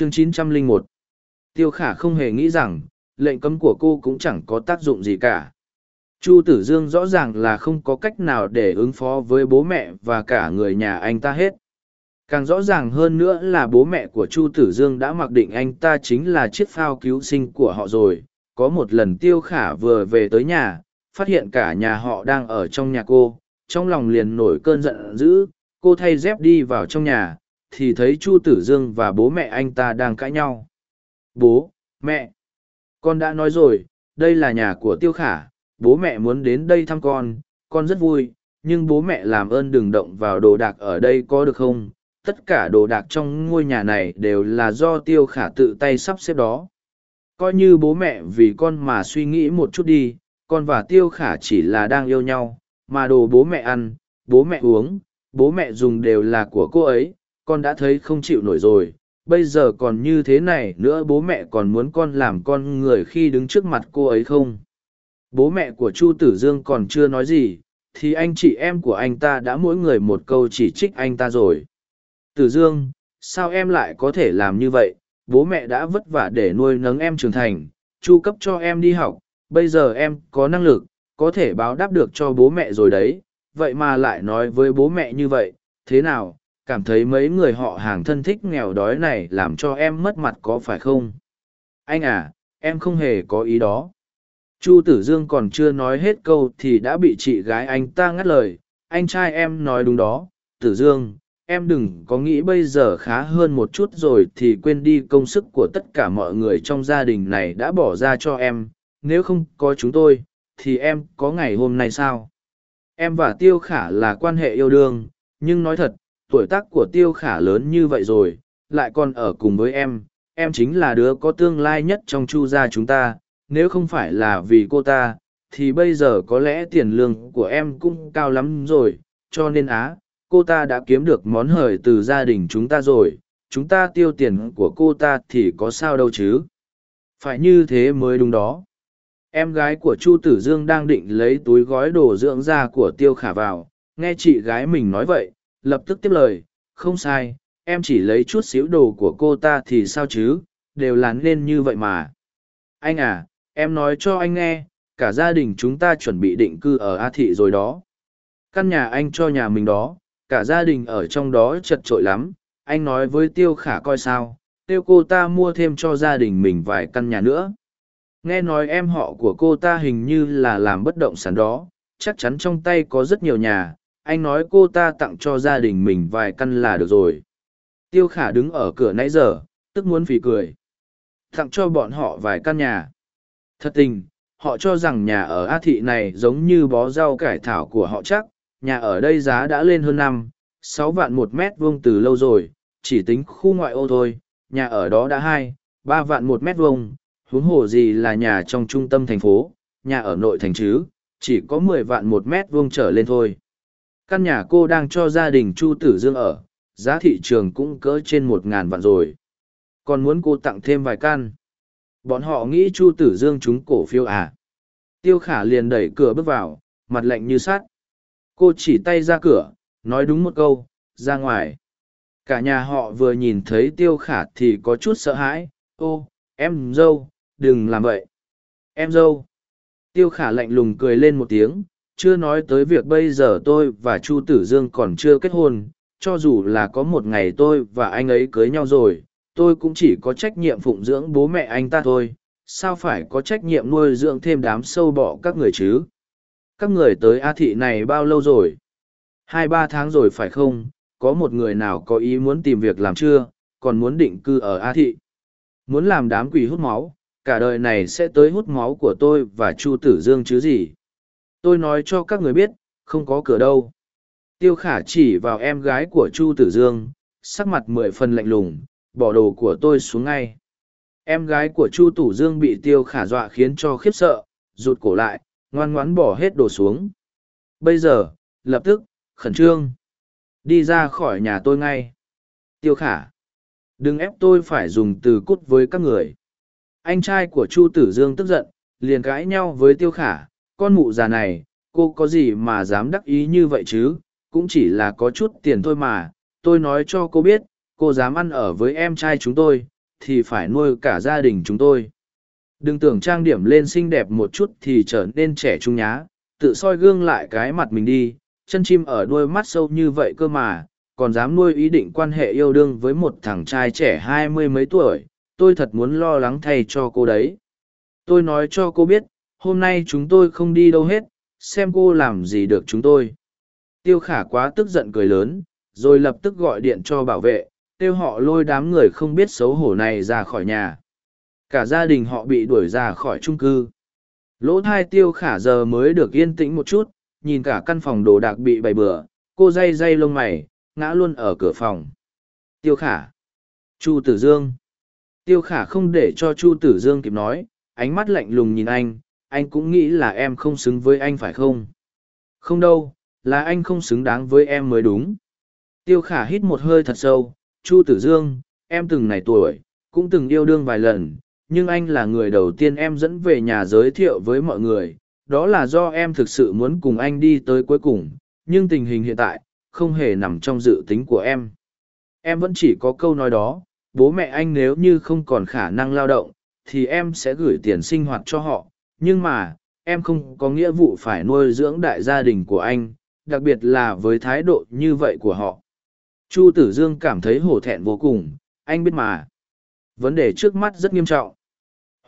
chương 901 Tiêu khả không hề nghĩ rằng, lệnh cấm của cô cũng chẳng có tác dụng gì cả. Chu Tử Dương rõ ràng là không có cách nào để ứng phó với bố mẹ và cả người nhà anh ta hết. Càng rõ ràng hơn nữa là bố mẹ của Chu Tử Dương đã mặc định anh ta chính là chiếc phao cứu sinh của họ rồi. Có một lần Tiêu Khả vừa về tới nhà, phát hiện cả nhà họ đang ở trong nhà cô, trong lòng liền nổi cơn giận dữ, cô thay dép đi vào trong nhà, thì thấy Chu Tử Dương và bố mẹ anh ta đang cãi nhau. Bố, mẹ, con đã nói rồi, đây là nhà của Tiêu Khả, bố mẹ muốn đến đây thăm con, con rất vui, nhưng bố mẹ làm ơn đừng động vào đồ đạc ở đây có được không? Tất cả đồ đạc trong ngôi nhà này đều là do Tiêu Khả tự tay sắp xếp đó. Coi như bố mẹ vì con mà suy nghĩ một chút đi, con và Tiêu Khả chỉ là đang yêu nhau, mà đồ bố mẹ ăn, bố mẹ uống, bố mẹ dùng đều là của cô ấy, con đã thấy không chịu nổi rồi, bây giờ còn như thế này nữa bố mẹ còn muốn con làm con người khi đứng trước mặt cô ấy không? Bố mẹ của Chu Tử Dương còn chưa nói gì, thì anh chị em của anh ta đã mỗi người một câu chỉ trích anh ta rồi. Tử Dương, sao em lại có thể làm như vậy? Bố mẹ đã vất vả để nuôi nấng em trưởng thành, chu cấp cho em đi học, bây giờ em có năng lực, có thể báo đáp được cho bố mẹ rồi đấy, vậy mà lại nói với bố mẹ như vậy, thế nào, cảm thấy mấy người họ hàng thân thích nghèo đói này làm cho em mất mặt có phải không? Anh à, em không hề có ý đó. Chu Tử Dương còn chưa nói hết câu thì đã bị chị gái anh ta ngắt lời, anh trai em nói đúng đó, Tử Dương, em đừng có nghĩ bây giờ khá hơn một chút rồi thì quên đi công sức của tất cả mọi người trong gia đình này đã bỏ ra cho em, nếu không có chúng tôi, thì em có ngày hôm nay sao? Em và Tiêu Khả là quan hệ yêu đương, nhưng nói thật, tuổi tác của Tiêu Khả lớn như vậy rồi, lại còn ở cùng với em, em chính là đứa có tương lai nhất trong chu gia chúng ta, nếu không phải là vì cô ta, thì bây giờ có lẽ tiền lương của em cũng cao lắm rồi, cho nên á, cô ta đã kiếm được món hời từ gia đình chúng ta rồi, chúng ta tiêu tiền của cô ta thì có sao đâu chứ. Phải như thế mới đúng đó. Em gái của Chu Tử Dương đang định lấy túi gói đồ dưỡng da của Tiêu Khả vào, nghe chị gái mình nói vậy, lập tức tiếp lời, không sai, em chỉ lấy chút xíu đồ của cô ta thì sao chứ, đều là nên như vậy mà. Anh à, em nói cho anh nghe, cả gia đình chúng ta chuẩn bị định cư ở A Thị rồi đó. Căn nhà anh cho nhà mình đó, cả gia đình ở trong đó chật trội lắm, anh nói với Tiêu Khả coi sao, tiêu cô ta mua thêm cho gia đình mình vài căn nhà nữa. Nghe nói em họ của cô ta hình như là làm bất động sản đó, chắc chắn trong tay có rất nhiều nhà, anh nói cô ta tặng cho gia đình mình vài căn là được rồi. Tiêu khả đứng ở cửa nãy giờ, tức muốn phì cười. Tặng cho bọn họ vài căn nhà. Thật tình, họ cho rằng nhà ở A Thị này giống như bó rau cải thảo của họ chắc, nhà ở đây giá đã lên hơn năm, sáu vạn một mét vuông từ lâu rồi, chỉ tính khu ngoại ô thôi, nhà ở đó đã hai, ba vạn một mét vuông, huống hồ gì là nhà trong trung tâm thành phố, nhà ở nội thành chứ, chỉ có mười vạn một mét vuông trở lên thôi. Căn nhà cô đang cho gia đình Chu Tử Dương ở, giá thị trường cũng cỡ trên một ngàn vạn rồi. Còn muốn cô tặng thêm vài căn. Bọn họ nghĩ Chu Tử Dương trúng cổ phiếu à. Tiêu Khả liền đẩy cửa bước vào, mặt lạnh như sắt. Cô chỉ tay ra cửa, nói đúng một câu, ra ngoài. Cả nhà họ vừa nhìn thấy Tiêu Khả thì có chút sợ hãi. Ô, em dâu, đừng làm vậy em dâu tiêu khả lạnh lùng cười lên một tiếng chưa nói tới việc bây giờ tôi và chu tử dương còn chưa kết hôn, cho dù là có một ngày tôi và anh ấy cưới nhau rồi, tôi cũng chỉ có trách nhiệm phụng dưỡng bố mẹ anh ta thôi. Sao phải có trách nhiệm nuôi dưỡng thêm đám sâu bọ các người chứ? Các người tới a thị này bao lâu rồi? Hai ba tháng rồi phải không? Có một người nào có ý muốn tìm việc làm chưa? Còn muốn định cư ở a thị? Muốn làm đám quỷ hút máu? Cả đời này sẽ tới hút máu của tôi và chu tử dương chứ gì? Tôi nói cho các người biết, không có cửa đâu. Tiêu khả chỉ vào em gái của chu tử dương, sắc mặt mười phần lạnh lùng, bỏ đồ của tôi xuống ngay. Em gái của chu tử dương bị tiêu khả dọa khiến cho khiếp sợ, rụt cổ lại, ngoan ngoãn bỏ hết đồ xuống. Bây giờ, lập tức, khẩn trương. Đi ra khỏi nhà tôi ngay. Tiêu khả, đừng ép tôi phải dùng từ cút với các người. Anh trai của chu tử dương tức giận, liền cãi nhau với tiêu khả con mụ già này, cô có gì mà dám đắc ý như vậy chứ? Cũng chỉ là có chút tiền thôi mà. Tôi nói cho cô biết, cô dám ăn ở với em trai chúng tôi, thì phải nuôi cả gia đình chúng tôi. Đừng tưởng trang điểm lên xinh đẹp một chút thì trở nên trẻ trung nhá. Tự soi gương lại cái mặt mình đi. Chân chim ở đuôi mắt sâu như vậy cơ mà. Còn dám nuôi ý định quan hệ yêu đương với một thằng trai trẻ hai mươi mấy tuổi. Tôi thật muốn lo lắng thay cho cô đấy. Tôi nói cho cô biết hôm nay chúng tôi không đi đâu hết, xem cô làm gì được chúng tôi. Tiêu khả quá tức giận cười lớn, rồi lập tức gọi điện cho bảo vệ, kêu họ lôi đám người không biết xấu hổ này ra khỏi nhà. Cả gia đình họ bị đuổi ra khỏi trung cư. Lỗ thai tiêu khả giờ mới được yên tĩnh một chút, nhìn cả căn phòng đồ đạc bị bày bừa, cô day day lông mày, ngã luôn ở cửa phòng. Tiêu khả. Chu tử dương. Tiêu khả không để cho chu tử dương kịp nói, ánh mắt lạnh lùng nhìn anh anh cũng nghĩ là em không xứng với anh phải không? Không đâu, là anh không xứng đáng với em mới đúng. Tiêu khả hít một hơi thật sâu, chu tử dương, em từng này tuổi, cũng từng yêu đương vài lần, nhưng anh là người đầu tiên em dẫn về nhà giới thiệu với mọi người. Đó là do em thực sự muốn cùng anh đi tới cuối cùng, nhưng tình hình hiện tại không hề nằm trong dự tính của em. Em vẫn chỉ có câu nói đó, bố mẹ anh nếu như không còn khả năng lao động, thì em sẽ gửi tiền sinh hoạt cho họ nhưng mà, em không có nghĩa vụ phải nuôi dưỡng đại gia đình của anh, đặc biệt là với thái độ như vậy của họ. Chu tử dương cảm thấy hổ thẹn vô cùng, anh biết mà. Vấn đề trước mắt rất nghiêm trọng.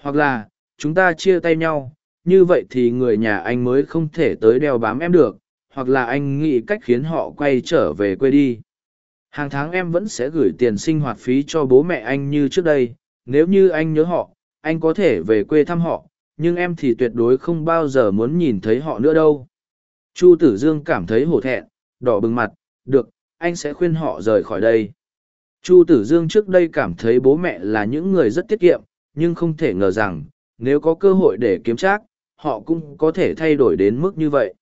Hoặc là, chúng ta chia tay nhau, như vậy thì người nhà anh mới không thể tới đeo bám em được, hoặc là anh nghĩ cách khiến họ quay trở về quê đi. Hàng tháng em vẫn sẽ gửi tiền sinh hoạt phí cho bố mẹ anh như trước đây, nếu như anh nhớ họ, anh có thể về quê thăm họ nhưng em thì tuyệt đối không bao giờ muốn nhìn thấy họ nữa đâu. Chu tử dương cảm thấy hổ thẹn, đỏ bừng mặt, được, anh sẽ khuyên họ rời khỏi đây. Chu tử dương trước đây cảm thấy bố mẹ là những người rất tiết kiệm, nhưng không thể ngờ rằng, nếu có cơ hội để kiếm trác, họ cũng có thể thay đổi đến mức như vậy.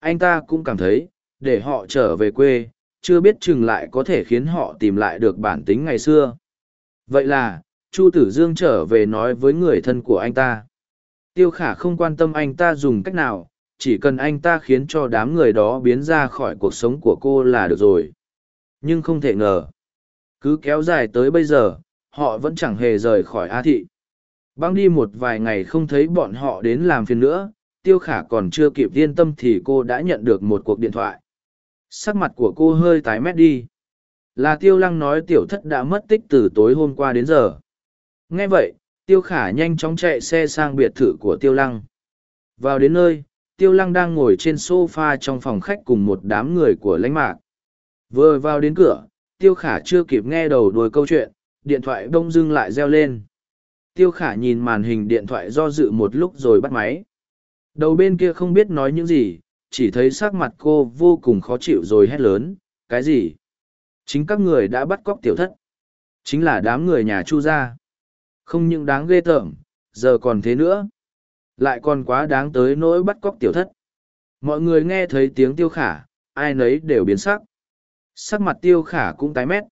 Anh ta cũng cảm thấy, để họ trở về quê, chưa biết chừng lại có thể khiến họ tìm lại được bản tính ngày xưa. Vậy là, chu tử dương trở về nói với người thân của anh ta tiêu khả không quan tâm anh ta dùng cách nào, chỉ cần anh ta khiến cho đám người đó biến ra khỏi cuộc sống của cô là được rồi. Nhưng không thể ngờ, cứ kéo dài tới bây giờ, họ vẫn chẳng hề rời khỏi a thị. Băng đi một vài ngày không thấy bọn họ đến làm phiền nữa, tiêu khả còn chưa kịp yên tâm thì cô đã nhận được một cuộc điện thoại. Sắc mặt của cô hơi tái mét đi. Là tiêu lăng nói tiểu thất đã mất tích từ tối hôm qua đến giờ. Nghe vậy tiêu khả nhanh chóng chạy xe sang biệt thự của tiêu lăng. Vào đến nơi, tiêu lăng đang ngồi trên s o f a trong phòng khách cùng một đám người của lãnh mạc. Vừa vào đến cửa, tiêu khả chưa kịp nghe đầu đuôi câu chuyện, điện thoại bông dưng lại reo lên. Tiêu khả nhìn màn hình điện thoại do dự một lúc rồi bắt máy. Đầu bên kia không biết nói những gì, chỉ thấy sắc mặt cô vô cùng khó chịu rồi hét lớn, cái gì? Chính các người đã bắt cóc tiểu thất. Chính là đám người nhà chu gia không những đáng ghê tởm, giờ còn thế nữa. Lại còn quá đáng tới nỗi bắt cóc tiểu thất. Mọi người nghe thấy tiếng tiêu khả, ai nấy đều biến sắc. Sắc mặt tiêu khả cũng tái mét.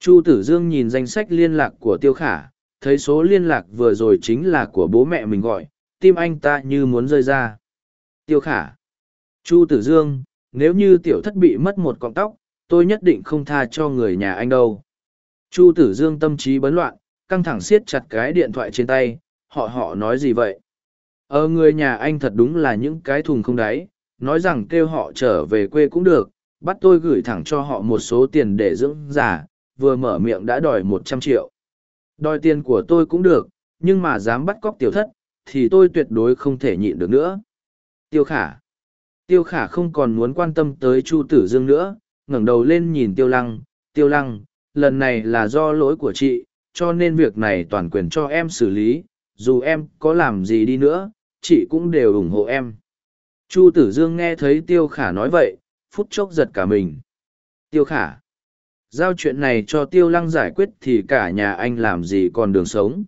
Chu tử dương nhìn danh sách liên lạc của tiêu khả, thấy số liên lạc vừa rồi chính là của bố mẹ mình gọi, tim anh ta như muốn rơi ra. Tiêu khả. Chu tử dương, nếu như tiểu thất bị mất một cọng tóc, tôi nhất định không tha cho người nhà anh đâu. Chu tử dương tâm trí bấn loạn căng thẳng siết chặt cái điện thoại trên tay, họ họ nói gì vậy? Ờ người nhà anh thật đúng là những cái thùng không đáy, nói rằng kêu họ trở về quê cũng được, bắt tôi gửi thẳng cho họ một số tiền để dưỡng giả vừa mở miệng đã đòi một trăm triệu. Đòi tiền của tôi cũng được, nhưng mà dám bắt cóc tiểu thất, thì tôi tuyệt đối không thể nhịn được nữa. Tiêu khả. Tiêu khả không còn muốn quan tâm tới chu tử dương nữa, ngẩng đầu lên nhìn tiêu lăng. Tiêu lăng, lần này là do lỗi của chị cho nên việc này toàn quyền cho em xử lý, dù em có làm gì đi nữa, chị cũng đều ủng hộ em. Chu tử dương nghe thấy tiêu khả nói vậy, phút chốc giật cả mình. Tiêu khả, giao chuyện này cho tiêu lăng giải quyết thì cả nhà anh làm gì còn đường sống?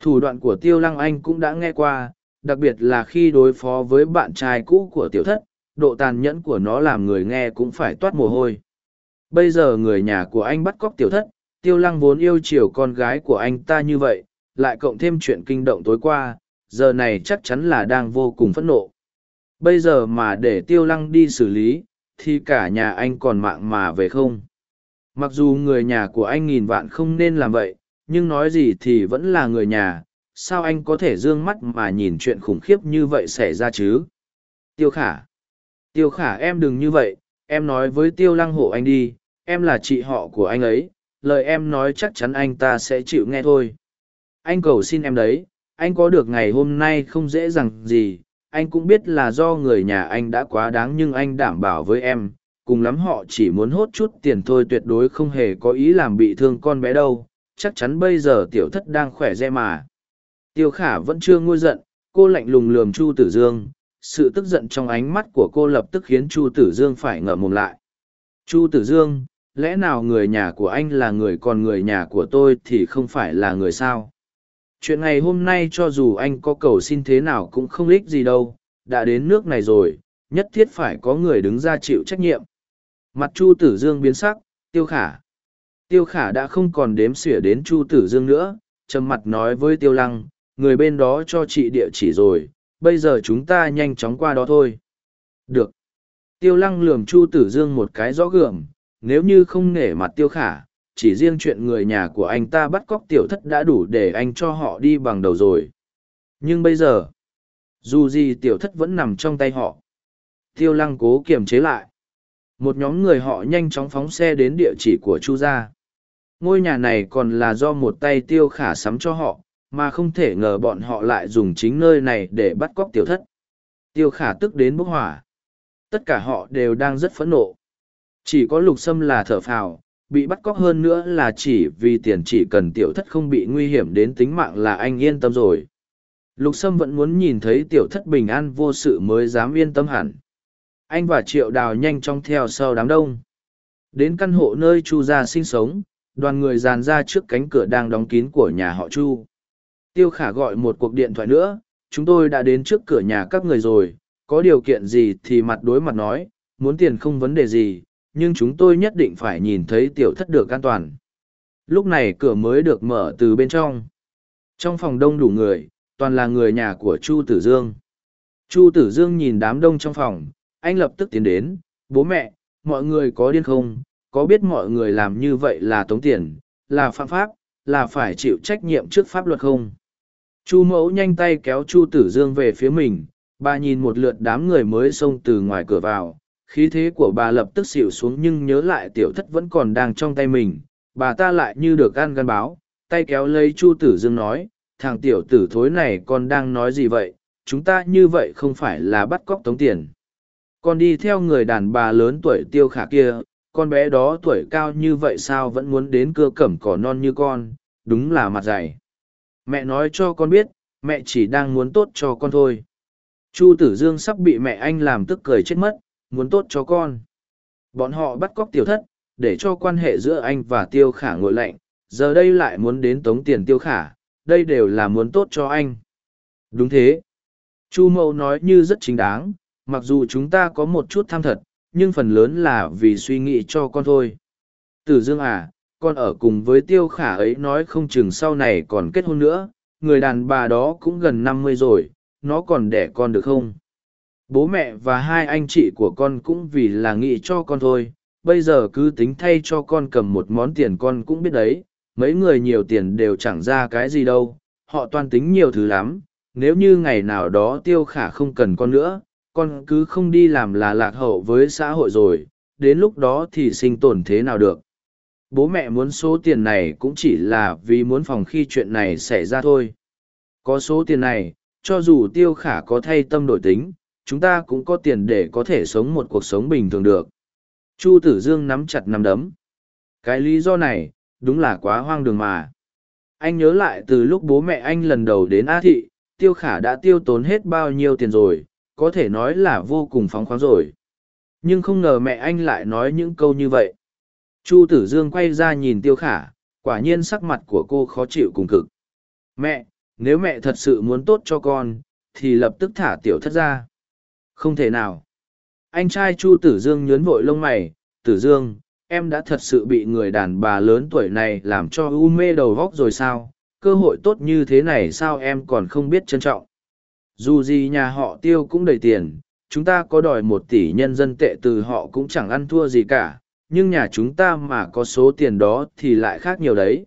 Thủ đoạn của tiêu lăng anh cũng đã nghe qua, đặc biệt là khi đối phó với bạn trai cũ của tiểu thất, độ tàn nhẫn của nó làm người nghe cũng phải toát mồ hôi. Bây giờ người nhà của anh bắt cóc tiểu thất tiêu lăng vốn yêu chiều con gái của anh ta như vậy lại cộng thêm chuyện kinh động tối qua giờ này chắc chắn là đang vô cùng phẫn nộ bây giờ mà để tiêu lăng đi xử lý thì cả nhà anh còn mạng mà về không mặc dù người nhà của anh nghìn vạn không nên làm vậy nhưng nói gì thì vẫn là người nhà, sao anh có thể d ư ơ n g mắt mà nhìn chuyện khủng khiếp như vậy xảy ra chứ? Tiêu khả. Tiêu khả em đừng như vậy, em nói với tiêu lăng hộ anh đi, em là chị họ của anh ấy, lời em nói chắc chắn anh ta sẽ chịu nghe thôi. Anh cầu xin em đấy, anh có được ngày hôm nay không dễ dàng gì, anh cũng biết là do người nhà anh đã quá đáng nhưng anh đảm bảo với em, cùng lắm họ chỉ muốn hốt chút tiền thôi tuyệt đối không hề có ý làm bị thương con bé đâu chắc chắn bây giờ tiểu thất đang khỏe re mà tiêu khả vẫn chưa ngôi giận cô lạnh lùng lườm chu tử dương sự tức giận trong ánh mắt của cô lập tức khiến chu tử dương phải ngậm mồm lại chu tử dương lẽ nào người nhà của anh là người còn người nhà của tôi thì không phải là người sao chuyện ngày hôm nay cho dù anh có cầu xin thế nào cũng không ích gì đâu đã đến nước này rồi nhất thiết phải có người đứng ra chịu trách nhiệm Mặt Chu Tử Dương biến sắc, Tiêu Khả. Tiêu Khả đã không còn đếm xỉa đến Chu Tử Dương nữa, trầm mặt nói với Tiêu Lăng, người bên đó cho chị địa chỉ rồi, bây giờ chúng ta nhanh chóng qua đó thôi. Được. Tiêu Lăng lườm Chu Tử Dương một cái rõ gượng, nếu như không nể mặt Tiêu Khả, chỉ riêng chuyện người nhà của anh ta bắt cóc tiểu thất đã đủ để anh cho họ đi bằng đầu rồi. Nhưng bây giờ, dù gì tiểu thất vẫn nằm trong tay họ. Tiêu Lăng cố kiềm chế lại. Một nhóm người họ nhanh chóng phóng xe đến địa chỉ của chu gia. Ngôi nhà này còn là do một tay tiêu khả sắm cho họ mà không thể ngờ bọn họ lại dùng chính nơi này để bắt cóc tiểu thất. Tiêu khả tức đến bốc hỏa. Tất cả họ đều đang rất phẫn nộ chỉ có lục sâm là thở phào, bị bắt cóc hơn nữa là chỉ vì tiền chỉ cần tiểu thất không bị nguy hiểm đến tính mạng là anh yên tâm rồi. Lục sâm vẫn muốn nhìn thấy tiểu thất bình an vô sự mới dám yên tâm hẳn. Anh và triệu đào nhanh chóng theo sau đám đông. Đến căn hộ nơi chu gia sinh sống, đoàn người dàn ra trước cánh cửa đang đóng kín của nhà họ chu. Tiêu khả gọi một cuộc điện thoại nữa, chúng tôi đã đến trước cửa nhà các người rồi, có điều kiện gì thì mặt đối mặt nói, muốn tiền không vấn đề gì nhưng chúng tôi nhất định phải nhìn thấy tiểu thất được an toàn. Lúc này cửa mới được mở từ bên trong. Trong phòng đông đủ người toàn là người nhà của chu tử dương. Chu tử dương nhìn đám đông trong phòng anh lập tức tiến đến, bố mẹ, mọi người có điên không, có biết mọi người làm như vậy là tống tiền, là phạm pháp, là phải chịu trách nhiệm trước pháp luật không? Chu mẫu nhanh tay kéo Chu Tử Dương về phía mình, bà nhìn một lượt đám người mới xông từ ngoài cửa vào, khí thế của bà lập tức xịu xuống nhưng nhớ lại tiểu thất vẫn còn đang trong tay mình, bà ta lại như được gan gan báo, tay kéo lấy Chu Tử Dương nói, thằng tiểu tử thối này còn đang nói gì vậy, chúng ta như vậy không phải là bắt cóc tống tiền. Con đi theo người đàn bà lớn tuổi tiêu khả kia con bé đó tuổi cao như vậy sao vẫn muốn đến cưa cẩm cỏ non như con đúng là mặt dày. Mẹ nói cho con biết mẹ chỉ đang muốn tốt cho con thôi. Chu tử dương sắp bị mẹ anh làm tức cười chết mất muốn tốt cho con. Bọn họ bắt cóc tiểu thất, để cho quan hệ giữa anh và tiêu khả ngội lạnh, giờ đây lại muốn đến tống tiền tiêu khả, đây đều là muốn tốt cho anh. Đúng thế. Chu Mậu nói như rất chính đáng, mặc dù chúng ta có một chút tham thật, nhưng phần lớn là vì suy nghĩ cho con thôi. Tử dương à con ở cùng với tiêu khả ấy nói không chừng sau này còn kết hôn nữa, người đàn bà đó cũng gần năm mươi rồi, nó còn đẻ con được không? Bố mẹ và hai anh chị của con cũng vì là nghĩ cho con thôi bây giờ cứ tính thay cho con cầm một món tiền con cũng biết đấy mấy người nhiều tiền đều chẳng ra cái gì đâu họ toan tính nhiều thứ lắm nếu như ngày nào đó tiêu khả không cần con nữa con cứ không đi làm là lạc hậu với xã hội rồi, đến lúc đó thì sinh tồn thế nào được. Bố mẹ muốn số tiền này cũng chỉ là vì muốn phòng khi chuyện này xảy ra thôi. Có số tiền này, cho dù tiêu khả có thay tâm đổi tính, chúng ta cũng có tiền để có thể sống một cuộc sống bình thường được. Chu Tử Dương nắm chặt nắm đấm. Cái lý do này, đúng là quá hoang đường mà. Anh nhớ lại từ lúc bố mẹ anh lần đầu đến A Thị, tiêu khả đã tiêu tốn hết bao nhiêu tiền rồi, có thể nói là vô cùng phóng khoáng rồi. Nhưng không ngờ mẹ anh lại nói những câu như vậy. Chu Tử Dương quay ra nhìn Tiêu Khả, quả nhiên sắc mặt của cô khó chịu cùng cực. Mẹ, nếu mẹ thật sự muốn tốt cho con, thì lập tức thả Tiểu Thất ra. Không thể nào. Anh trai Chu Tử Dương nhớn vội lông mày, Tử Dương, em đã thật sự bị người đàn bà lớn tuổi này làm cho u mê đầu vóc rồi sao? Cơ hội tốt như thế này sao em còn không biết trân trọng? Dù gì nhà họ tiêu cũng đầy tiền, chúng ta có đòi một tỷ nhân dân tệ từ họ cũng chẳng ăn thua gì cả, nhưng nhà chúng ta mà có số tiền đó thì lại khác nhiều đấy.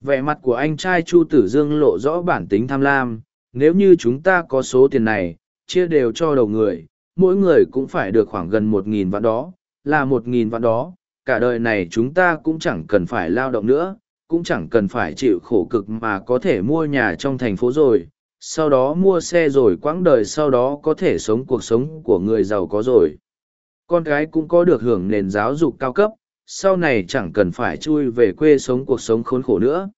vẻ mặt của anh trai chu tử dương lộ rõ bản tính tham lam nếu như chúng ta có số tiền này chia đều cho đầu người, mỗi người cũng phải được khoảng gần một nghìn vạn đó, là một nghìn vạn đó. Cả đời này chúng ta cũng chẳng cần phải lao động nữa, cũng chẳng cần phải chịu khổ cực mà có thể mua nhà trong thành phố rồi. Sau đó mua xe rồi, quãng đời sau đó có thể sống cuộc sống của người giàu có rồi. Con gái cũng có được hưởng nền giáo dục cao cấp, sau này chẳng cần phải chui về quê sống cuộc sống khốn khổ nữa.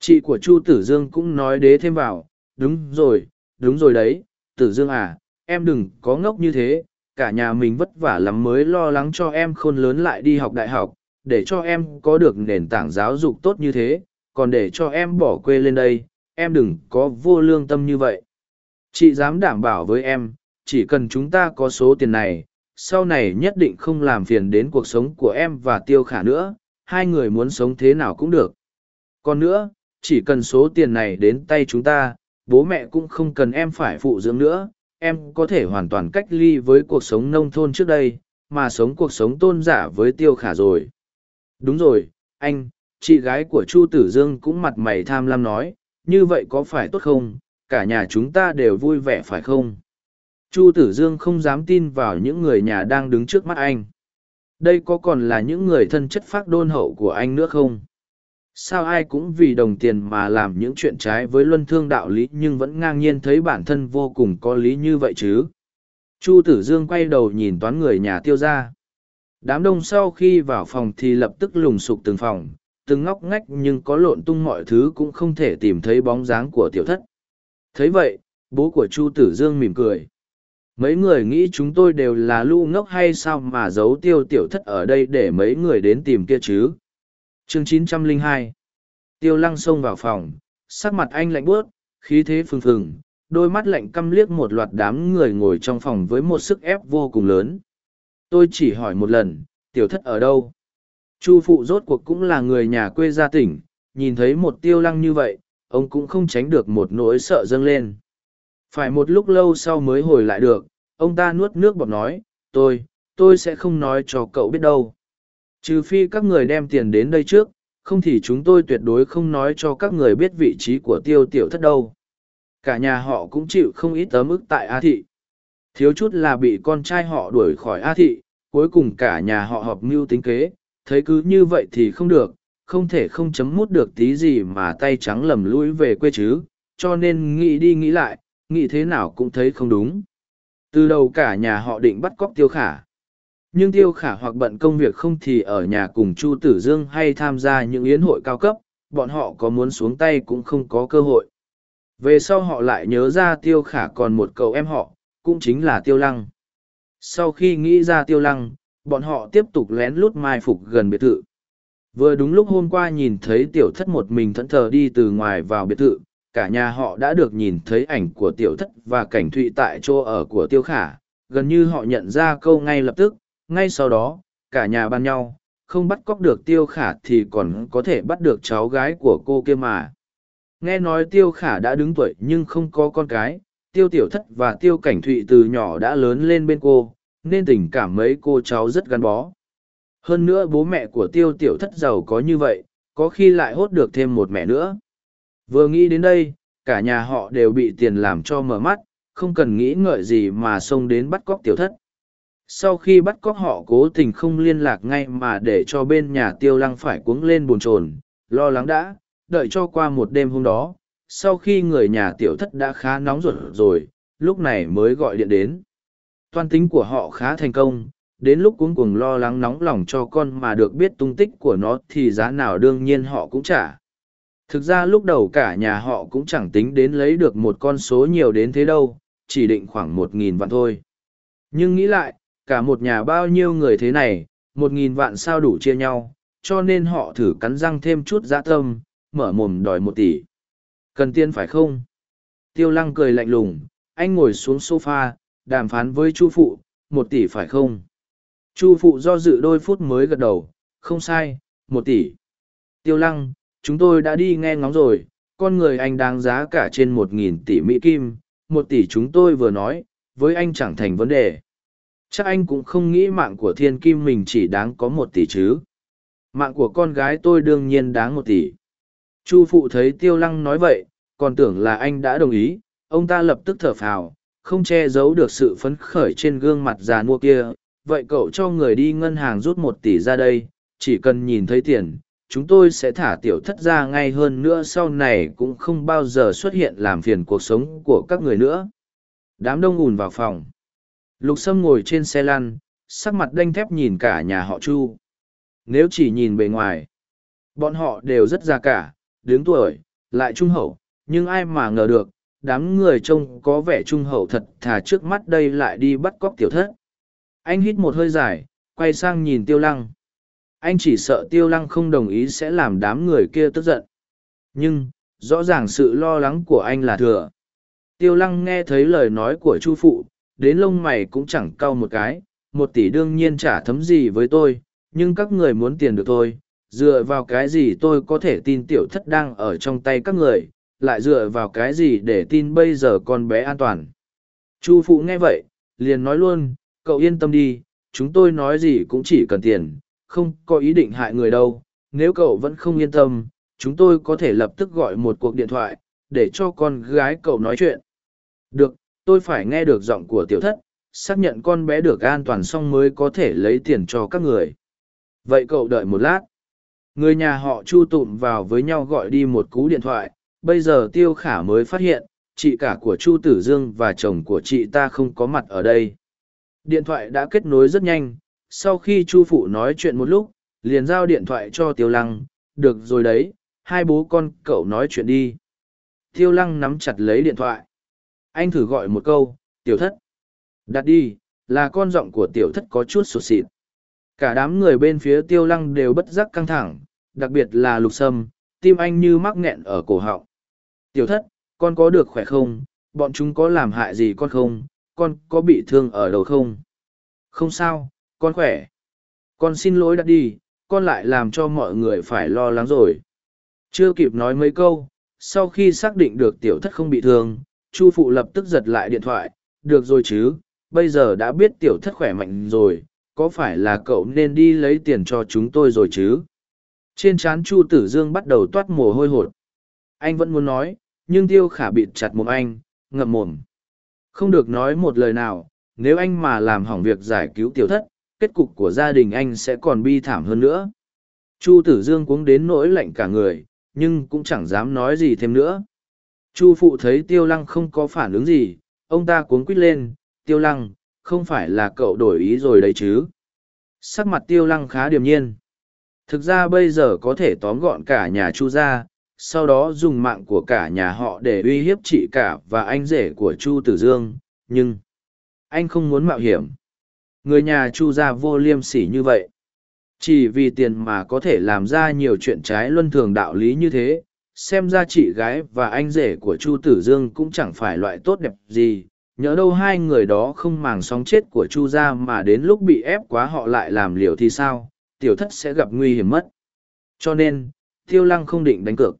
Chị của chu tử dương cũng nói đế thêm vào, đúng rồi đúng rồi đấy tử dương à em đừng có ngốc như thế, cả nhà mình vất vả lắm mới lo lắng cho em khôn lớn lại đi học đại học, để cho em có được nền tảng giáo dục tốt như thế, còn để cho em bỏ quê lên đây, em đừng có vô lương tâm như vậy. Chị dám đảm bảo với em, chỉ cần chúng ta có số tiền này, sau này nhất định không làm phiền đến cuộc sống của em và tiêu khả nữa, hai người muốn sống thế nào cũng được. Còn nữa, chỉ cần số tiền này đến tay chúng ta bố mẹ cũng không cần em phải phụ dưỡng nữa, em có thể hoàn toàn cách ly với cuộc sống nông thôn trước đây, mà sống cuộc sống tôn giả với tiêu khả rồi. Đúng rồi, anh, chị gái của chu tử dương cũng mặt mày tham lam nói, như vậy có phải tốt không? Cả nhà chúng ta đều vui vẻ phải không? Chu tử dương không dám tin vào những người nhà đang đứng trước mắt anh. Đây có còn là những người thân chất phác đôn hậu của anh nữa không? Sao ai cũng vì đồng tiền mà làm những chuyện trái với luân thương đạo lý nhưng vẫn ngang nhiên thấy bản thân vô cùng có lý như vậy chứ? Chu tử dương quay đầu nhìn toán người nhà tiêu ra đám đông sau khi vào phòng thì lập tức lùng sục từng phòng, từng ngóc ngách nhưng có lộn tung mọi thứ cũng không thể tìm thấy bóng dáng của tiểu thất. Thấy vậy, bố của chu tử dương mỉm cười. Mấy người nghĩ chúng tôi đều là lu ngốc hay sao mà giấu tiêu tiểu thất ở đây để mấy người đến tìm kia chứ? Chương 902 tiêu lăng xông vào phòng, sắc mặt anh lạnh bướt khí thế phừng phừng, đôi mắt lạnh căm liếc một loạt đám người ngồi trong phòng với một sức ép vô cùng lớn. Tôi chỉ hỏi một lần, tiểu thất ở đâu? Chu phụ rốt cuộc cũng là người nhà quê gia tỉnh, nhìn thấy một tiêu lăng như vậy, ông cũng không tránh được một nỗi sợ dâng lên. Phải một lúc lâu sau mới hồi lại được, ông ta nuốt nước bọt nói, tôi tôi sẽ không nói cho cậu biết đâu trừ phi các người đem tiền đến đây trước, không thì chúng tôi tuyệt đối không nói cho các người biết vị trí của tiêu tiểu thất đâu. Cả nhà họ cũng chịu không ít tấm ức tại a thị. Thiếu chút là bị con trai họ đuổi khỏi a thị, cuối cùng cả nhà họ họp mưu tính kế. Thấy cứ như vậy thì không được, không thể không chấm mút được tí gì mà tay trắng lầm lũi về quê chứ. Cho nên nghĩ đi nghĩ lại, nghĩ thế nào cũng thấy không đúng. Từ đầu cả nhà họ định bắt cóc tiêu khả nhưng tiêu khả hoặc bận công việc không thì ở nhà cùng chu tử dương hay tham gia những yến hội cao cấp, bọn họ có muốn xuống tay cũng không có cơ hội. Về sau họ lại nhớ ra tiêu khả còn một cậu em họ, cũng chính là tiêu lăng. Sau khi nghĩ ra tiêu lăng, bọn họ tiếp tục lén lút mai phục gần biệt thự. Vừa đúng lúc hôm qua nhìn thấy tiểu thất một mình thẫn thờ đi từ ngoài vào biệt thự, cả nhà họ đã được nhìn thấy ảnh của tiểu thất và cảnh thụy tại chỗ ở của tiêu khả, gần như họ nhận ra câu ngay lập tức ngay sau đó, cả nhà ban nhau, không bắt cóc được tiêu khả thì còn có thể bắt được cháu gái của cô kia mà. Nghe nói tiêu khả đã đứng tuổi nhưng không có con cái, tiêu tiểu thất và tiêu cảnh thụy từ nhỏ đã lớn lên bên cô, nên tình cảm mấy cô cháu rất gắn bó. Hơn nữa bố mẹ của tiêu tiểu thất giàu có như vậy, có khi lại hốt được thêm một mẹ nữa. Vừa nghĩ đến đây, cả nhà họ đều bị tiền làm cho mở mắt, không cần nghĩ ngợi gì mà xông đến bắt cóc tiểu thất sau khi bắt cóc họ cố tình không liên lạc ngay mà để cho bên nhà tiêu lăng phải cuống lên bồn chồn, lo lắng đã, đợi cho qua một đêm hôm đó, sau khi người nhà tiểu thất đã khá nóng ruột rồi, lúc này mới gọi điện đến. Toan tính của họ khá thành công, đến lúc cuống cuồng lo lắng nóng lòng cho con mà được biết tung tích của nó thì giá nào đương nhiên họ cũng trả. Thực ra lúc đầu cả nhà họ cũng chẳng tính đến lấy được một con số nhiều đến thế đâu, chỉ định khoảng một nghìn vạn thôi. Nhưng nghĩ lại cả một nhà bao nhiêu người thế này một nghìn vạn sao đủ chia nhau cho nên họ thử cắn răng thêm chút dã tâm mở mồm đòi một tỷ. Cần tiền phải không? Tiêu lăng cười lạnh lùng anh ngồi xuống sofa, đàm phán với chu phụ một tỷ phải không? Chu phụ do dự đôi phút mới gật đầu không sai một tỷ. Tiêu lăng chúng tôi đã đi nghe ngóng rồi con người anh đáng giá cả trên một nghìn tỷ mỹ kim một tỷ chúng tôi vừa nói với anh chẳng thành vấn đề chắc anh cũng không nghĩ mạng của thiên kim mình chỉ đáng có một tỷ chứ. Mạng của con gái tôi đương nhiên đáng một tỷ. Chu phụ thấy tiêu lăng nói vậy, còn tưởng là anh đã đồng ý, ông ta lập tức thở phào, không che giấu được sự phấn khởi trên gương mặt già nua kia. Vậy cậu cho người đi ngân hàng rút một tỷ ra đây, chỉ cần nhìn thấy tiền, chúng tôi sẽ thả tiểu thất ra ngay hơn nữa, sau này cũng không bao giờ xuất hiện làm phiền cuộc sống của các người nữa. Đám đông ùn vào phòng lục sâm ngồi trên xe lăn, sắc mặt đanh thép nhìn cả nhà họ chu. Nếu chỉ nhìn bề ngoài, bọn họ đều rất già cả, đứng tuổi, lại trung hậu, nhưng ai mà ngờ được, đám người trông có vẻ trung hậu thật thà trước mắt đây lại đi bắt cóc tiểu thất. Anh hít một hơi dài, quay sang nhìn tiêu lăng. Anh chỉ sợ tiêu lăng không đồng ý sẽ làm đám người kia tức giận. Nhưng, rõ ràng sự lo lắng của anh là thừa. Tiêu lăng nghe thấy lời nói của chu phụ đến lông mày cũng chẳng cau một cái, một tỷ đương nhiên chả thấm gì với tôi, nhưng các người muốn tiền được tôi dựa vào cái gì tôi có thể tin tiểu thất đang ở trong tay các người, lại dựa vào cái gì để tin bây giờ con bé an toàn. Chu phụ nghe vậy, liền nói luôn, cậu yên tâm đi, chúng tôi nói gì cũng chỉ cần tiền, không có ý định hại người đâu, nếu cậu vẫn không yên tâm, chúng tôi có thể lập tức gọi một cuộc điện thoại để cho con gái cậu nói chuyện. Được tôi phải nghe được giọng của tiểu thất, xác nhận con bé được an toàn xong mới có thể lấy tiền cho các người. Vậy cậu đợi một lát. Người nhà họ chu tụm vào với nhau gọi đi một cú điện thoại, bây giờ tiêu khả mới phát hiện, chị cả của chu tử dương và chồng của chị ta không có mặt ở đây. Điện thoại đã kết nối rất nhanh, sau khi chu phụ nói chuyện một lúc, liền giao điện thoại cho tiêu lăng, được rồi đấy, hai bố con cậu nói chuyện đi. Tiêu lăng nắm chặt lấy điện thoại anh thử gọi một câu, tiểu thất. Đặt đi, là con giọng của tiểu thất có chút sụt xịt cả đám người bên phía tiêu lăng đều bất giác căng thẳng, đặc biệt là lục sâm, tim anh như mắc nghẹn ở cổ họng. Tiểu thất, con có được khỏe không? Bọn chúng có làm hại gì con không? Con có bị thương ở đầu không? Không sao, con khỏe. Con xin lỗi đã đi, con lại làm cho mọi người phải lo lắng rồi. Chưa kịp nói mấy câu, sau khi xác định được tiểu thất không bị thương chu phụ lập tức giật lại điện thoại, được rồi chứ, bây giờ đã biết tiểu thất khỏe mạnh rồi, có phải là cậu nên đi lấy tiền cho chúng tôi rồi chứ? Trên trán chu tử dương bắt đầu toát mồ hôi hột. Anh vẫn muốn nói, nhưng tiêu khả bịt chặt mồm anh, ngậm mồm. Không được nói một lời nào, nếu anh mà làm hỏng việc giải cứu tiểu thất, kết cục của gia đình anh sẽ còn bi thảm hơn nữa. Chu tử dương cuống đến nỗi lạnh cả người, nhưng cũng chẳng dám nói gì thêm nữa chu phụ thấy tiêu lăng không có phản ứng gì, ông ta cuống quít lên, tiêu lăng, không phải là cậu đổi ý rồi đấy chứ? Sắc mặt tiêu lăng khá điềm nhiên. Thực ra bây giờ có thể tóm gọn cả nhà chu ra sau đó dùng mạng của cả nhà họ để uy hiếp chị cả và anh rể của chu tử dương, nhưng anh không muốn mạo hiểm. Người nhà chu gia vô liêm sỉ như vậy, chỉ vì tiền mà có thể làm ra nhiều chuyện trái luân thường đạo lý như thế xem ra chị gái và anh rể của chu tử dương cũng chẳng phải loại tốt đẹp gì nhớ đâu hai người đó không màng sóng chết của chu gia mà đến lúc bị ép quá họ lại làm liều thì sao, tiểu thất sẽ gặp nguy hiểm mất. Cho nên, tiêu lăng không định đánh cược.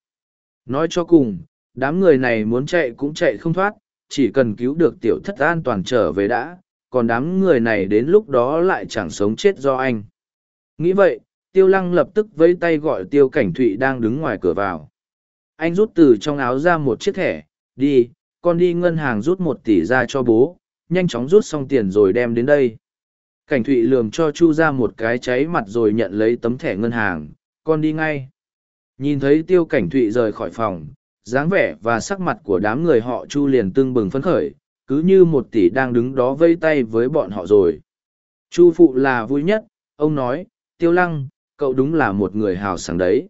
Nói cho cùng, đám người này muốn chạy cũng chạy không thoát, chỉ cần cứu được tiểu thất an toàn trở về đã, còn đám người này đến lúc đó lại chẳng sống chết do anh. Nghĩ vậy, tiêu lăng lập tức vẫy tay gọi tiêu cảnh thụy đang đứng ngoài cửa vào anh rút từ trong áo ra một chiếc thẻ, đi, con đi ngân hàng rút một tỷ ra cho bố, nhanh chóng rút xong tiền rồi đem đến đây. Cảnh thụy lường cho chu ra một cái cháy mặt rồi nhận lấy tấm thẻ ngân hàng, con đi ngay. Nhìn thấy tiêu cảnh thụy rời khỏi phòng, dáng vẻ và sắc mặt của đám người họ chu liền tưng bừng phấn khởi, cứ như một tỷ đang đứng đó vây tay với bọn họ rồi. Chu phụ là vui nhất, ông nói, tiêu lăng, cậu đúng là một người hào sảng đấy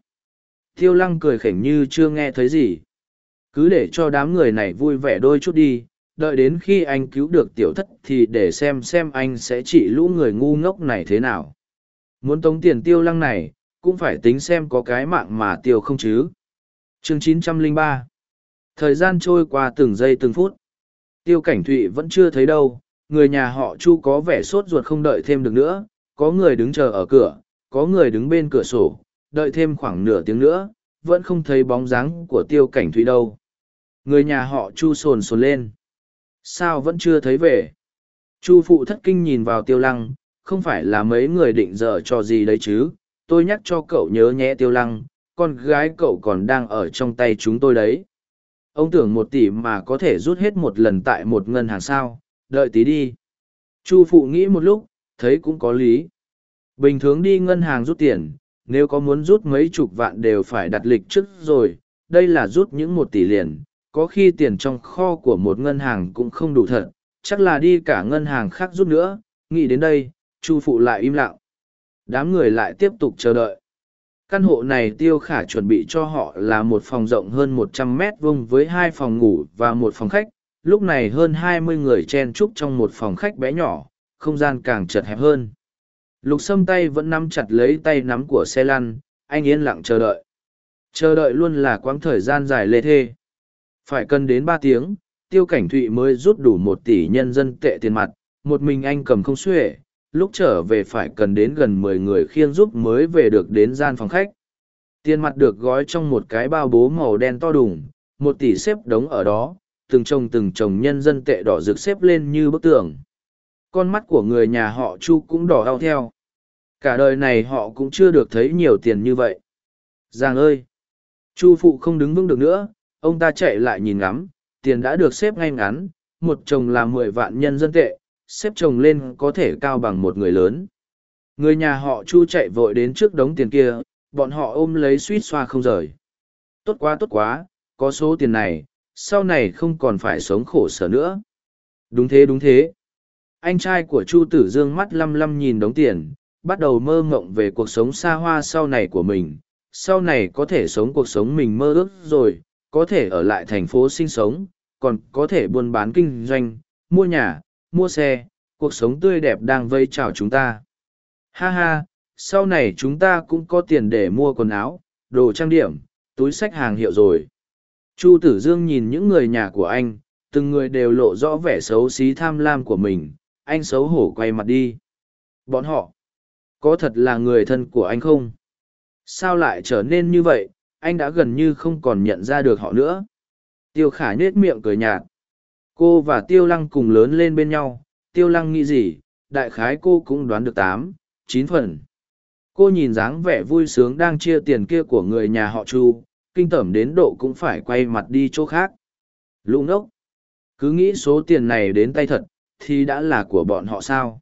tiêu lăng cười khỉnh như chưa nghe thấy gì. Cứ để cho đám người này vui vẻ đôi chút đi, đợi đến khi anh cứu được tiểu thất thì để xem xem anh sẽ trị lũ người ngu ngốc này thế nào. Muốn tống tiền tiêu lăng này, cũng phải tính xem có cái mạng mà tiêu không chứ. Chương 903 thời gian trôi qua từng giây từng phút. Tiêu cảnh thụy vẫn chưa thấy đâu, người nhà họ chu có vẻ sốt ruột không đợi thêm được nữa, có người đứng chờ ở cửa, có người đứng bên cửa sổ đợi thêm khoảng nửa tiếng nữa, vẫn không thấy bóng dáng của tiêu cảnh Thủy đâu. Người nhà họ chu sồn sồn lên. Sao vẫn chưa thấy về? Chu phụ thất kinh nhìn vào tiêu lăng, không phải là mấy người định dở trò gì đấy chứ? Tôi nhắc cho cậu nhớ nhé tiêu lăng, con gái cậu còn đang ở trong tay chúng tôi đấy. Ông tưởng một tỷ mà có thể rút hết một lần tại một ngân hàng sao? Đợi tí đi. Chu phụ nghĩ một lúc, thấy cũng có lý. Bình thường đi ngân hàng rút tiền nếu có muốn rút mấy chục vạn đều phải đặt lịch trước rồi, đây là rút những một tỷ liền, có khi tiền trong kho của một ngân hàng cũng không đủ thật, chắc là đi cả ngân hàng khác rút nữa, nghĩ đến đây, chu phụ lại im lặng. Đám người lại tiếp tục chờ đợi. Căn hộ này tiêu khả chuẩn bị cho họ là một phòng rộng hơn một trăm mét vuông với hai phòng ngủ và một phòng khách, lúc này hơn hai mươi người chen chúc trong một phòng khách bé nhỏ, không gian càng chật hẹp hơn lục sâm tay vẫn nắm chặt lấy tay nắm của xe lăn anh yên lặng chờ đợi. Chờ đợi luôn là quãng thời gian dài lê thê. Phải cần đến ba tiếng, tiêu cảnh thụy mới rút đủ một tỷ nhân dân tệ tiền mặt, một mình anh cầm không xuể, lúc trở về phải cần đến gần mười người khiêng giúp mới về được đến gian phòng khách. Tiền mặt được gói trong một cái bao bố màu đen to đùng, một tỷ xếp đống ở đó, từng chồng từng chồng nhân dân tệ đỏ rực xếp lên như bức tường con mắt của người nhà họ chu cũng đỏ đau theo. Cả đời này họ cũng chưa được thấy nhiều tiền như vậy. Giang ơi! Chu phụ không đứng vững được nữa, ông ta chạy lại nhìn ngắm, tiền đã được xếp ngay ngắn, một chồng là mười vạn nhân dân tệ, xếp chồng lên có thể cao bằng một người lớn. Người nhà họ chu chạy vội đến trước đống tiền kia, bọn họ ôm lấy suýt xoa không rời. Tốt quá tốt quá, có số tiền này, sau này không còn phải sống khổ sở nữa. Đúng thế đúng thế anh trai của chu tử dương mắt lăm lăm nhìn đống tiền, bắt đầu mơ mộng về cuộc sống xa hoa sau này của mình. Sau này có thể sống cuộc sống mình mơ ước rồi, có thể ở lại thành phố sinh sống, còn có thể buôn bán kinh doanh, mua nhà, mua xe, cuộc sống tươi đẹp đang vây chào chúng ta. Ha ha, sau này chúng ta cũng có tiền để mua quần áo, đồ trang điểm, túi sách hàng hiệu rồi. Chu tử dương nhìn những người nhà của anh, từng người đều lộ rõ vẻ xấu xí tham lam của mình anh xấu hổ quay mặt đi. Bọn họ, có thật là người thân của anh không? Sao lại trở nên như vậy? Anh đã gần như không còn nhận ra được họ nữa. Tiêu khả nhết miệng cười nhạt. Cô và tiêu lăng cùng lớn lên bên nhau. Tiêu lăng nghĩ gì? Đại khái cô cũng đoán được tám, chín phần. Cô nhìn dáng vẻ vui sướng đang chia tiền kia của người nhà họ chu, kinh tởm đến độ cũng phải quay mặt đi chỗ khác. Lũ ngốc! Cứ nghĩ số tiền này đến tay thật thì đã là của bọn họ sao?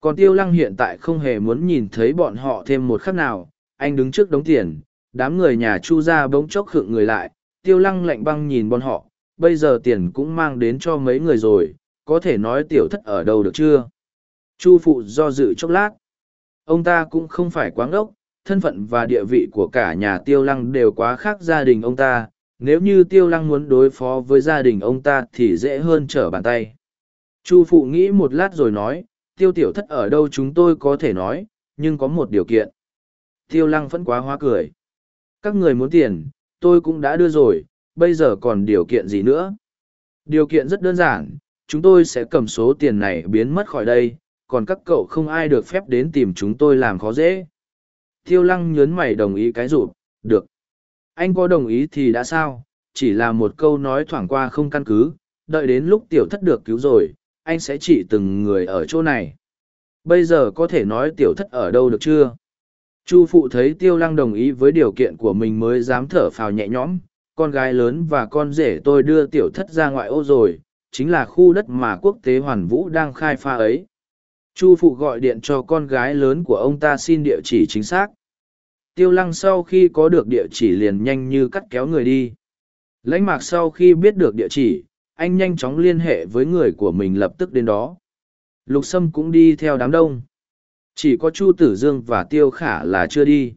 Còn tiêu lăng hiện tại không hề muốn nhìn thấy bọn họ thêm một khắc nào, anh đứng trước đống tiền, đám người nhà chu ra bỗng chốc khựng người lại, tiêu lăng lạnh băng nhìn bọn họ, bây giờ tiền cũng mang đến cho mấy người rồi, có thể nói tiểu thất ở đâu được chưa? Chu phụ do dự chốc lát. Ông ta cũng không phải quáng ngốc, thân phận và địa vị của cả nhà tiêu lăng đều quá khác gia đình ông ta, nếu như tiêu lăng muốn đối phó với gia đình ông ta thì dễ hơn trở bàn tay chu phụ nghĩ một lát rồi nói, tiêu tiểu thất ở đâu chúng tôi có thể nói, nhưng có một điều kiện. Tiêu lăng vẫn quá hoa cười. Các người muốn tiền, tôi cũng đã đưa rồi, bây giờ còn điều kiện gì nữa? Điều kiện rất đơn giản, chúng tôi sẽ cầm số tiền này biến mất khỏi đây, còn các cậu không ai được phép đến tìm chúng tôi làm khó dễ. Tiêu lăng nhớn mày đồng ý cái rụt, được. Anh có đồng ý thì đã sao? Chỉ là một câu nói thoảng qua không căn cứ, đợi đến lúc tiểu thất được cứu rồi anh sẽ chỉ từng người ở chỗ này. Bây giờ có thể nói tiểu thất ở đâu được chưa? Chu phụ thấy tiêu lăng đồng ý với điều kiện của mình mới dám thở phào nhẹ nhõm. Con gái lớn và con rể tôi đưa tiểu thất ra ngoại ô rồi, chính là khu đất mà quốc tế hoàn vũ đang khai pha ấy. Chu phụ gọi điện cho con gái lớn của ông ta xin địa chỉ chính xác. Tiêu lăng sau khi có được địa chỉ liền nhanh như cắt kéo người đi. Lãnh mạc sau khi biết được địa chỉ anh nhanh chóng liên hệ với người của mình lập tức đến đó. Lục sâm cũng đi theo đám đông. Chỉ có chu tử dương và tiêu khả là chưa đi.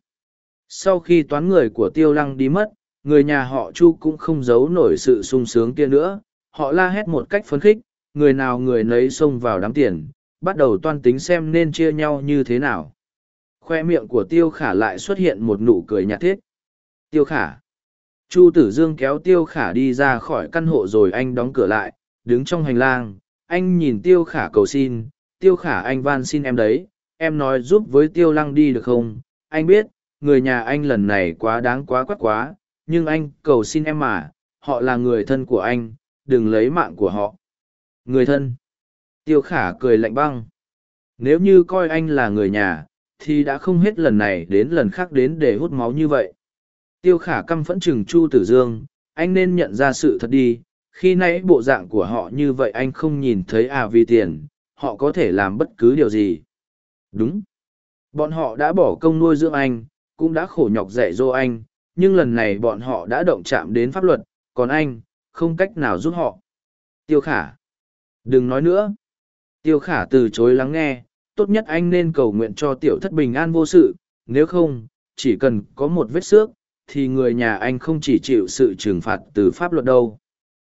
Sau khi toán người của tiêu lăng đi mất, người nhà họ chu cũng không giấu nổi sự sung sướng kia nữa. Họ la hét một cách phấn khích, người nào người nấy xông vào đám tiền, bắt đầu toan tính xem nên chia nhau như thế nào. Khoe miệng của tiêu khả lại xuất hiện một nụ cười nhạt thiết. Tiêu khả chu tử dương kéo tiêu khả đi ra khỏi căn hộ rồi anh đóng cửa lại, đứng trong hành lang, anh nhìn tiêu khả cầu xin, tiêu khả, anh van xin em đấy, em nói giúp với tiêu lăng đi được không? Anh biết, người nhà anh lần này quá đáng quá quắc quá, nhưng anh cầu xin em mà, họ là người thân của anh, đừng lấy mạng của họ. Người thân? Tiêu khả cười lạnh băng. Nếu như coi anh là người nhà, thì đã không hết lần này đến lần khác đến để hút máu như vậy. Tiêu khả căm phẫn chừng Chu Tử Dương, anh nên nhận ra sự thật đi, khi nãy bộ dạng của họ như vậy anh không nhìn thấy à vì tiền, họ có thể làm bất cứ điều gì. Đúng. Bọn họ đã bỏ công nuôi dưỡng anh, cũng đã khổ nhọc dạy dỗ anh, nhưng lần này bọn họ đã động chạm đến pháp luật, còn anh, không cách nào giúp họ. Tiêu khả. Đừng nói nữa. Tiêu khả từ chối lắng nghe, tốt nhất anh nên cầu nguyện cho tiểu thất bình an vô sự, nếu không, chỉ cần có một vết xước, thì người nhà anh không chỉ chịu sự trừng phạt từ pháp luật đâu.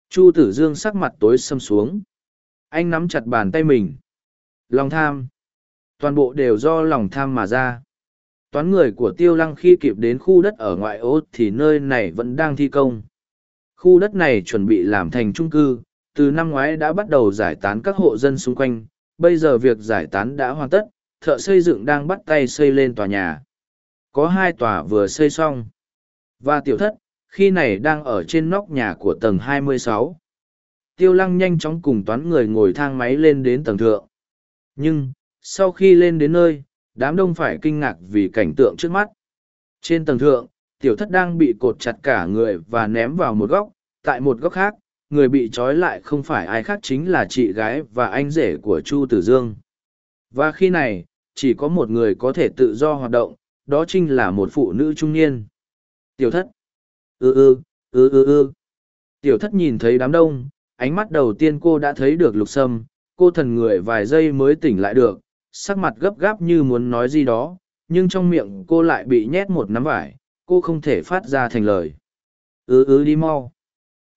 Chu tử dương sắc mặt tối xâm xuống. Anh nắm chặt bàn tay mình. Lòng tham. Toàn bộ đều do lòng tham mà ra. Toán người của tiêu lăng khi kịp đến khu đất ở ngoại ô thì nơi này vẫn đang thi công. Khu đất này chuẩn bị làm thành trung cư, từ năm ngoái đã bắt đầu giải tán các hộ dân xung quanh, bây giờ việc giải tán đã hoàn tất, thợ xây dựng đang bắt tay xây lên tòa nhà. Có hai tòa vừa xây xong. Và tiểu thất, khi này đang ở trên nóc nhà của tầng 26. Tiêu lăng nhanh chóng cùng toán người ngồi thang máy lên đến tầng thượng. Nhưng, sau khi lên đến nơi, đám đông phải kinh ngạc vì cảnh tượng trước mắt. Trên tầng thượng, tiểu thất đang bị cột chặt cả người và ném vào một góc, tại một góc khác, người bị trói lại không phải ai khác chính là chị gái và anh rể của Chu Tử Dương. Và khi này, chỉ có một người có thể tự do hoạt động, đó chính là một phụ nữ trung niên. Tiểu thất. ư ư, ư ư ư. Tiểu thất nhìn thấy đám đông, ánh mắt đầu tiên cô đã thấy được lục sâm, cô thần người vài giây mới tỉnh lại được, sắc mặt gấp gáp như muốn nói gì đó, nhưng trong miệng cô lại bị nhét một nắm vải, cô không thể phát ra thành lời. ư ư đi mau.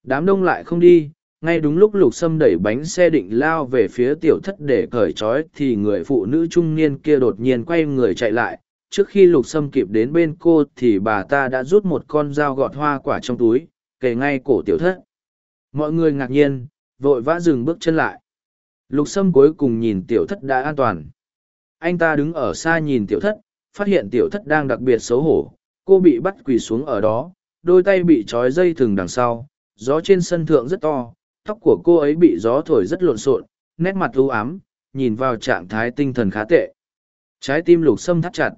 Đám đông lại không đi, ngay đúng lúc lục sâm đẩy bánh xe định lao về phía tiểu thất để cởi trói thì người phụ nữ trung niên kia đột nhiên quay người chạy lại trước khi lục sâm kịp đến bên cô thì bà ta đã rút một con dao gọt hoa quả trong túi, kề ngay cổ tiểu thất. Mọi người ngạc nhiên, vội vã dừng bước chân lại. Lục sâm cuối cùng nhìn tiểu thất đã an toàn. Anh ta đứng ở xa nhìn tiểu thất, phát hiện tiểu thất đang đặc biệt xấu hổ. Cô bị bắt quỳ xuống ở đó, đôi tay bị trói dây thừng đằng sau, gió trên sân thượng rất to, tóc của cô ấy bị gió thổi rất lộn xộn, nét mặt ưu ám, nhìn vào trạng thái tinh thần khá tệ. Trái tim lục sâm thắt chặt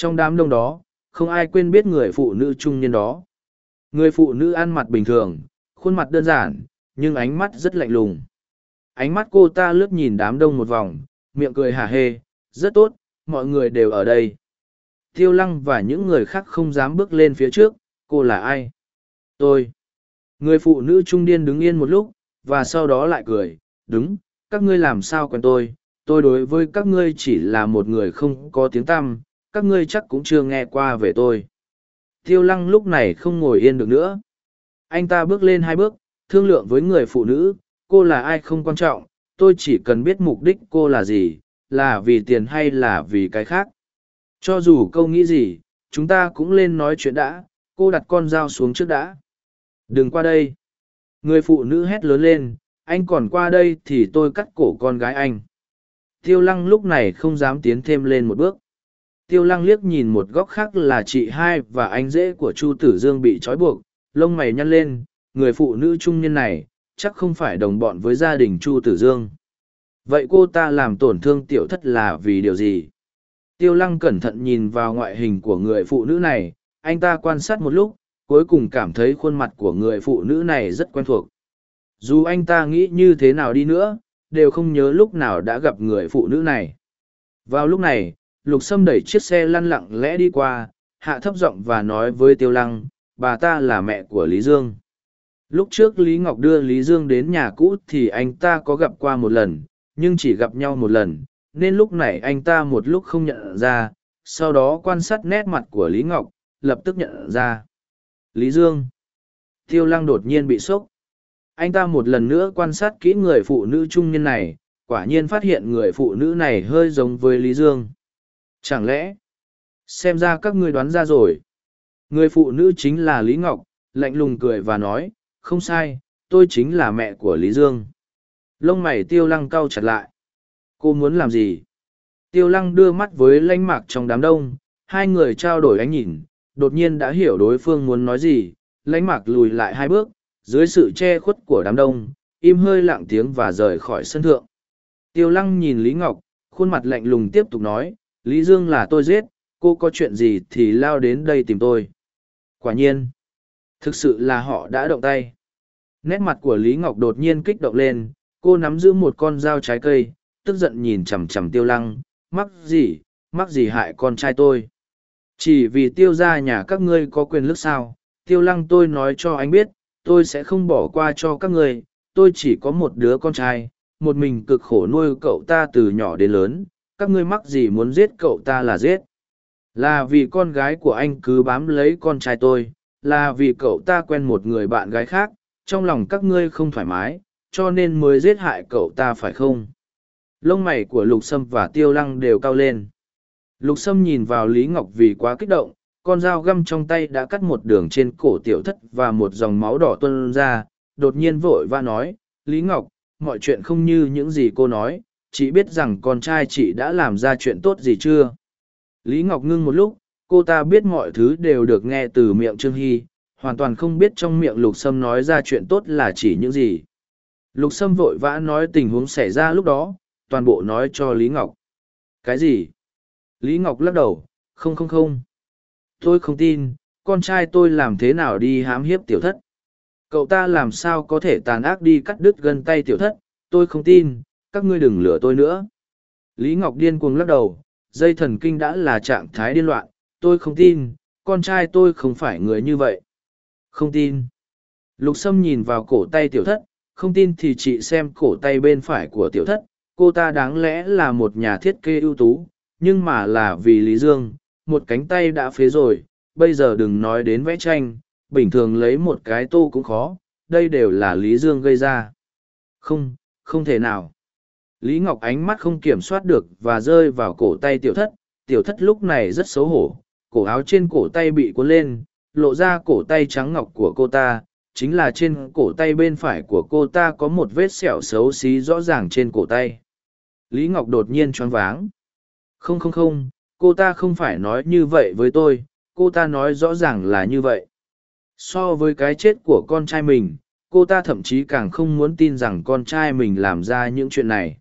trong đám đông đó không ai quên biết người phụ nữ trung niên đó. Người phụ nữ ăn mặt bình thường khuôn mặt đơn giản nhưng ánh mắt rất lạnh lùng. Ánh mắt cô ta lướt nhìn đám đông một vòng miệng cười hả hê rất tốt mọi người đều ở đây. Tiêu lăng và những người khác không dám bước lên phía trước cô là ai? Tôi. Người phụ nữ trung niên đứng yên một lúc, và sau đó lại cười, đúng, các ngươi làm sao quen tôi, tôi đối với các ngươi chỉ là một người không có tiếng tăm, các ngươi chắc cũng chưa nghe qua về tôi. Tiêu lăng lúc này không ngồi yên được nữa. Anh ta bước lên hai bước, thương lượng với người phụ nữ, cô là ai không quan trọng, tôi chỉ cần biết mục đích cô là gì, là vì tiền hay là vì cái khác. Cho dù câu nghĩ gì, chúng ta cũng lên nói chuyện đã, cô đặt con dao xuống trước đã. Đừng qua đây. Người phụ nữ hét lớn lên, anh còn qua đây thì tôi cắt cổ con gái anh. Tiêu lăng lúc này không dám tiến thêm lên một bước. Tiêu lăng liếc nhìn một góc khác là chị hai và anh rể của Chu Tử Dương bị trói buộc, lông mày nhăn lên, người phụ nữ trung niên này, chắc không phải đồng bọn với gia đình Chu Tử Dương. Vậy cô ta làm tổn thương tiểu thất là vì điều gì? Tiêu lăng cẩn thận nhìn vào ngoại hình của người phụ nữ này, anh ta quan sát một lúc, cuối cùng cảm thấy khuôn mặt của người phụ nữ này rất quen thuộc dù anh ta nghĩ như thế nào đi nữa đều không nhớ lúc nào đã gặp người phụ nữ này vào lúc này lục sâm đẩy chiếc xe lăn lặng lẽ đi qua hạ thấp giọng và nói với tiêu lăng bà ta là mẹ của lý dương lúc trước lý ngọc đưa lý dương đến nhà cũ thì anh ta có gặp qua một lần nhưng chỉ gặp nhau một lần nên lúc này anh ta một lúc không nhận ra sau đó quan sát nét mặt của lý ngọc lập tức nhận ra Lý Dương. Tiêu lăng đột nhiên bị sốc. Anh ta một lần nữa quan sát kỹ người phụ nữ trung niên này, quả nhiên phát hiện người phụ nữ này hơi giống với Lý Dương. Chẳng lẽ, xem ra các ngươi đoán ra rồi. Người phụ nữ chính là Lý Ngọc, lạnh lùng cười và nói, không sai, tôi chính là mẹ của Lý Dương. Lông mày tiêu lăng cau chặt lại. Cô muốn làm gì? Tiêu lăng đưa mắt với lanh mạc trong đám đông, hai người trao đổi ánh nhìn, đột nhiên đã hiểu đối phương muốn nói gì, lãnh mạc lùi lại hai bước, dưới sự che khuất của đám đông, im hơi lặng tiếng và rời khỏi sân thượng. Tiêu lăng nhìn Lý Ngọc, khuôn mặt lạnh lùng tiếp tục nói, Lý Dương là tôi giết, cô có chuyện gì thì lao đến đây tìm tôi. Quả nhiên, thực sự là họ đã động tay. Nét mặt của Lý Ngọc đột nhiên kích động lên, cô nắm giữ một con dao trái cây, tức giận nhìn chằm chằm tiêu lăng, mắc gì, mắc gì hại con trai tôi. Chỉ vì tiêu ra nhà các ngươi có quyền lực sao, tiêu lăng tôi nói cho anh biết, tôi sẽ không bỏ qua cho các ngươi, tôi chỉ có một đứa con trai, một mình cực khổ nuôi cậu ta từ nhỏ đến lớn, các ngươi mắc gì muốn giết cậu ta là giết. Là vì con gái của anh cứ bám lấy con trai tôi, là vì cậu ta quen một người bạn gái khác, trong lòng các ngươi không thoải mái, cho nên mới giết hại cậu ta phải không? Lông mày của Lục Sâm và Tiêu Lăng đều cao lên. Lục Sâm nhìn vào Lý Ngọc vì quá kích động, con dao găm trong tay đã cắt một đường trên cổ tiểu thất và một dòng máu đỏ tuôn ra, đột nhiên vội và nói, Lý Ngọc, mọi chuyện không như những gì cô nói, chị biết rằng con trai chị đã làm ra chuyện tốt gì chưa? Lý Ngọc ngưng một lúc, cô ta biết mọi thứ đều được nghe từ miệng Trương Hy, hoàn toàn không biết trong miệng Lục Sâm nói ra chuyện tốt là chỉ những gì. Lục Sâm vội vã nói tình huống xảy ra lúc đó, toàn bộ nói cho Lý Ngọc. Cái gì? Lý Ngọc lắc đầu, không không không. Tôi không tin, con trai tôi làm thế nào đi hám hiếp tiểu thất. Cậu ta làm sao có thể tàn ác đi cắt đứt gân tay tiểu thất, tôi không tin, các ngươi đừng lừa tôi nữa. Lý Ngọc điên cuồng lắc đầu, dây thần kinh đã là trạng thái điên loạn, tôi không tin, con trai tôi không phải người như vậy. Không tin. Lục Sâm nhìn vào cổ tay tiểu thất, không tin thì chị xem cổ tay bên phải của tiểu thất, cô ta đáng lẽ là một nhà thiết kế ưu tú, nhưng mà là vì Lý Dương, một cánh tay đã phế rồi, bây giờ đừng nói đến vẽ tranh, bình thường lấy một cái tô cũng khó, đây đều là Lý Dương gây ra. Không, không thể nào. Lý Ngọc ánh mắt không kiểm soát được và rơi vào cổ tay tiểu thất, tiểu thất lúc này rất xấu hổ, cổ áo trên cổ tay bị cuốn lên, lộ ra cổ tay trắng ngọc của cô ta, chính là trên cổ tay bên phải của cô ta có một vết sẹo xấu xí rõ ràng trên cổ tay. Lý Ngọc đột nhiên choáng váng. Không không không, cô ta không phải nói như vậy với tôi, cô ta nói rõ ràng là như vậy. So với cái chết của con trai mình, cô ta thậm chí càng không muốn tin rằng con trai mình làm ra những chuyện này.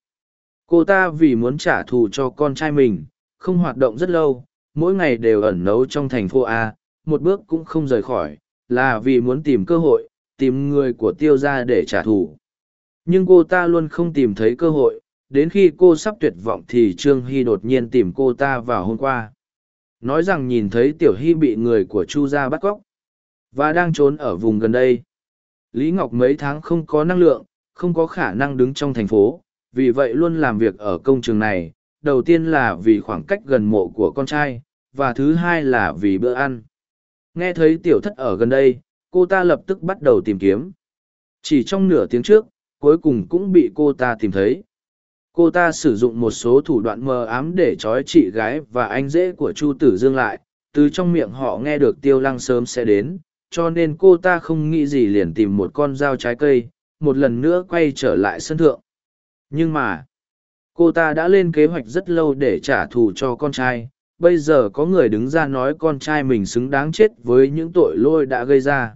Cô ta vì muốn trả thù cho con trai mình, không hoạt động rất lâu, mỗi ngày đều ẩn nấu trong thành phố A, một bước cũng không rời khỏi, là vì muốn tìm cơ hội, tìm người của tiêu gia để trả thù. Nhưng cô ta luôn không tìm thấy cơ hội, đến khi cô sắp tuyệt vọng thì Trương Hy đột nhiên tìm cô ta vào hôm qua. Nói rằng nhìn thấy Tiểu Hy bị người của Chu gia bắt cóc, và đang trốn ở vùng gần đây. Lý Ngọc mấy tháng không có năng lượng, không có khả năng đứng trong thành phố, vì vậy luôn làm việc ở công trường này. Đầu tiên là vì khoảng cách gần mộ của con trai, và thứ hai là vì bữa ăn. Nghe thấy tiểu thất ở gần đây, cô ta lập tức bắt đầu tìm kiếm. Chỉ trong nửa tiếng trước, cuối cùng cũng bị cô ta tìm thấy. Cô ta sử dụng một số thủ đoạn mờ ám để trói chị gái và anh rể của Chu Tử Dương lại, từ trong miệng họ nghe được tiêu lăng sớm sẽ đến, cho nên cô ta không nghĩ gì liền tìm một con dao trái cây, một lần nữa quay trở lại sân thượng. Nhưng mà, cô ta đã lên kế hoạch rất lâu để trả thù cho con trai, bây giờ có người đứng ra nói con trai mình xứng đáng chết với những tội lôi đã gây ra.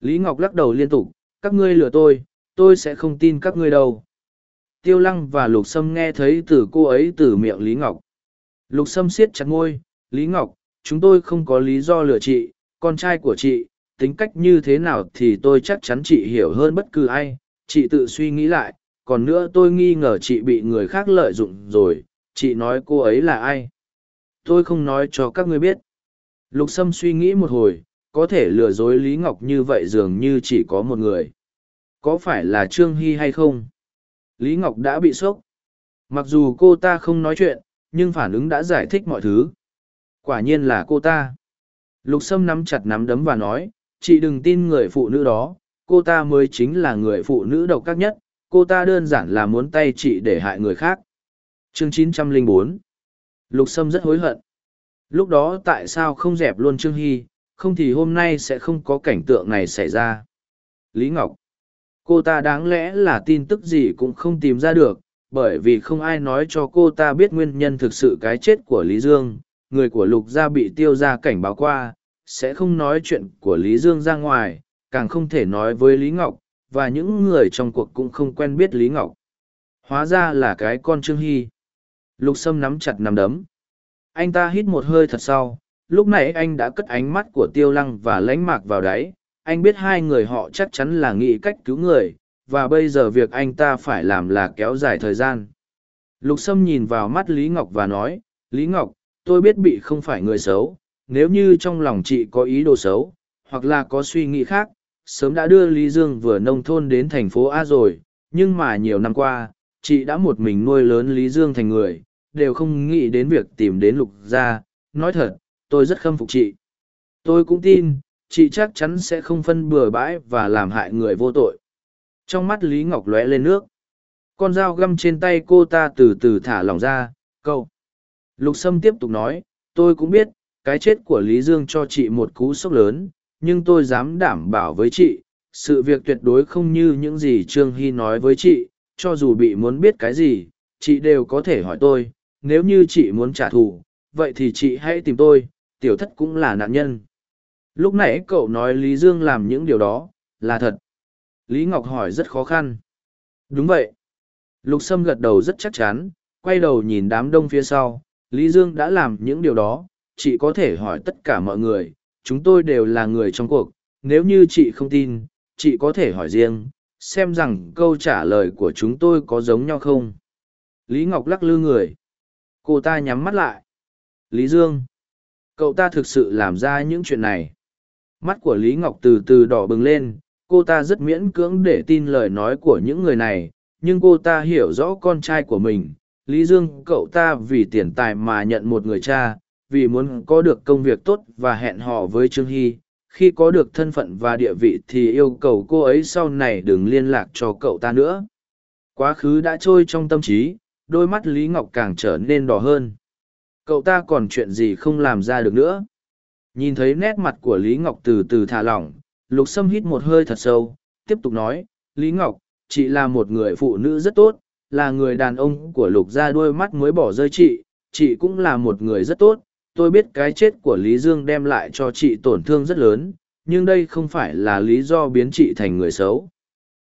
Lý Ngọc lắc đầu liên tục, các ngươi lừa tôi, tôi sẽ không tin các ngươi đâu. Tiêu Lăng và Lục Sâm nghe thấy từ cô ấy từ miệng Lý Ngọc. Lục Sâm siết chặt ngôi, Lý Ngọc, chúng tôi không có lý do lừa chị, con trai của chị, tính cách như thế nào thì tôi chắc chắn chị hiểu hơn bất cứ ai, chị tự suy nghĩ lại, còn nữa tôi nghi ngờ chị bị người khác lợi dụng rồi, chị nói cô ấy là ai? Tôi không nói cho các ngươi biết. Lục sâm suy nghĩ một hồi có thể lừa dối lý ngọc như vậy dường như chỉ có một người. Có phải là trương hy hay không? Lý ngọc đã bị sốc. Mặc dù cô ta không nói chuyện nhưng phản ứng đã giải thích mọi thứ. Quả nhiên là cô ta. Lục sâm nắm chặt nắm đấm và nói chị đừng tin người phụ nữ đó cô ta mới chính là người phụ nữ độc ác nhất cô ta đơn giản là muốn tay chị để hại người khác chương 904 Lục Sâm rất hối hận. Lúc đó tại sao không dẹp luôn Trương Hy, không thì hôm nay sẽ không có cảnh tượng này xảy ra. Lý Ngọc. Cô ta đáng lẽ là tin tức gì cũng không tìm ra được, bởi vì không ai nói cho cô ta biết nguyên nhân thực sự cái chết của Lý Dương. Người của Lục Gia bị tiêu ra cảnh báo qua, sẽ không nói chuyện của Lý Dương ra ngoài, càng không thể nói với Lý Ngọc, và những người trong cuộc cũng không quen biết Lý Ngọc. Hóa ra là cái con Trương Hy. Lục Sâm nắm chặt nắm đấm. Anh ta hít một hơi thật sau, lúc này anh đã cất ánh mắt của tiêu lăng và lánh mạc vào đáy anh biết hai người họ chắc chắn là nghĩ cách cứu người và bây giờ việc anh ta phải làm là kéo dài thời gian lục sâm nhìn vào mắt lý ngọc và nói lý ngọc tôi biết bị không phải người xấu nếu như trong lòng chị có ý đồ xấu hoặc là có suy nghĩ khác sớm đã đưa lý dương vừa nông thôn đến thành phố a rồi, nhưng mà nhiều năm qua, chị đã một mình nuôi lớn lý dương thành người, đều không nghĩ đến việc tìm đến lục gia. Nói thật, tôi rất khâm phục chị. Tôi cũng tin, chị chắc chắn sẽ không phân bừa bãi và làm hại người vô tội. Trong mắt lý ngọc lóe lên nước. Con dao găm trên tay cô ta từ từ thả lỏng ra câu lục sâm tiếp tục nói, tôi cũng biết, cái chết của lý dương cho chị một cú sốc lớn nhưng tôi dám đảm bảo với chị, sự việc tuyệt đối không như những gì trương hy nói với chị, cho dù bị muốn biết cái gì, chị đều có thể hỏi tôi, nếu như chị muốn trả thù, vậy thì chị hãy tìm tôi, tiểu thất cũng là nạn nhân. Lúc nãy cậu nói lý dương làm những điều đó, là thật. Lý ngọc hỏi rất khó khăn. Đúng vậy. Lục sâm gật đầu rất chắc chắn, quay đầu nhìn đám đông phía sau, lý dương đã làm những điều đó, chị có thể hỏi tất cả mọi người chúng tôi đều là người trong cuộc, nếu như chị không tin, chị có thể hỏi riêng, xem rằng câu trả lời của chúng tôi có giống nhau không. Lý ngọc lắc lư người. Cô ta nhắm mắt lại. Lý dương, cậu ta thực sự làm ra những chuyện này. Mắt của lý ngọc từ từ đỏ bừng lên, cô ta rất miễn cưỡng để tin lời nói của những người này, nhưng cô ta hiểu rõ con trai của mình. Lý dương, cậu ta vì tiền tài mà nhận một người cha vì muốn có được công việc tốt và hẹn hò với trương hy. Khi có được thân phận và địa vị thì yêu cầu cô ấy sau này đừng liên lạc cho cậu ta nữa. Quá khứ đã trôi trong tâm trí, đôi mắt lý ngọc càng trở nên đỏ hơn. Cậu ta còn chuyện gì không làm ra được nữa? Nhìn thấy nét mặt của lý ngọc từ từ thả lỏng, lục sâm hít một hơi thật sâu, tiếp tục nói, lý ngọc, chị là một người phụ nữ rất tốt, là người đàn ông của lục gia đôi mắt mới bỏ rơi chị chị cũng là một người rất tốt tôi biết cái chết của lý dương đem lại cho chị tổn thương rất lớn, nhưng đây không phải là lý do biến chị thành người xấu.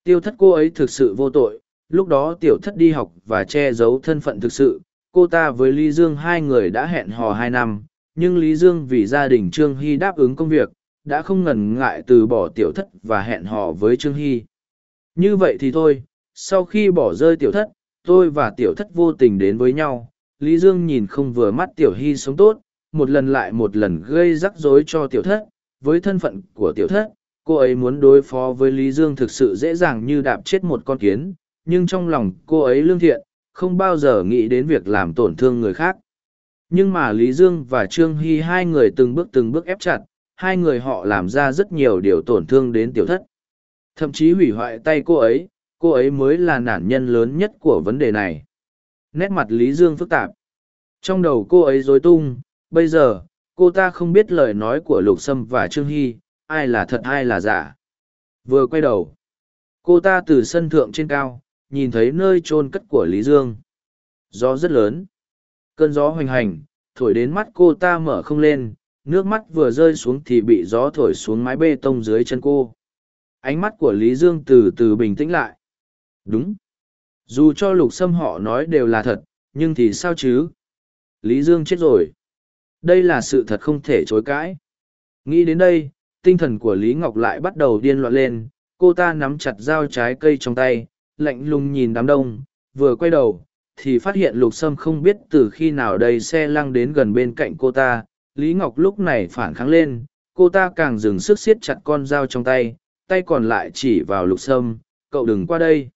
Tiêu thất cô ấy thực sự vô tội, lúc đó tiểu thất đi học và che giấu thân phận thực sự, cô ta với lý dương hai người đã hẹn hò hai năm, nhưng lý dương vì gia đình trương hy đáp ứng công việc, đã không ngần ngại từ bỏ tiểu thất và hẹn hò với trương hy. Như vậy thì thôi, sau khi bỏ rơi tiểu thất, tôi và tiểu thất vô tình đến với nhau, lý dương nhìn không vừa mắt tiểu hy sống tốt một lần lại một lần gây rắc rối cho tiểu thất, với thân phận của tiểu thất, cô ấy muốn đối phó với lý dương thực sự dễ dàng như đạp chết một con kiến, nhưng trong lòng cô ấy lương thiện, không bao giờ nghĩ đến việc làm tổn thương người khác. Nhưng mà lý dương và trương hy hai người từng bước từng bước ép chặt, hai người họ làm ra rất nhiều điều tổn thương đến tiểu thất. Thậm chí hủy hoại tay cô ấy cô ấy mới là nạn nhân lớn nhất của vấn đề này. Nét mặt lý dương phức tạp. Trong đầu cô ấy dối tung bây giờ, cô ta không biết lời nói của lục sâm và trương hy, ai là thật, ai là giả. Vừa quay đầu, cô ta từ sân thượng trên cao, nhìn thấy nơi chôn cất của lý dương. Gió rất lớn. Cơn gió hoành hành, thổi đến mắt cô ta mở không lên, nước mắt vừa rơi xuống thì bị gió thổi xuống mái bê tông dưới chân cô. Ánh mắt của lý dương từ từ bình tĩnh lại. Đúng. Dù cho lục sâm họ nói đều là thật, nhưng thì sao chứ? Lý dương chết rồi đây là sự thật không thể chối cãi. Nghĩ đến đây, tinh thần của lý ngọc lại bắt đầu điên loạn lên, cô ta nắm chặt dao trái cây trong tay, lạnh lùng nhìn đám đông, vừa quay đầu, thì phát hiện lục sâm không biết từ khi nào đây xe lăng đến gần bên cạnh cô ta. Lý ngọc lúc này phản kháng lên, cô ta càng dừng sức siết chặt con dao trong tay tay còn lại chỉ vào lục sâm, cậu đừng qua đây.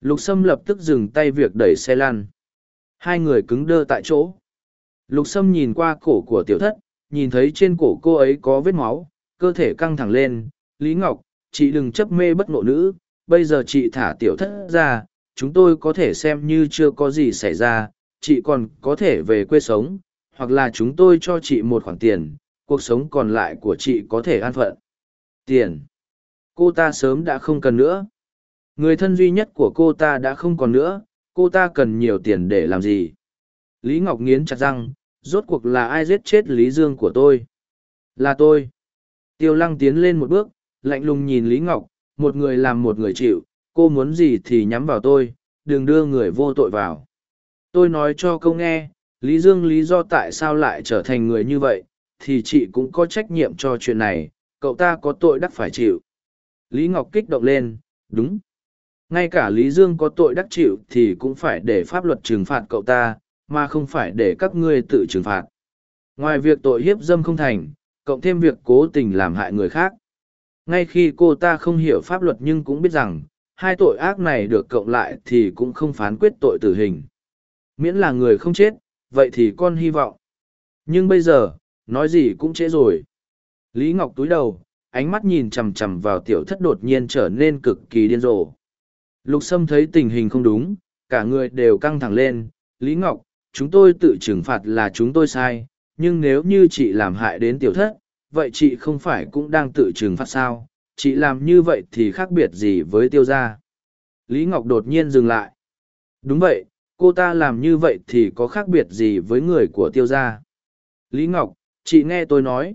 Lục sâm lập tức dừng tay việc đẩy xe lăn. Hai người cứng đơ tại chỗ lục sâm nhìn qua cổ của tiểu thất, nhìn thấy trên cổ cô ấy có vết máu, cơ thể căng thẳng lên. Lý ngọc, chị đừng chấp mê bất ngộ nữ, bây giờ chị thả tiểu thất ra, chúng tôi có thể xem như chưa có gì xảy ra, chị còn có thể về quê sống, hoặc là chúng tôi cho chị một khoản tiền, cuộc sống còn lại của chị có thể an phận. Tiền. Cô ta sớm đã không cần nữa. Người thân duy nhất của cô ta đã không còn nữa, cô ta cần nhiều tiền để làm gì? Lý ngọc nghiến chặt răng rốt cuộc là ai giết chết lý dương của tôi là tôi tiêu lăng tiến lên một bước lạnh lùng nhìn lý ngọc một người làm một người chịu cô muốn gì thì nhắm vào tôi đừng đưa người vô tội vào tôi nói cho câu nghe lý dương lý do tại sao lại trở thành người như vậy thì chị cũng có trách nhiệm cho chuyện này, cậu ta có tội đắc phải chịu. Lý Ngọc kích động lên, đúng. Ngay cả Lý Dương có tội đắc chịu thì cũng phải để pháp luật trừng phạt cậu ta, mà không phải để các ngươi tự trừng phạt. Ngoài việc tội hiếp dâm không thành, cộng thêm việc cố tình làm hại người khác. Ngay khi cô ta không hiểu pháp luật nhưng cũng biết rằng, hai tội ác này được cộng lại thì cũng không phán quyết tội tử hình. Miễn là người không chết, vậy thì con hy vọng. Nhưng bây giờ, nói gì cũng trễ rồi. Lý Ngọc túi đầu, ánh mắt nhìn chằm chằm vào tiểu thất đột nhiên trở nên cực kỳ điên rồ. Lục Sâm thấy tình hình không đúng, cả người đều căng thẳng lên. Lý Ngọc, chúng tôi tự trừng phạt là chúng tôi sai, nhưng nếu như chị làm hại đến tiểu thất, vậy chị không phải cũng đang tự trừng phạt sao? Chị làm như vậy thì khác biệt gì với tiêu gia? Lý Ngọc đột nhiên dừng lại. Đúng vậy, cô ta làm như vậy thì có khác biệt gì với người của tiêu gia? Lý Ngọc, chị nghe tôi nói.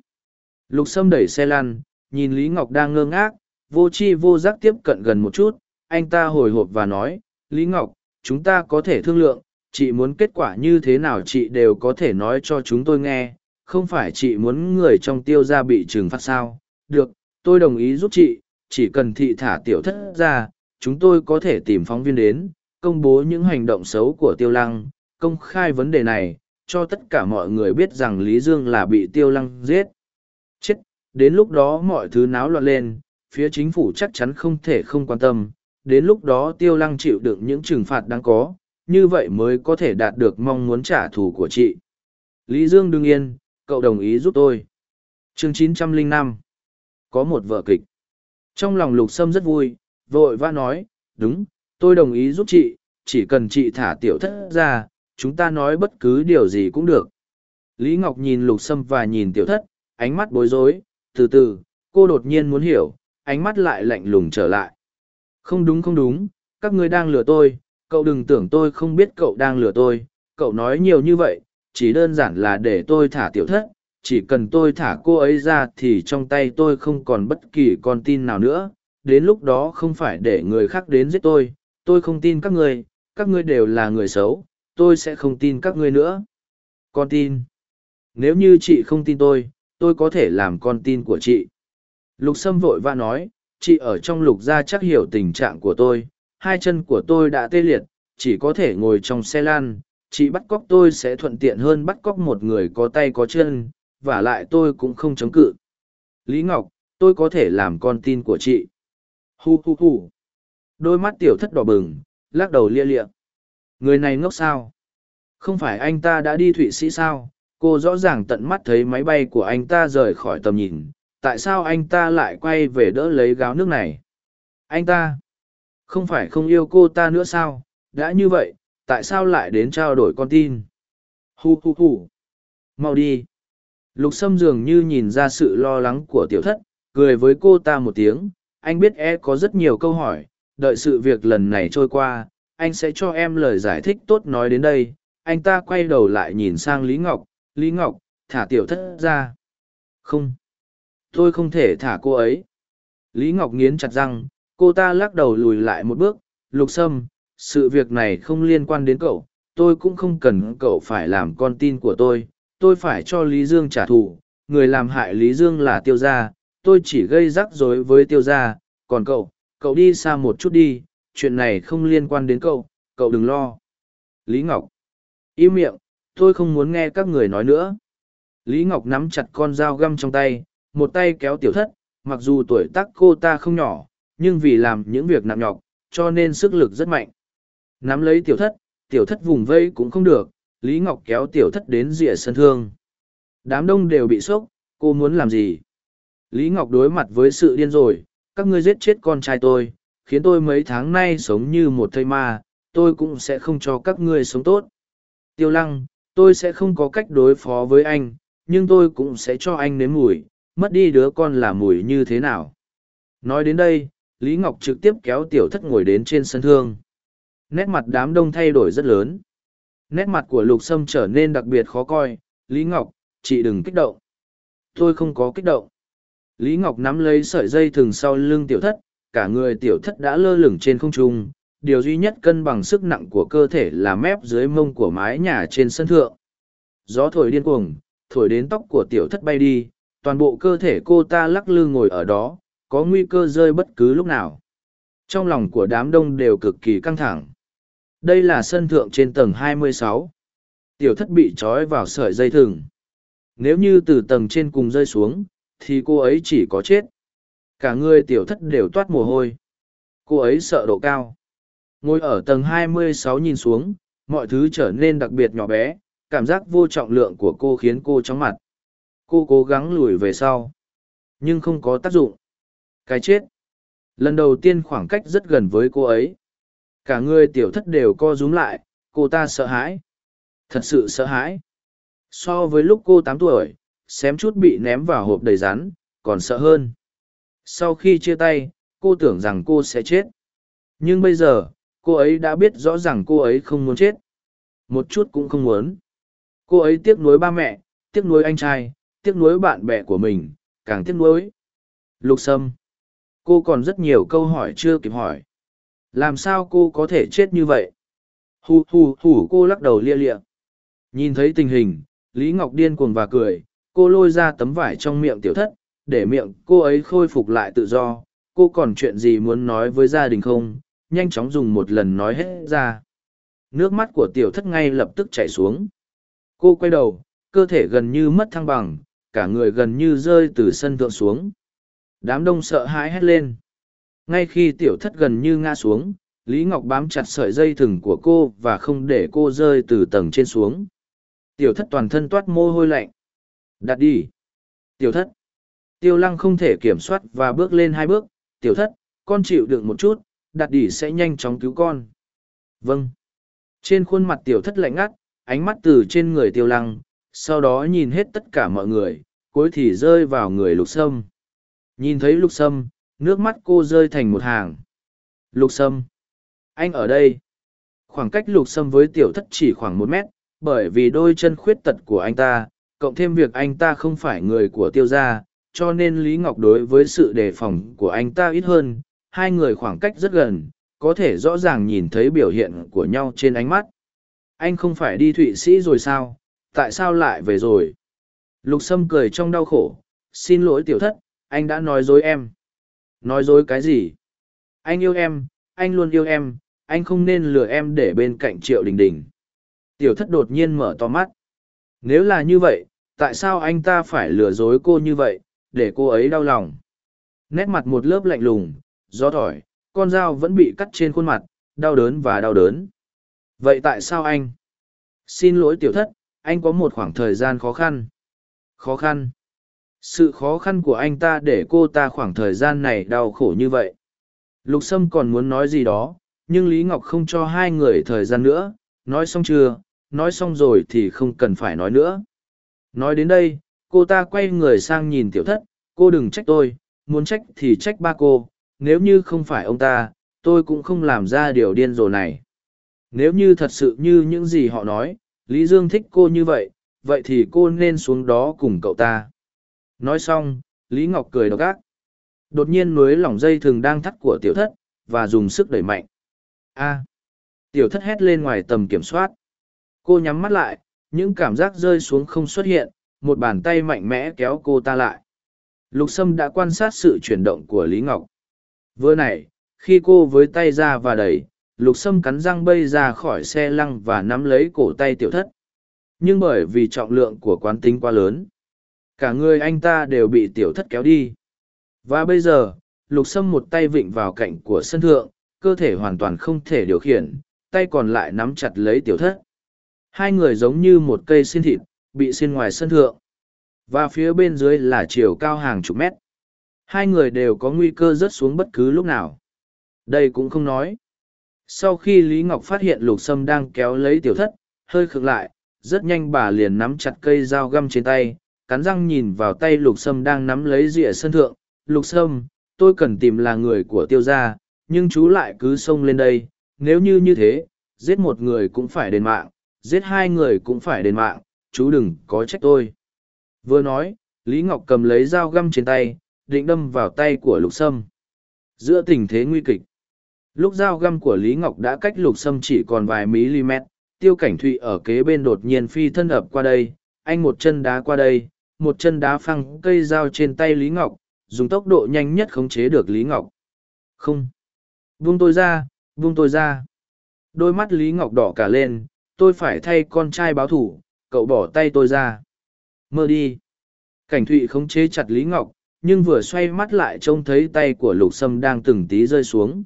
Lục Sâm đẩy xe lăn, nhìn Lý Ngọc đang ngơ ngác, vô chi vô giác tiếp cận gần một chút, anh ta hồi hộp và nói, Lý Ngọc, chúng ta có thể thương lượng, chị muốn kết quả như thế nào chị đều có thể nói cho chúng tôi nghe, không phải chị muốn người trong tiêu gia bị trừng phạt sao. Được, tôi đồng ý giúp chị, chỉ cần thị thả tiểu thất ra, chúng tôi có thể tìm phóng viên đến, công bố những hành động xấu của tiêu lăng, công khai vấn đề này, cho tất cả mọi người biết rằng Lý Dương là bị tiêu lăng giết. Chết, đến lúc đó mọi thứ náo loạn lên, phía chính phủ chắc chắn không thể không quan tâm, đến lúc đó tiêu lăng chịu đựng những trừng phạt đáng có, như vậy mới có thể đạt được mong muốn trả thù của chị. Lý Dương đương yên, cậu đồng ý giúp tôi. chương 905 Có một vở kịch. Trong lòng lục sâm rất vui, vội vã nói, đúng, tôi đồng ý giúp chị, chỉ cần chị thả tiểu thất ra, chúng ta nói bất cứ điều gì cũng được. Lý Ngọc nhìn lục sâm và nhìn tiểu thất, ánh mắt bối rối, từ từ, cô đột nhiên muốn hiểu, ánh mắt lại lạnh lùng trở lại. Không đúng không đúng, các ngươi đang lừa tôi, cậu đừng tưởng tôi không biết cậu đang lừa tôi, cậu nói nhiều như vậy, chỉ đơn giản là để tôi thả tiểu thất, chỉ cần tôi thả cô ấy ra thì trong tay tôi không còn bất kỳ con tin nào nữa, đến lúc đó không phải để người khác đến giết tôi, tôi không tin các ngươi, các ngươi đều là người xấu, tôi sẽ không tin các ngươi nữa. Con tin. Nếu như chị không tin tôi, tôi có thể làm con tin của chị. Lục Sâm vội vã nói, chị ở trong lục gia chắc hiểu tình trạng của tôi, hai chân của tôi đã tê liệt, chỉ có thể ngồi trong xe lan, chị bắt cóc tôi sẽ thuận tiện hơn bắt cóc một người có tay có chân, và lại tôi cũng không chống cự. Lý Ngọc, tôi có thể làm con tin của chị. Hu hu hu. Đôi mắt tiểu thất đỏ bừng, lắc đầu lia lịa. Người này ngốc sao? Không phải anh ta đã đi Thụy Sĩ sao? Cô rõ ràng tận mắt thấy máy bay của anh ta rời khỏi tầm nhìn. Tại sao anh ta lại quay về đỡ lấy gáo nước này? Anh ta không phải không yêu cô ta nữa sao? Đã như vậy, tại sao lại đến trao đổi con tin? Hu hu hu. Mau đi. Lục Sâm dường như nhìn ra sự lo lắng của tiểu thất, cười với cô ta một tiếng. Anh biết e có rất nhiều câu hỏi, đợi sự việc lần này trôi qua, anh sẽ cho em lời giải thích tốt nói đến đây. Anh ta quay đầu lại nhìn sang Lý Ngọc, Lý Ngọc, thả tiểu thất ra. Không. Tôi không thể thả cô ấy. Lý Ngọc nghiến chặt răng, cô ta lắc đầu lùi lại một bước, Lục Sâm, sự việc này không liên quan đến cậu, tôi cũng không cần cậu phải làm con tin của tôi, tôi phải cho Lý Dương trả thù, người làm hại Lý Dương là tiêu gia, tôi chỉ gây rắc rối với tiêu gia, còn cậu, cậu đi xa một chút đi, chuyện này không liên quan đến cậu, cậu đừng lo. Lý Ngọc, im miệng, tôi không muốn nghe các người nói nữa. Lý Ngọc nắm chặt con dao găm trong tay, một tay kéo tiểu thất, mặc dù tuổi tác cô ta không nhỏ, nhưng vì làm những việc nặng nhọc, cho nên sức lực rất mạnh. Nắm lấy tiểu thất, tiểu thất vùng vây cũng không được, Lý Ngọc kéo tiểu thất đến rìa sân thương. Đám đông đều bị sốc, cô muốn làm gì? Lý Ngọc đối mặt với sự điên rồi, các ngươi giết chết con trai tôi, khiến tôi mấy tháng nay sống như một thây ma, tôi cũng sẽ không cho các ngươi sống tốt. Tiêu lăng, tôi sẽ không có cách đối phó với anh, nhưng tôi cũng sẽ cho anh nếm mùi, mất đi đứa con là mùi như thế nào. Nói đến đây, Lý Ngọc trực tiếp kéo tiểu thất ngồi đến trên sân thương. Nét mặt đám đông thay đổi rất lớn. Nét mặt của lục sâm trở nên đặc biệt khó coi. Lý Ngọc, chị đừng kích động. Tôi không có kích động. Lý Ngọc nắm lấy sợi dây thừng sau lưng tiểu thất, cả người tiểu thất đã lơ lửng trên không trung. Điều duy nhất cân bằng sức nặng của cơ thể là mép dưới mông của mái nhà trên sân thượng. Gió thổi điên cuồng, thổi đến tóc của tiểu thất bay đi, toàn bộ cơ thể cô ta lắc lư ngồi ở đó, có nguy cơ rơi bất cứ lúc nào. Trong lòng của đám đông đều cực kỳ căng thẳng. Đây là sân thượng trên tầng 26. Tiểu thất bị trói vào sợi dây thừng. Nếu như từ tầng trên cùng rơi xuống, thì cô ấy chỉ có chết. Cả người tiểu thất đều toát mồ hôi. Cô ấy sợ độ cao. Ngồi ở tầng 26 nhìn xuống, mọi thứ trở nên đặc biệt nhỏ bé, cảm giác vô trọng lượng của cô khiến cô chóng mặt. Cô cố gắng lùi về sau. Nhưng không có tác dụng. Cái chết. Lần đầu tiên khoảng cách rất gần với cô ấy. Cả người tiểu thất đều co rúm lại, cô ta sợ hãi. Thật sự sợ hãi. So với lúc cô tám tuổi, xém chút bị ném vào hộp đầy rắn, còn sợ hơn. Sau khi chia tay, cô tưởng rằng cô sẽ chết. Nhưng bây giờ, cô ấy đã biết rõ ràng cô ấy không muốn chết. Một chút cũng không muốn. Cô ấy tiếc nuối ba mẹ, tiếc nuối anh trai, tiếc nuối bạn bè của mình, càng tiếc nuối. Lục Sâm. Cô còn rất nhiều câu hỏi chưa kịp hỏi. Làm sao cô có thể chết như vậy? Hù hù hù cô lắc đầu lia lịa. Nhìn thấy tình hình, Lý Ngọc điên cuồng và cười, cô lôi ra tấm vải trong miệng tiểu thất, để miệng cô ấy khôi phục lại tự do. Cô còn chuyện gì muốn nói với gia đình không? Nhanh chóng dùng một lần nói hết ra. Nước mắt của tiểu thất ngay lập tức chảy xuống. Cô quay đầu, cơ thể gần như mất thăng bằng, cả người gần như rơi từ sân thượng xuống. Đám đông sợ hãi hét lên. Ngay khi tiểu thất gần như ngã xuống, Lý Ngọc bám chặt sợi dây thừng của cô và không để cô rơi từ tầng trên xuống. Tiểu thất toàn thân toát mồ hôi lạnh. Đặt đi. Tiểu thất. Tiêu lăng không thể kiểm soát và bước lên hai bước. Tiểu thất, con chịu đựng một chút, đặt đi sẽ nhanh chóng cứu con. Vâng. Trên khuôn mặt tiểu thất lạnh ngắt, ánh mắt từ trên người tiêu lăng, sau đó nhìn hết tất cả mọi người, cuối thì rơi vào người lục sâm. Nhìn thấy lục sâm, nước mắt cô rơi thành một hàng. Lục sâm. Anh ở đây. Khoảng cách lục sâm với tiểu thất chỉ khoảng một mét, bởi vì đôi chân khuyết tật của anh ta, cộng thêm việc anh ta không phải người của tiêu gia, cho nên Lý Ngọc đối với sự đề phòng của anh ta ít hơn, hai người khoảng cách rất gần, có thể rõ ràng nhìn thấy biểu hiện của nhau trên ánh mắt. Anh không phải đi Thụy Sĩ rồi sao, tại sao lại về rồi? Lục Sâm cười trong đau khổ, xin lỗi tiểu thất, anh đã nói dối em. Nói dối cái gì? Anh yêu em, anh luôn yêu em, anh không nên lừa em để bên cạnh Triệu Đình Đình. Tiểu thất đột nhiên mở to mắt. Nếu là như vậy, tại sao anh ta phải lừa dối cô như vậy, để cô ấy đau lòng? Nét mặt một lớp lạnh lùng, gió thổi, con dao vẫn bị cắt trên khuôn mặt, đau đớn và đau đớn. Vậy tại sao anh? Xin lỗi tiểu thất, anh có một khoảng thời gian khó khăn. Khó khăn? Sự khó khăn của anh ta để cô ta khoảng thời gian này đau khổ như vậy. Lục Sâm còn muốn nói gì đó, nhưng Lý Ngọc không cho hai người thời gian nữa. Nói xong chưa, nói xong rồi thì không cần phải nói nữa. Nói đến đây, cô ta quay người sang nhìn tiểu thất, cô đừng trách tôi, muốn trách thì trách ba cô, nếu như không phải ông ta, tôi cũng không làm ra điều điên rồ này. Nếu như thật sự như những gì họ nói, Lý Dương thích cô như vậy, vậy thì cô nên xuống đó cùng cậu ta. Nói xong, Lý Ngọc cười độc ác. Đột nhiên nối lỏng dây thường đang thắt của tiểu thất, và dùng sức đẩy mạnh. A. À. Tiểu thất hét lên ngoài tầm kiểm soát. Cô nhắm mắt lại, những cảm giác rơi xuống không xuất hiện, một bàn tay mạnh mẽ kéo cô ta lại. Lục Sâm đã quan sát sự chuyển động của Lý Ngọc. Vừa nãy, khi cô với tay ra và đẩy, lục sâm cắn răng bay ra khỏi xe lăng và nắm lấy cổ tay tiểu thất nhưng bởi vì trọng lượng của quán tính quá lớn cả người anh ta đều bị tiểu thất kéo đi. Và bây giờ, lục sâm một tay vịnh vào cạnh của sân thượng, cơ thể hoàn toàn không thể điều khiển, tay còn lại nắm chặt lấy tiểu thất. Hai người giống như một cây xin thịt, bị xin ngoài sân thượng. Và phía bên dưới là chiều cao hàng chục mét. Hai người đều có nguy cơ rớt xuống bất cứ lúc nào. Đây cũng không nói. Sau khi lý ngọc phát hiện lục sâm đang kéo lấy tiểu thất, hơi khựng lại, rất nhanh bà liền nắm chặt cây dao găm trên tay cắn răng nhìn vào tay lục sâm đang nắm lấy rìa sân thượng. Lục sâm tôi cần tìm là người của tiêu gia nhưng chú lại cứ xông lên đây. Nếu như như thế giết một người cũng phải đền mạng giết hai người cũng phải đền mạng. Chú đừng có trách tôi. Vừa nói lý ngọc cầm lấy dao găm trên tay định đâm vào tay của lục sâm. Giữa tình thế nguy kịch lúc dao găm của lý ngọc đã cách lục sâm chỉ còn vài mm tiêu cảnh thụy ở kế bên đột nhiên phi thân ập qua đây anh một chân đá qua đây, một chân đá phăng cây dao trên tay Lý Ngọc, dùng tốc độ nhanh nhất khống chế được Lý Ngọc. Không. Buông tôi ra, buông tôi ra. Đôi mắt Lý Ngọc đỏ cả lên, tôi phải thay con trai báo thủ, cậu bỏ tay tôi ra. Mơ đi. Cảnh thụy khống chế chặt Lý Ngọc, nhưng vừa xoay mắt lại trông thấy tay của lục sâm đang từng tí rơi xuống.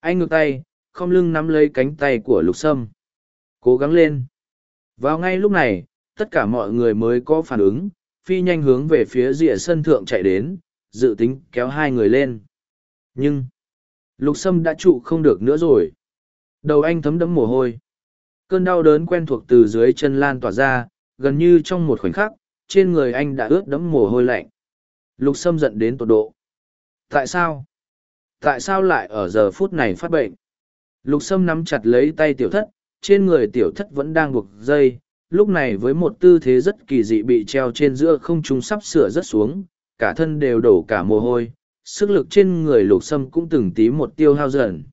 Anh ngược tay, không lưng nắm lấy cánh tay của lục sâm. Cố gắng lên. Vào ngay lúc này, tất cả mọi người mới có phản ứng, phi nhanh hướng về phía rìa sân thượng chạy đến, dự tính kéo hai người lên. Nhưng, lục sâm đã trụ không được nữa rồi. Đầu anh thấm đẫm mồ hôi. Cơn đau đớn quen thuộc từ dưới chân lan tỏa ra, gần như trong một khoảnh khắc, trên người anh đã ướt đẫm mồ hôi lạnh. Lục sâm giận đến tột độ. Tại sao? Tại sao lại ở giờ phút này phát bệnh? Lục sâm nắm chặt lấy tay tiểu thất, trên người tiểu thất vẫn đang buộc dây, lúc này với một tư thế rất kỳ dị bị treo trên giữa không trung sắp sửa rất xuống, cả thân đều đổ cả mồ hôi, sức lực trên người lục sâm cũng từng tí một tiêu hao dần.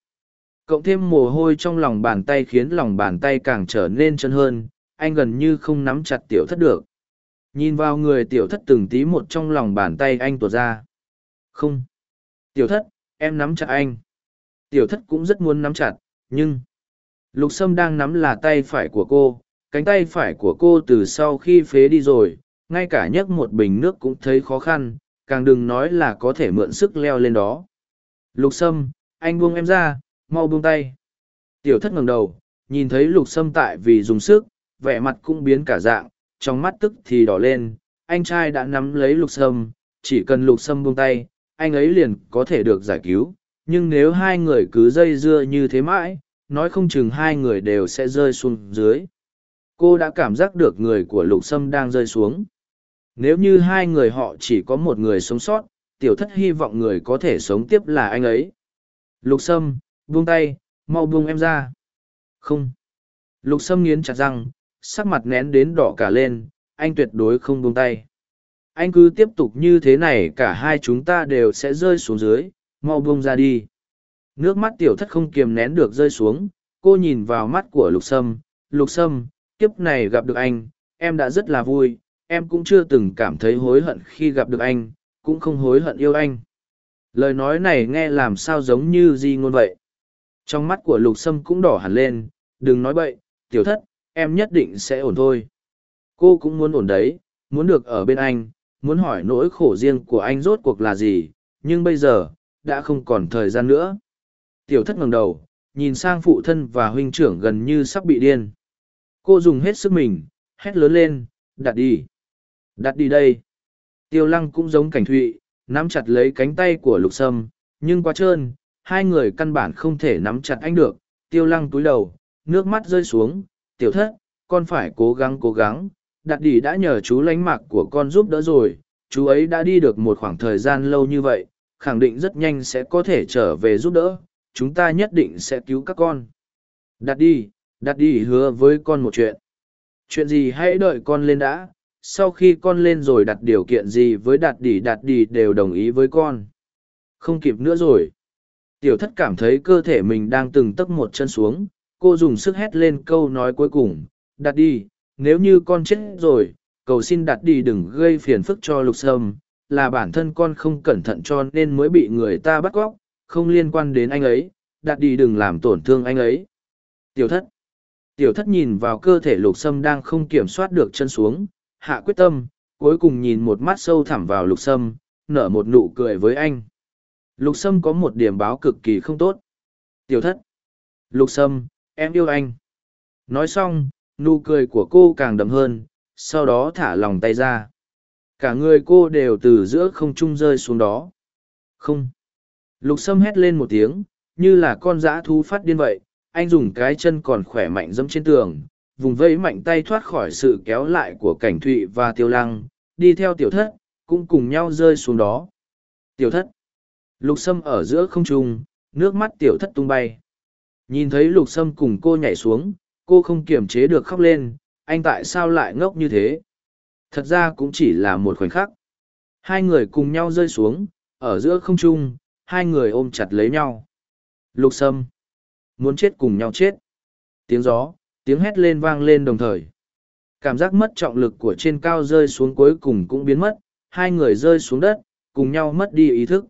Cộng thêm mồ hôi trong lòng bàn tay khiến lòng bàn tay càng trở nên chân hơn, anh gần như không nắm chặt tiểu thất được. Nhìn vào người tiểu thất từng tí một trong lòng bàn tay anh tuột ra. Không. Tiểu thất, em nắm chặt anh. Tiểu thất cũng rất muốn nắm chặt, nhưng... Lục Sâm đang nắm là tay phải của cô, cánh tay phải của cô từ sau khi phế đi rồi, ngay cả nhấc một bình nước cũng thấy khó khăn, càng đừng nói là có thể mượn sức leo lên đó. Lục Sâm, anh buông em ra, mau buông tay. Tiểu thất ngẩng đầu, nhìn thấy Lục Sâm tại vì dùng sức, vẻ mặt cũng biến cả dạng, trong mắt tức thì đỏ lên, anh trai đã nắm lấy Lục Sâm, chỉ cần Lục Sâm buông tay, anh ấy liền có thể được giải cứu, nhưng nếu hai người cứ dây dưa như thế mãi, nói không chừng hai người đều sẽ rơi xuống dưới cô đã cảm giác được người của lục sâm đang rơi xuống. Nếu như hai người họ chỉ có một người sống sót, tiểu thất hy vọng người có thể sống tiếp là anh ấy. Lục sâm, buông tay, mau buông em ra. Không. Lục sâm nghiến chặt răng, sắc mặt nén đến đỏ cả lên, anh tuyệt đối không buông tay. Anh cứ tiếp tục như thế này, cả hai chúng ta đều sẽ rơi xuống dưới, mau buông ra đi. Nước mắt tiểu thất không kiềm nén được rơi xuống, cô nhìn vào mắt của lục sâm. Lục sâm kiếp này gặp được anh, em đã rất là vui, em cũng chưa từng cảm thấy hối hận khi gặp được anh, cũng không hối hận yêu anh. Lời nói này nghe làm sao giống như di ngôn vậy. Trong mắt của lục sâm cũng đỏ hẳn lên, đừng nói bậy, tiểu thất, em nhất định sẽ ổn thôi. Cô cũng muốn ổn đấy, muốn được ở bên anh, muốn hỏi nỗi khổ riêng của anh rốt cuộc là gì, nhưng bây giờ, đã không còn thời gian nữa. Tiểu thất ngẩng đầu, nhìn sang phụ thân và huynh trưởng gần như sắp bị điên cô dùng hết sức mình, hét lớn lên, đặt đi. Đặt đi đây. Tiêu lăng cũng giống cảnh thụy, nắm chặt lấy cánh tay của lục sâm, nhưng quá trơn, hai người căn bản không thể nắm chặt anh được. Tiêu lăng túi đầu, nước mắt rơi xuống, tiểu thất, con phải cố gắng cố gắng. Đặt đi đã nhờ chú lánh mạc của con giúp đỡ rồi. Chú ấy đã đi được một khoảng thời gian lâu như vậy, khẳng định rất nhanh sẽ có thể trở về giúp đỡ. Chúng ta nhất định sẽ cứu các con. Đặt đi đặt đi hứa với con một chuyện. Chuyện gì hãy đợi con lên đã, sau khi con lên rồi đặt điều kiện gì với đạt đi đạt đi đều đồng ý với con. Không kịp nữa rồi. Tiểu thất cảm thấy cơ thể mình đang từng tấc một chân xuống, cô dùng sức hét lên câu nói cuối cùng, đặt đi, nếu như con chết rồi, cầu xin đặt đi đừng gây phiền phức cho lục sâm, là bản thân con không cẩn thận cho nên mới bị người ta bắt cóc, không liên quan đến anh ấy, đặt đi đừng làm tổn thương anh ấy. Tiểu thất Tiểu thất nhìn vào cơ thể lục sâm đang không kiểm soát được chân xuống, hạ quyết tâm, cuối cùng nhìn một mắt sâu thẳm vào lục sâm, nở một nụ cười với anh. Lục sâm có một điểm báo cực kỳ không tốt. Tiểu thất. Lục sâm, em yêu anh. Nói xong, nụ cười của cô càng đậm hơn, sau đó thả lòng tay ra. Cả người cô đều từ giữa không trung rơi xuống đó. Không. Lục sâm hét lên một tiếng, như là con dã thú phát điên vậy, anh dùng cái chân còn khỏe mạnh dẫm trên tường, vùng vẫy mạnh tay thoát khỏi sự kéo lại của cảnh thụy và tiêu lăng, đi theo tiểu thất, cũng cùng nhau rơi xuống đó. Tiểu thất. Lục sâm ở giữa không trung, nước mắt tiểu thất tung bay. Nhìn thấy lục sâm cùng cô nhảy xuống, cô không kiềm chế được khóc lên, anh tại sao lại ngốc như thế? Thật ra cũng chỉ là một khoảnh khắc. Hai người cùng nhau rơi xuống, ở giữa không trung, hai người ôm chặt lấy nhau. Lục sâm muốn chết cùng nhau chết. Tiếng gió, tiếng hét lên vang lên đồng thời. cảm giác mất trọng lực của trên cao rơi xuống cuối cùng cũng biến mất hai người rơi xuống đất cùng nhau mất đi ý thức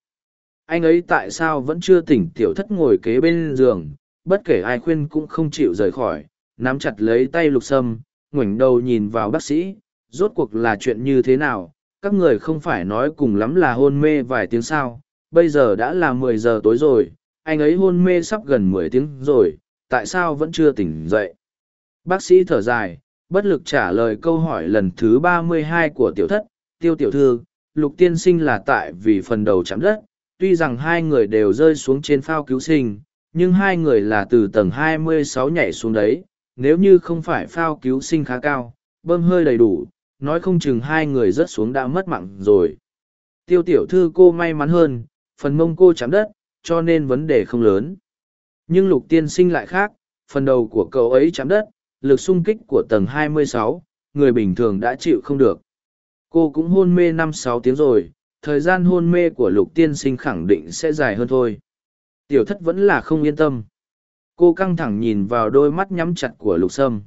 anh ấy tại sao vẫn chưa tỉnh tiểu thất ngồi kế bên giường bất kể ai khuyên cũng không chịu rời khỏi nắm chặt lấy tay lục sâm ngoảnh đầu nhìn vào bác sĩ rốt cuộc là chuyện như thế nào các người không phải nói cùng lắm là hôn mê vài tiếng sao bây giờ đã là mười giờ tối rồi anh ấy hôn mê sắp gần mười tiếng rồi, tại sao vẫn chưa tỉnh dậy? Bác sĩ thở dài, bất lực trả lời câu hỏi lần thứ ba mươi hai của tiểu thất, tiêu tiểu thư, lục tiên sinh là tại vì phần đầu chạm đất, tuy rằng hai người đều rơi xuống trên phao cứu sinh, nhưng hai người là từ tầng 26 nhảy xuống đấy, nếu như không phải phao cứu sinh khá cao, bơm hơi đầy đủ, nói không chừng hai người rớt xuống đã mất mạng rồi. Tiêu tiểu thư cô may mắn hơn, phần mông cô chạm đất cho nên vấn đề không lớn. Nhưng lục tiên sinh lại khác phần đầu của cậu ấy chạm đất lực sung kích của tầng 26, người bình thường đã chịu không được. Cô cũng hôn mê năm sáu tiếng rồi thời gian hôn mê của lục tiên sinh khẳng định sẽ dài hơn thôi. Tiểu thất vẫn là không yên tâm. Cô căng thẳng nhìn vào đôi mắt nhắm chặt của lục sâm.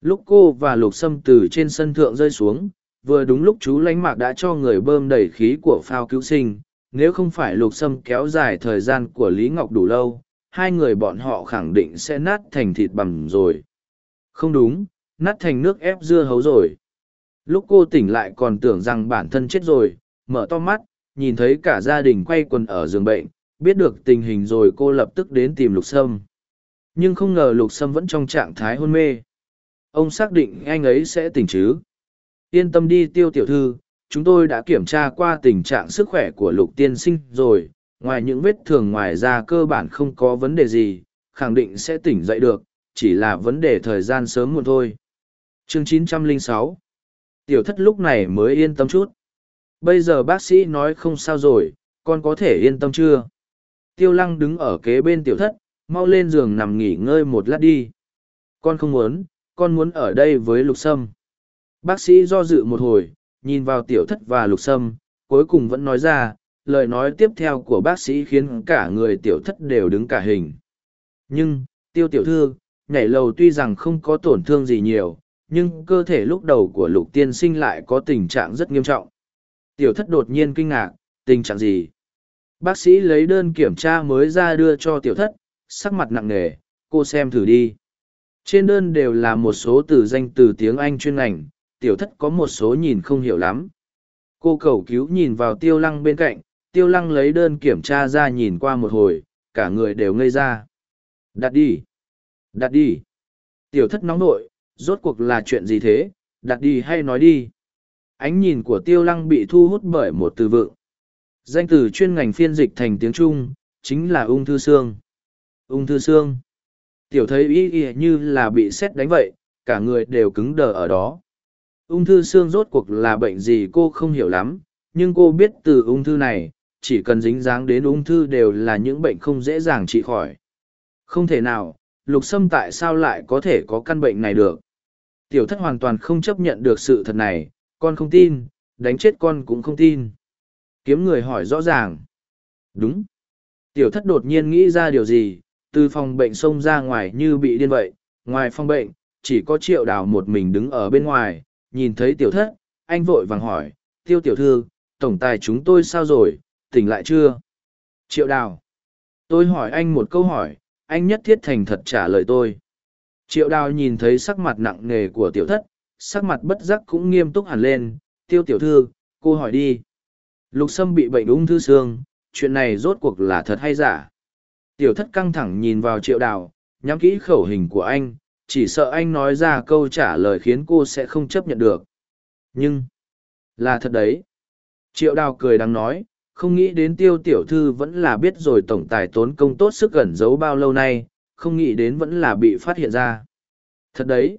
Lúc cô và lục sâm từ trên sân thượng rơi xuống vừa đúng lúc chú lánh mạc đã cho người bơm đầy khí của phao cứu sinh nếu không phải lục sâm kéo dài thời gian của lý ngọc đủ lâu, hai người bọn họ khẳng định sẽ nát thành thịt bằm rồi. Không đúng, nát thành nước ép dưa hấu rồi. Lúc cô tỉnh lại còn tưởng rằng bản thân chết rồi, mở to mắt, nhìn thấy cả gia đình quay quần ở giường bệnh, biết được tình hình rồi cô lập tức đến tìm lục sâm. Nhưng không ngờ lục sâm vẫn trong trạng thái hôn mê. Ông xác định anh ấy sẽ tỉnh chứ. Yên tâm đi tiêu tiểu thư chúng tôi đã kiểm tra qua tình trạng sức khỏe của lục tiên sinh rồi. Ngoài những vết thương ngoài ra cơ bản không có vấn đề gì, khẳng định sẽ tỉnh dậy được, chỉ là vấn đề thời gian sớm muộn thôi. Chương 906 tiểu thất lúc này mới yên tâm chút. Bây giờ bác sĩ nói không sao rồi, con có thể yên tâm chưa? Tiêu lăng đứng ở kế bên tiểu thất, mau lên giường nằm nghỉ ngơi một lát đi. Con không muốn, con muốn ở đây với lục sâm. Bác sĩ do dự một hồi nhìn vào tiểu thất và lục sâm, cuối cùng vẫn nói ra, lời nói tiếp theo của bác sĩ khiến cả người tiểu thất đều đứng cả hình. Nhưng, tiêu tiểu thư, nhảy lầu tuy rằng không có tổn thương gì nhiều, nhưng cơ thể lúc đầu của lục tiên sinh lại có tình trạng rất nghiêm trọng. Tiểu thất đột nhiên kinh ngạc, tình trạng gì? Bác sĩ lấy đơn kiểm tra mới ra đưa cho tiểu thất, sắc mặt nặng nề, cô xem thử đi. Trên đơn đều là một số từ danh từ tiếng anh chuyên ngành tiểu thất có một số nhìn không hiểu lắm. Cô cầu cứu nhìn vào tiêu lăng bên cạnh, tiêu lăng lấy đơn kiểm tra ra nhìn qua một hồi, cả người đều ngây ra. Đặt đi. Đặt đi. Tiểu thất nóng nội, rốt cuộc là chuyện gì thế? Đặt đi hay nói đi? Ánh nhìn của tiêu lăng bị thu hút bởi một từ vựng. Danh từ chuyên ngành phiên dịch thành tiếng trung, chính là ung thư xương. Ung thư xương. Tiểu thấy ý ý như là bị xét đánh vậy, cả người đều cứng đờ ở đó ung thư xương rốt cuộc là bệnh gì cô không hiểu lắm, nhưng cô biết từ ung thư này, chỉ cần dính dáng đến ung thư đều là những bệnh không dễ dàng trị khỏi. Không thể nào, lục sâm tại sao lại có thể có căn bệnh này được? Tiểu thất hoàn toàn không chấp nhận được sự thật này, con không tin, đánh chết con cũng không tin. Kiếm người hỏi rõ ràng. Đúng. Tiểu thất đột nhiên nghĩ ra điều gì, từ phòng bệnh xông ra ngoài như bị điên vậy, ngoài phòng bệnh, chỉ có triệu đào một mình đứng ở bên ngoài nhìn thấy tiểu thất, anh vội vàng hỏi, tiêu tiểu thư, tổng tài chúng tôi sao rồi? Tỉnh lại chưa? Triệu đào. Tôi hỏi anh một câu hỏi, anh nhất thiết thành thật trả lời tôi. Triệu đào nhìn thấy sắc mặt nặng nề của tiểu thất, sắc mặt bất giác cũng nghiêm túc hẳn lên. Tiêu tiểu thư, cô hỏi đi. Lục sâm bị bệnh ung thư xương, chuyện này rốt cuộc là thật hay giả? Tiểu thất căng thẳng nhìn vào triệu đào, nhắm kỹ khẩu hình của anh chỉ sợ anh nói ra câu trả lời khiến cô sẽ không chấp nhận được. Nhưng, là thật đấy. Triệu đào cười đang nói, không nghĩ đến tiêu tiểu thư vẫn là biết rồi tổng tài tốn công tốt sức gần giấu bao lâu nay, không nghĩ đến vẫn là bị phát hiện ra. Thật đấy.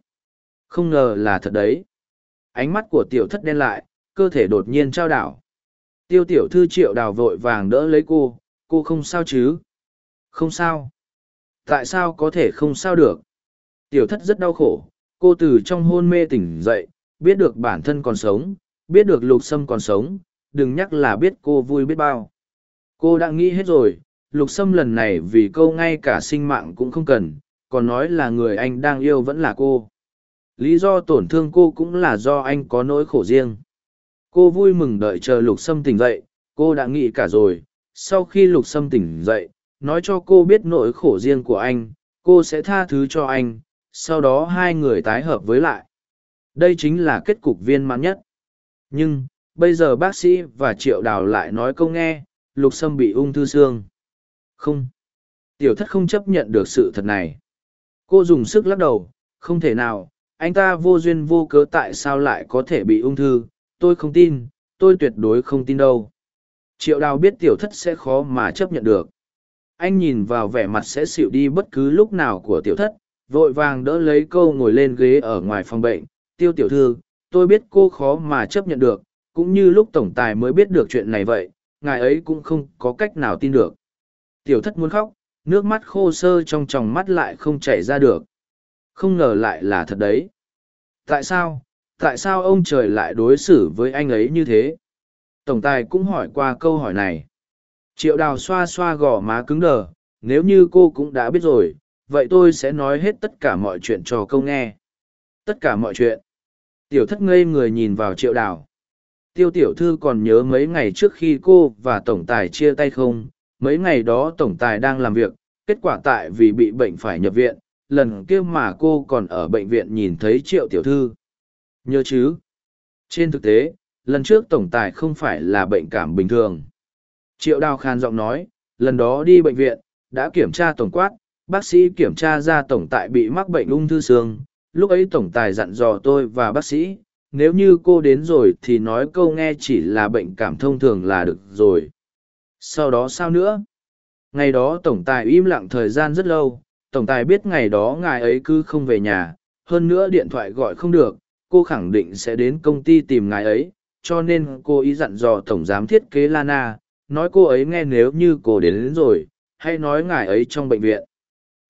Không ngờ là thật đấy. Ánh mắt của tiểu thất đen lại, cơ thể đột nhiên trao đảo. Tiêu tiểu thư triệu đào vội vàng đỡ lấy cô cô không sao chứ? Không sao. Tại sao có thể không sao được? Tiểu thất rất đau khổ, cô từ trong hôn mê tỉnh dậy, biết được bản thân còn sống, biết được lục sâm còn sống, đừng nhắc là biết cô vui biết bao. Cô đã nghĩ hết rồi, lục sâm lần này vì câu ngay cả sinh mạng cũng không cần, còn nói là người anh đang yêu vẫn là cô. Lý do tổn thương cô cũng là do anh có nỗi khổ riêng. Cô vui mừng đợi chờ lục sâm tỉnh dậy, cô đã nghĩ cả rồi, sau khi lục sâm tỉnh dậy, nói cho cô biết nỗi khổ riêng của anh, cô sẽ tha thứ cho anh sau đó hai người tái hợp với lại. Đây chính là kết cục viên mãn nhất. Nhưng, bây giờ bác sĩ và triệu đào lại nói câu nghe, lục sâm bị ung thư xương. Không. Tiểu thất không chấp nhận được sự thật này. Cô dùng sức lắc đầu, không thể nào, anh ta vô duyên vô cớ tại sao lại có thể bị ung thư, tôi không tin, tôi tuyệt đối không tin đâu. Triệu đào biết tiểu thất sẽ khó mà chấp nhận được. Anh nhìn vào vẻ mặt sẽ xịu đi bất cứ lúc nào của tiểu thất vội vàng đỡ lấy câu ngồi lên ghế ở ngoài phòng bệnh, tiêu tiểu thư, tôi biết cô khó mà chấp nhận được, cũng như lúc tổng tài mới biết được chuyện này vậy, ngài ấy cũng không có cách nào tin được. Tiểu thất muốn khóc, nước mắt khô sơ trong tròng mắt lại không chảy ra được. Không ngờ lại là thật đấy. Tại sao tại sao ông trời lại đối xử với anh ấy như thế? Tổng tài cũng hỏi qua câu hỏi này. Triệu đào xoa xoa gò má cứng đờ, nếu như cô cũng đã biết rồi vậy tôi sẽ nói hết tất cả mọi chuyện cho câu nghe. Tất cả mọi chuyện. Tiểu thất ngây người nhìn vào triệu đào. Tiêu tiểu thư còn nhớ mấy ngày trước khi cô và tổng tài chia tay không? Mấy ngày đó tổng tài đang làm việc, kết quả tại vì bị bệnh phải nhập viện, lần kia mà cô còn ở bệnh viện nhìn thấy triệu tiểu thư. Nhớ chứ? Trên thực tế, lần trước tổng tài không phải là bệnh cảm bình thường. Triệu đào khan giọng nói, lần đó đi bệnh viện, đã kiểm tra tổng quát bác sĩ kiểm tra ra tổng tài bị mắc bệnh ung thư xương lúc ấy tổng tài dặn dò tôi và bác sĩ nếu như cô đến rồi thì nói câu nghe chỉ là bệnh cảm thông thường là được rồi. Sau đó sao nữa? Ngày đó tổng tài im lặng thời gian rất lâu tổng tài biết ngày đó ngài ấy cứ không về nhà hơn nữa điện thoại gọi không được cô khẳng định sẽ đến công ty tìm ngài ấy cho nên cô ý dặn dò tổng giám thiết kế lana nói cô ấy nghe nếu như cô đến, đến rồi hay nói ngài ấy trong bệnh viện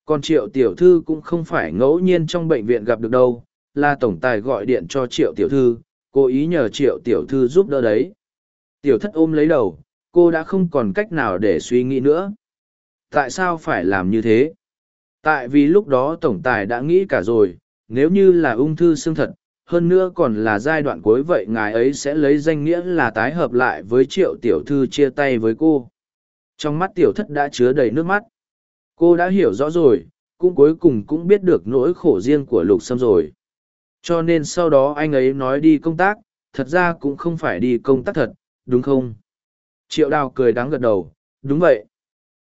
còn triệu tiểu thư cũng không phải ngẫu nhiên trong bệnh viện gặp được đâu, là tổng tài gọi điện cho triệu tiểu thư, cố ý nhờ triệu tiểu thư giúp đỡ đấy. Tiểu thất ôm lấy đầu, cô đã không còn cách nào để suy nghĩ nữa. Tại sao phải làm như thế? Tại vì lúc đó tổng tài đã nghĩ cả rồi, nếu như là ung thư xương thật, hơn nữa còn là giai đoạn cuối vậy ngài ấy sẽ lấy danh nghĩa là tái hợp lại với triệu tiểu thư chia tay với cô. Trong mắt tiểu thất đã chứa đầy nước mắt cô đã hiểu rõ rồi, cũng cuối cùng cũng biết được nỗi khổ riêng của lục sâm rồi. Cho nên sau đó anh ấy nói đi công tác, thật ra cũng không phải đi công tác thật, đúng không? Triệu đào cười đáng gật đầu, đúng vậy.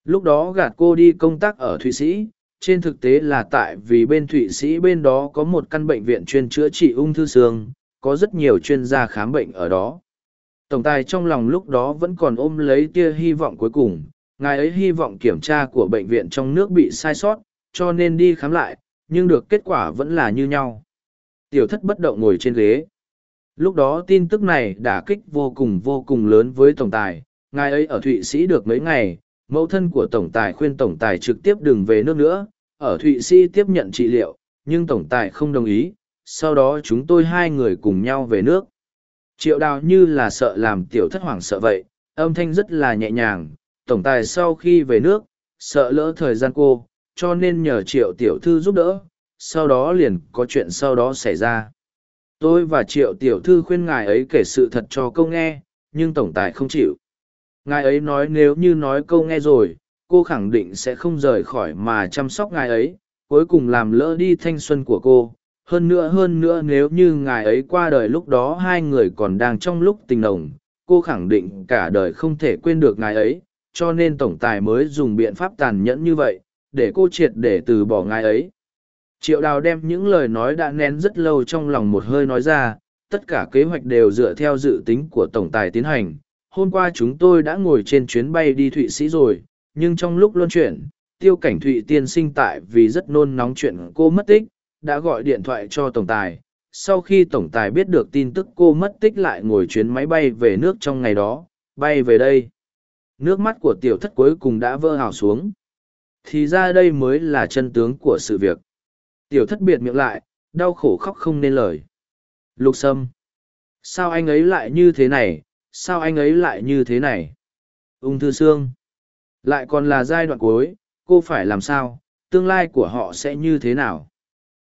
Lúc đó gạt cô đi công tác ở thụy sĩ, trên thực tế là tại vì bên thụy sĩ bên đó có một căn bệnh viện chuyên chữa trị ung thư xương, có rất nhiều chuyên gia khám bệnh ở đó. Tổng tài trong lòng lúc đó vẫn còn ôm lấy tia hy vọng cuối cùng ngài ấy hy vọng kiểm tra của bệnh viện trong nước bị sai sót, cho nên đi khám lại, nhưng được kết quả vẫn là như nhau. Tiểu thất bất động ngồi trên ghế. Lúc đó tin tức này đả kích vô cùng vô cùng lớn với tổng tài. Ngài ấy ở thụy sĩ được mấy ngày, mẫu thân của tổng tài khuyên tổng tài trực tiếp đừng về nước nữa. Ở thụy sĩ tiếp nhận trị liệu, nhưng tổng tài không đồng ý. Sau đó chúng tôi hai người cùng nhau về nước. Triệu đào như là sợ làm tiểu thất hoảng sợ vậy, âm thanh rất là nhẹ nhàng tổng tài sau khi về nước, sợ lỡ thời gian cô, cho nên nhờ triệu tiểu thư giúp đỡ, sau đó liền có chuyện sau đó xảy ra. Tôi và triệu tiểu thư khuyên ngài ấy kể sự thật cho câu nghe, nhưng tổng tài không chịu. Ngài ấy nói nếu như nói câu nghe rồi, cô khẳng định sẽ không rời khỏi mà chăm sóc ngài ấy, cuối cùng làm lỡ đi thanh xuân của cô. Hơn nữa hơn nữa nếu như ngài ấy qua đời lúc đó hai người còn đang trong lúc tình nồng, cô khẳng định cả đời không thể quên được ngài ấy cho nên tổng tài mới dùng biện pháp tàn nhẫn như vậy, để cô triệt để từ bỏ ngài ấy. Triệu đào đem những lời nói đã nén rất lâu trong lòng một hơi nói ra, tất cả kế hoạch đều dựa theo dự tính của tổng tài tiến hành. Hôm qua chúng tôi đã ngồi trên chuyến bay đi thụy sĩ rồi, nhưng trong lúc luân chuyển, tiêu cảnh thụy tiên sinh tại vì rất nôn nóng chuyện cô mất tích, đã gọi điện thoại cho tổng tài. Sau khi tổng tài biết được tin tức cô mất tích lại ngồi chuyến máy bay về nước trong ngày đó, bay về đây nước mắt của tiểu thất cuối cùng đã vỡ hào xuống. Thì ra đây mới là chân tướng của sự việc. Tiểu thất biệt miệng lại đau khổ khóc không nên lời. Lục sâm sao anh ấy lại như thế này? Sao anh ấy lại như thế này? Ung thư xương lại còn là giai đoạn cuối cô phải làm sao? Tương lai của họ sẽ như thế nào?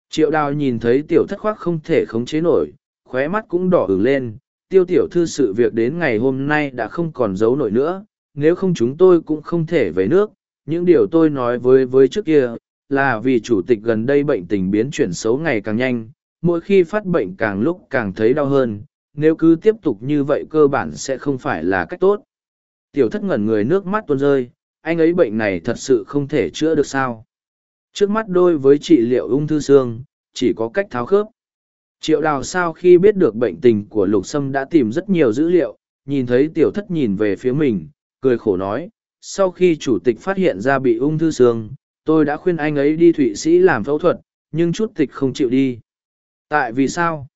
Triệu đào nhìn thấy tiểu thất khoác không thể khống chế nổi, khóe mắt cũng đỏ ửng lên, tiêu tiểu thư sự việc đến ngày hôm nay đã không còn giấu nổi nữa, nếu không chúng tôi cũng không thể về nước, những điều tôi nói với với trước kia, là vì chủ tịch gần đây bệnh tình biến chuyển xấu ngày càng nhanh, mỗi khi phát bệnh càng lúc càng thấy đau hơn, nếu cứ tiếp tục như vậy cơ bản sẽ không phải là cách tốt. Tiểu thất ngẩn người nước mắt tuôn rơi, anh ấy bệnh này thật sự không thể chữa được sao. Trước mắt đôi với trị liệu ung thư xương, chỉ có cách tháo khớp. Triệu đào sau khi biết được bệnh tình của lục sâm đã tìm rất nhiều dữ liệu, nhìn thấy tiểu thất nhìn về phía mình, cười khổ nói, sau khi chủ tịch phát hiện ra bị ung thư xương, tôi đã khuyên anh ấy đi Thụy Sĩ làm phẫu thuật, nhưng chút tịch không chịu đi. Tại vì sao?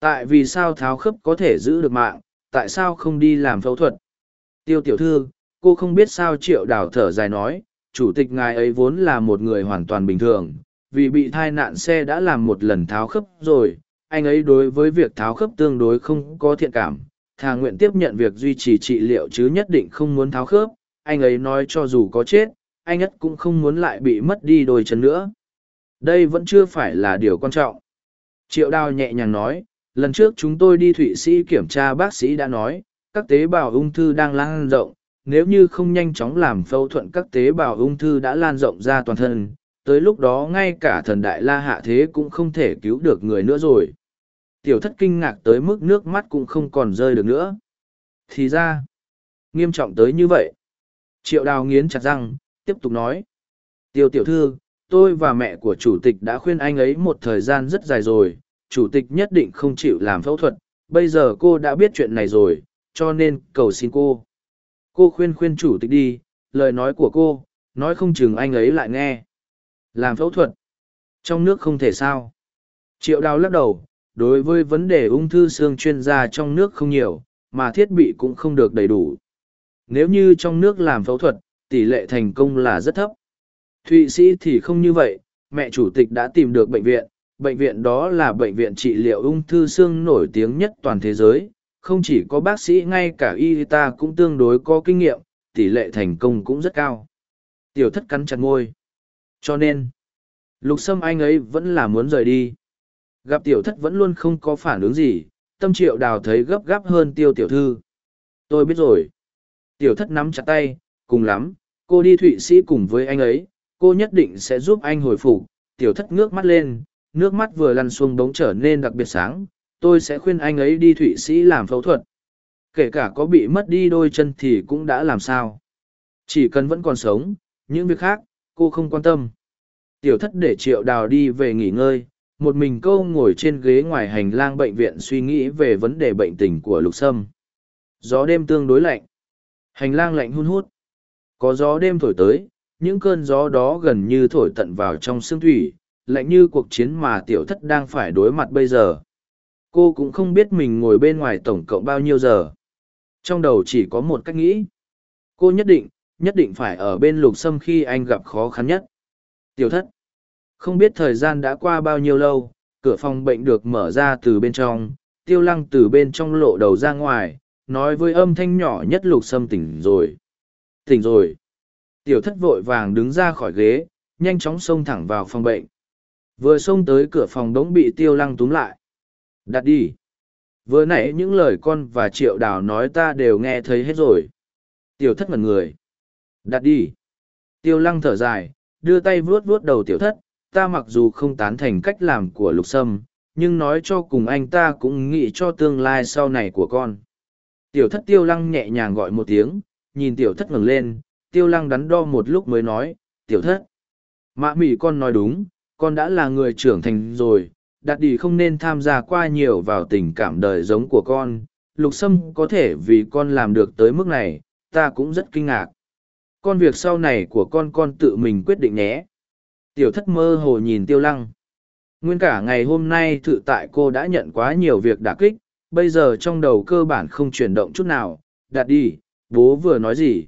Tại vì sao tháo khớp có thể giữ được mạng, tại sao không đi làm phẫu thuật? Tiêu tiểu thư, cô không biết sao triệu đào thở dài nói, chủ tịch ngài ấy vốn là một người hoàn toàn bình thường, vì bị thai nạn xe đã làm một lần tháo khớp rồi, anh ấy đối với việc tháo khớp tương đối không có thiện cảm, thà nguyện tiếp nhận việc duy trì trị liệu chứ nhất định không muốn tháo khớp, anh ấy nói cho dù có chết, anh ấy cũng không muốn lại bị mất đi đôi chân nữa. Đây vẫn chưa phải là điều quan trọng. Triệu đào nhẹ nhàng nói, lần trước chúng tôi đi Thụy Sĩ kiểm tra bác sĩ đã nói, các tế bào ung thư đang lan rộng, nếu như không nhanh chóng làm phẫu thuật các tế bào ung thư đã lan rộng ra toàn thân, tới lúc đó ngay cả thần đại la hạ thế cũng không thể cứu được người nữa rồi. Tiểu thất kinh ngạc tới mức nước mắt cũng không còn rơi được nữa. Thì ra, nghiêm trọng tới như vậy. Triệu đào nghiến chặt răng, tiếp tục nói. Tiêu tiểu thư, tôi và mẹ của chủ tịch đã khuyên anh ấy một thời gian rất dài rồi, chủ tịch nhất định không chịu làm phẫu thuật, bây giờ cô đã biết chuyện này rồi, cho nên cầu xin cô. Cô khuyên khuyên chủ tịch đi, lời nói của cô, nói không chừng anh ấy lại nghe. Làm phẫu thuật. Trong nước không thể sao. Triệu đào lắc đầu, đối với vấn đề ung thư xương chuyên gia trong nước không nhiều, mà thiết bị cũng không được đầy đủ. Nếu như trong nước làm phẫu thuật, tỷ lệ thành công là rất thấp. Thụy Sĩ thì không như vậy, mẹ chủ tịch đã tìm được bệnh viện, bệnh viện đó là bệnh viện trị liệu ung thư xương nổi tiếng nhất toàn thế giới, không chỉ có bác sĩ ngay cả y ta cũng tương đối có kinh nghiệm, tỷ lệ thành công cũng rất cao. Tiểu thất cắn chặt ngôi. Cho nên, lục sâm anh ấy vẫn là muốn rời đi. Gặp tiểu thất vẫn luôn không có phản ứng gì, tâm triệu đào thấy gấp gáp hơn tiêu tiểu thư. Tôi biết rồi. Tiểu thất nắm chặt tay, cùng lắm, cô đi Thụy Sĩ cùng với anh ấy, cô nhất định sẽ giúp anh hồi phục. Tiểu thất ngước mắt lên, nước mắt vừa lăn xuống bóng trở nên đặc biệt sáng, tôi sẽ khuyên anh ấy đi Thụy Sĩ làm phẫu thuật. Kể cả có bị mất đi đôi chân thì cũng đã làm sao. Chỉ cần vẫn còn sống, những việc khác, cô không quan tâm. Tiểu thất để triệu đào đi về nghỉ ngơi, một mình câu ngồi trên ghế ngoài hành lang bệnh viện suy nghĩ về vấn đề bệnh tình của lục sâm. Gió đêm tương đối lạnh. Hành lang lạnh hun hút. Có gió đêm thổi tới, những cơn gió đó gần như thổi tận vào trong xương thủy, lạnh như cuộc chiến mà tiểu thất đang phải đối mặt bây giờ. Cô cũng không biết mình ngồi bên ngoài tổng cộng bao nhiêu giờ. Trong đầu chỉ có một cách nghĩ. Cô nhất định nhất định phải ở bên lục sâm khi anh gặp khó khăn nhất. Tiểu thất không biết thời gian đã qua bao nhiêu lâu, cửa phòng bệnh được mở ra từ bên trong, tiêu lăng từ bên trong lộ đầu ra ngoài, nói với âm thanh nhỏ nhất lục sâm tỉnh rồi. Tỉnh rồi. Tiểu thất vội vàng đứng ra khỏi ghế, nhanh chóng xông thẳng vào phòng bệnh. Vừa xông tới cửa phòng đống bị tiêu lăng túm lại. Đặt đi. Vừa nãy những lời con và triệu đào nói ta đều nghe thấy hết rồi. Tiểu thất ngẩn người. Đặt đi. Tiêu lăng thở dài, đưa tay vuốt vuốt đầu tiểu thất, ta mặc dù không tán thành cách làm của lục sâm, nhưng nói cho cùng anh ta cũng nghĩ cho tương lai sau này của con. Tiểu thất tiêu lăng nhẹ nhàng gọi một tiếng, nhìn tiểu thất ngẩng lên, tiêu lăng đắn đo một lúc mới nói, tiểu thất. Mạ mị con nói đúng, con đã là người trưởng thành rồi đạt đi không nên tham gia qua nhiều vào tình cảm đời giống của con. Lục sâm có thể vì con làm được tới mức này, ta cũng rất kinh ngạc. Con việc sau này của con con tự mình quyết định nhé. Tiểu thất mơ hồ nhìn tiêu lăng. Nguyên cả ngày hôm nay thự tại cô đã nhận quá nhiều việc đả kích, bây giờ trong đầu cơ bản không chuyển động chút nào, đặt đi, bố vừa nói gì.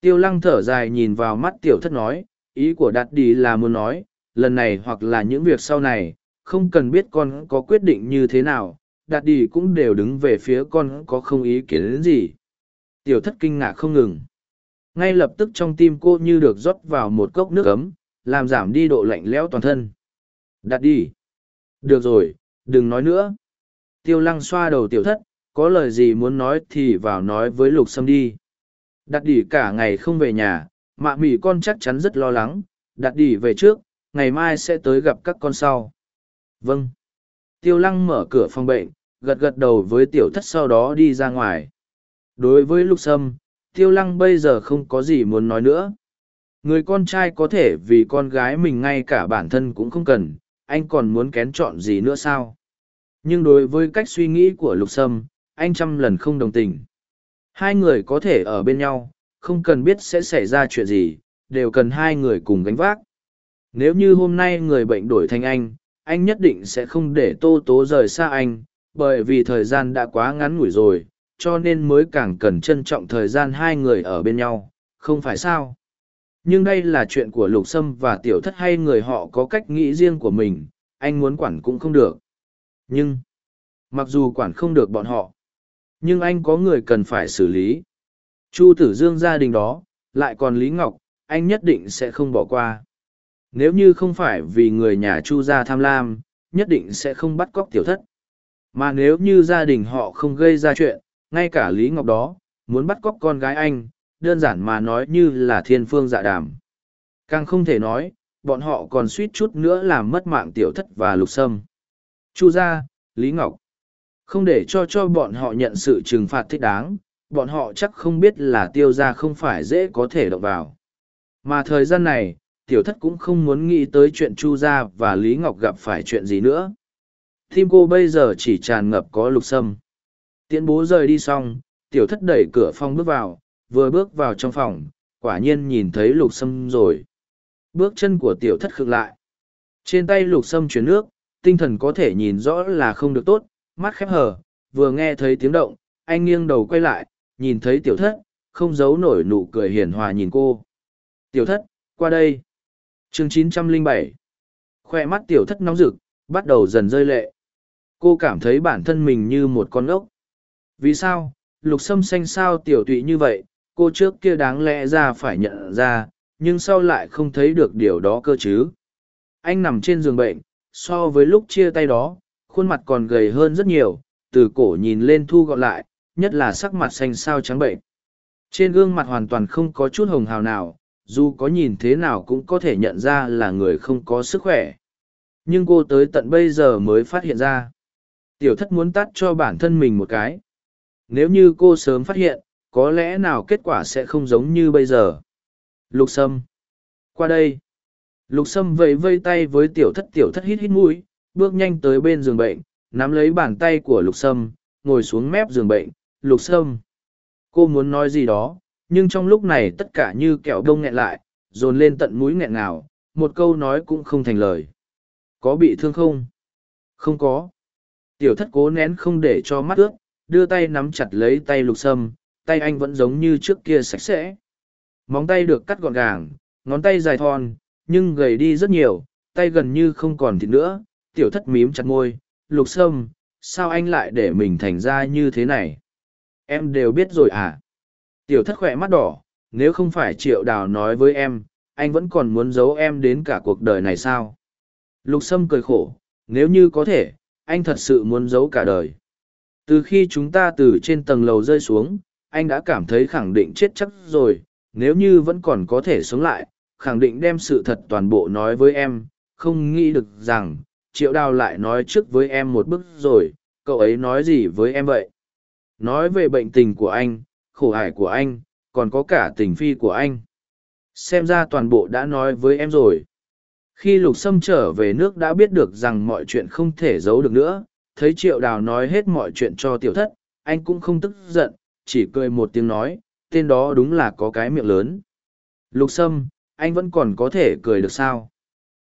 Tiêu lăng thở dài nhìn vào mắt tiểu thất nói, ý của đặt đi là muốn nói, lần này hoặc là những việc sau này, không cần biết con có quyết định như thế nào, đặt đi cũng đều đứng về phía con có không ý kiến đến gì. Tiểu thất kinh ngạc không ngừng. Ngay lập tức trong tim cô như được rót vào một cốc nước ấm, làm giảm đi độ lạnh lẽo toàn thân. Đặt đi. Được rồi, đừng nói nữa. Tiêu lăng xoa đầu tiểu thất, có lời gì muốn nói thì vào nói với lục sâm đi. Đặt đi cả ngày không về nhà, mạ mỉ con chắc chắn rất lo lắng, đặt đi về trước, ngày mai sẽ tới gặp các con sau. Vâng. Tiêu lăng mở cửa phòng bệnh, gật gật đầu với tiểu thất sau đó đi ra ngoài. Đối với lục sâm, tiêu lăng bây giờ không có gì muốn nói nữa. Người con trai có thể vì con gái mình ngay cả bản thân cũng không cần, anh còn muốn kén chọn gì nữa sao? Nhưng đối với cách suy nghĩ của lục sâm, anh trăm lần không đồng tình. Hai người có thể ở bên nhau, không cần biết sẽ xảy ra chuyện gì, đều cần hai người cùng gánh vác. Nếu như hôm nay người bệnh đổi thành anh, anh nhất định sẽ không để tô tố rời xa anh, bởi vì thời gian đã quá ngắn ngủi rồi, cho nên mới càng cần trân trọng thời gian hai người ở bên nhau, không phải sao? Nhưng đây là chuyện của Lục Sâm và Tiểu Thất hay người họ có cách nghĩ riêng của mình, anh muốn quản cũng không được. Nhưng, mặc dù quản không được bọn họ, nhưng anh có người cần phải xử lý. Chu Tử Dương gia đình đó, lại còn Lý Ngọc, anh nhất định sẽ không bỏ qua. Nếu như không phải vì người nhà Chu gia tham lam, nhất định sẽ không bắt cóc tiểu thất. Mà nếu như gia đình họ không gây ra chuyện, ngay cả Lý Ngọc đó, muốn bắt cóc con gái anh, đơn giản mà nói như là thiên phương dạ đàm. Càng không thể nói, bọn họ còn suýt chút nữa làm mất mạng tiểu thất và lục sâm. Chu gia, Lý Ngọc. Không để cho cho bọn họ nhận sự trừng phạt thích đáng, bọn họ chắc không biết là tiêu gia không phải dễ có thể động vào. Mà thời gian này, tiểu thất cũng không muốn nghĩ tới chuyện Chu gia và Lý Ngọc gặp phải chuyện gì nữa. Tim cô bây giờ chỉ tràn ngập có lục sâm. Tiễn bố rời đi xong, tiểu thất đẩy cửa phòng bước vào, vừa bước vào trong phòng, quả nhiên nhìn thấy lục sâm rồi. Bước chân của tiểu thất khựng lại. Trên tay lục sâm chuyển nước, tinh thần có thể nhìn rõ là không được tốt, mắt khép hờ, vừa nghe thấy tiếng động, anh nghiêng đầu quay lại, nhìn thấy tiểu thất, không giấu nổi nụ cười hiền hòa nhìn cô. Tiểu thất, qua đây. chương 907. Khoe mắt tiểu thất nóng rực, bắt đầu dần rơi lệ. Cô cảm thấy bản thân mình như một con ốc. Vì sao, lục sâm xanh sao tiểu tụy như vậy, cô trước kia đáng lẽ ra phải nhận ra, nhưng sau lại không thấy được điều đó cơ chứ. Anh nằm trên giường bệnh, so với lúc chia tay đó, khuôn mặt còn gầy hơn rất nhiều, từ cổ nhìn lên thu gọn lại, nhất là sắc mặt xanh xao trắng bệnh. Trên gương mặt hoàn toàn không có chút hồng hào nào, dù có nhìn thế nào cũng có thể nhận ra là người không có sức khỏe. Nhưng cô tới tận bây giờ mới phát hiện ra. Tiểu thất muốn tắt cho bản thân mình một cái. Nếu như cô sớm phát hiện, có lẽ nào kết quả sẽ không giống như bây giờ. Lục Sâm. Qua đây. Lục Sâm vẫy vây tay với tiểu thất tiểu thất hít hít mũi, bước nhanh tới bên giường bệnh, nắm lấy bàn tay của Lục Sâm, ngồi xuống mép giường bệnh. Lục Sâm. Cô muốn nói gì đó, nhưng trong lúc này tất cả như kẹo đông nghẹn lại, dồn lên tận mũi nghẹn ngào, một câu nói cũng không thành lời. Có bị thương không? Không có. Tiểu thất cố nén không để cho mắt ướt, đưa tay nắm chặt lấy tay lục sâm, tay anh vẫn giống như trước kia sạch sẽ. Móng tay được cắt gọn gàng, ngón tay dài thon, nhưng gầy đi rất nhiều, tay gần như không còn thịt nữa, tiểu thất mím chặt môi, lục sâm, sao anh lại để mình thành ra như thế này? Em đều biết rồi à? Tiểu thất khỏe mắt đỏ, nếu không phải triệu đào nói với em, anh vẫn còn muốn giấu em đến cả cuộc đời này sao? Lục sâm cười khổ, nếu như có thể, anh thật sự muốn giấu cả đời. Từ khi chúng ta từ trên tầng lầu rơi xuống, anh đã cảm thấy khẳng định chết chắc rồi, nếu như vẫn còn có thể sống lại, khẳng định đem sự thật toàn bộ nói với em, không nghĩ được rằng, triệu đào lại nói trước với em một bước rồi, cậu ấy nói gì với em vậy? Nói về bệnh tình của anh, khổ hải của anh, còn có cả tình phi của anh. Xem ra toàn bộ đã nói với em rồi. Khi lục sâm trở về nước đã biết được rằng mọi chuyện không thể giấu được nữa, thấy triệu đào nói hết mọi chuyện cho tiểu thất, anh cũng không tức giận, chỉ cười một tiếng nói, tên đó đúng là có cái miệng lớn. Lục sâm, anh vẫn còn có thể cười được sao?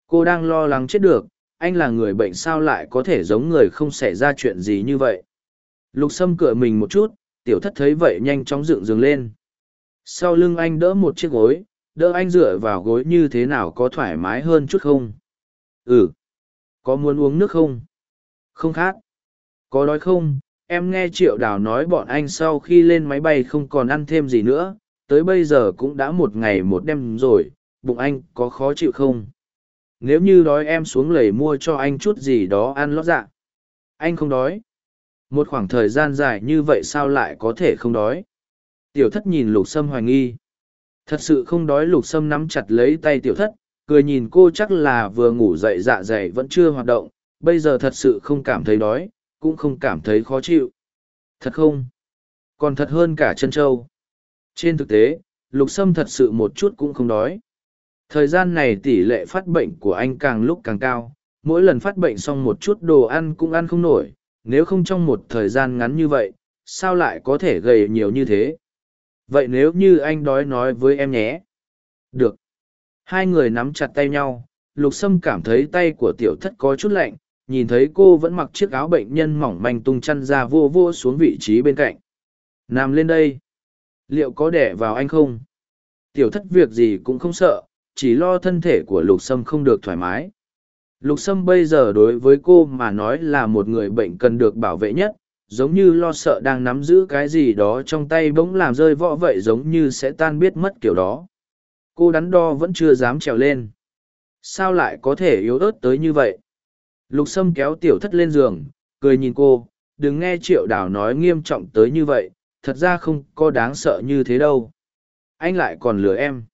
Cô đang lo lắng chết được, anh là người bệnh sao lại có thể giống người không xảy ra chuyện gì như vậy? Lục sâm cựa mình một chút, tiểu thất thấy vậy nhanh chóng dựng giường lên. Sau lưng anh đỡ một chiếc gối, đỡ anh dựa vào gối như thế nào có thoải mái hơn chút không? Ừ. Có muốn uống nước không? Không khác. Có đói không? Em nghe Triệu Đào nói bọn anh sau khi lên máy bay không còn ăn thêm gì nữa, tới bây giờ cũng đã một ngày một đêm rồi, bụng anh có khó chịu không? nếu như đói em xuống lầy mua cho anh chút gì đó ăn lót dạ. Anh không đói. Một khoảng thời gian dài như vậy sao lại có thể không đói? Tiểu thất nhìn lục sâm hoài nghi. Thật sự không đói lục sâm nắm chặt lấy tay tiểu thất cười nhìn cô chắc là vừa ngủ dậy dạ dày vẫn chưa hoạt động bây giờ thật sự không cảm thấy đói cũng không cảm thấy khó chịu. Thật không? Còn thật hơn cả chân châu. trên thực tế, lục sâm thật sự một chút cũng không đói. Thời gian này tỷ lệ phát bệnh của anh càng lúc càng cao. Mỗi lần phát bệnh xong một chút đồ ăn cũng ăn không nổi. Nếu không trong một thời gian ngắn như vậy, sao lại có thể gầy nhiều như thế? Vậy nếu như anh đói nói với em nhé. Được. Hai người nắm chặt tay nhau. Lục sâm cảm thấy tay của tiểu thất có chút lạnh nhìn thấy cô vẫn mặc chiếc áo bệnh nhân mỏng manh tung chăn ra vô vô xuống vị trí bên cạnh. Nằm lên đây. Liệu có đẻ vào anh không? Tiểu thất việc gì cũng không sợ, chỉ lo thân thể của lục sâm không được thoải mái. Lục sâm bây giờ đối với cô mà nói là một người bệnh cần được bảo vệ nhất, giống như lo sợ đang nắm giữ cái gì đó trong tay bỗng làm rơi võ vậy giống như sẽ tan biết mất kiểu đó. Cô đắn đo vẫn chưa dám trèo lên. Sao lại có thể yếu ớt tới như vậy? Lục sâm kéo tiểu thất lên giường, cười nhìn cô, đừng nghe triệu đảo nói nghiêm trọng tới như vậy, thật ra không có đáng sợ như thế đâu. Anh lại còn lừa em.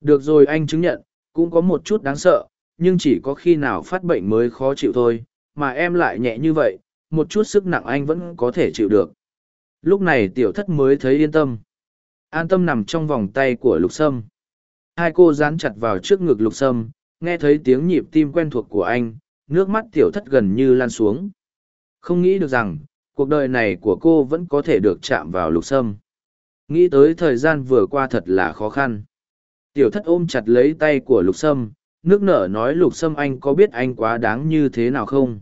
Được rồi, anh chứng nhận, cũng có một chút đáng sợ, nhưng chỉ có khi nào phát bệnh mới khó chịu thôi, mà em lại nhẹ như vậy, một chút sức nặng anh vẫn có thể chịu được. Lúc này tiểu thất mới thấy yên tâm. An tâm nằm trong vòng tay của lục sâm. Hai cô dán chặt vào trước ngực lục sâm, nghe thấy tiếng nhịp tim quen thuộc của anh nước mắt tiểu thất gần như lan xuống. Không nghĩ được rằng, cuộc đời này của cô vẫn có thể được chạm vào lục sâm. Nghĩ tới thời gian vừa qua thật là khó khăn. Tiểu thất ôm chặt lấy tay của lục sâm, nước nở nói lục sâm anh có biết anh quá đáng như thế nào không?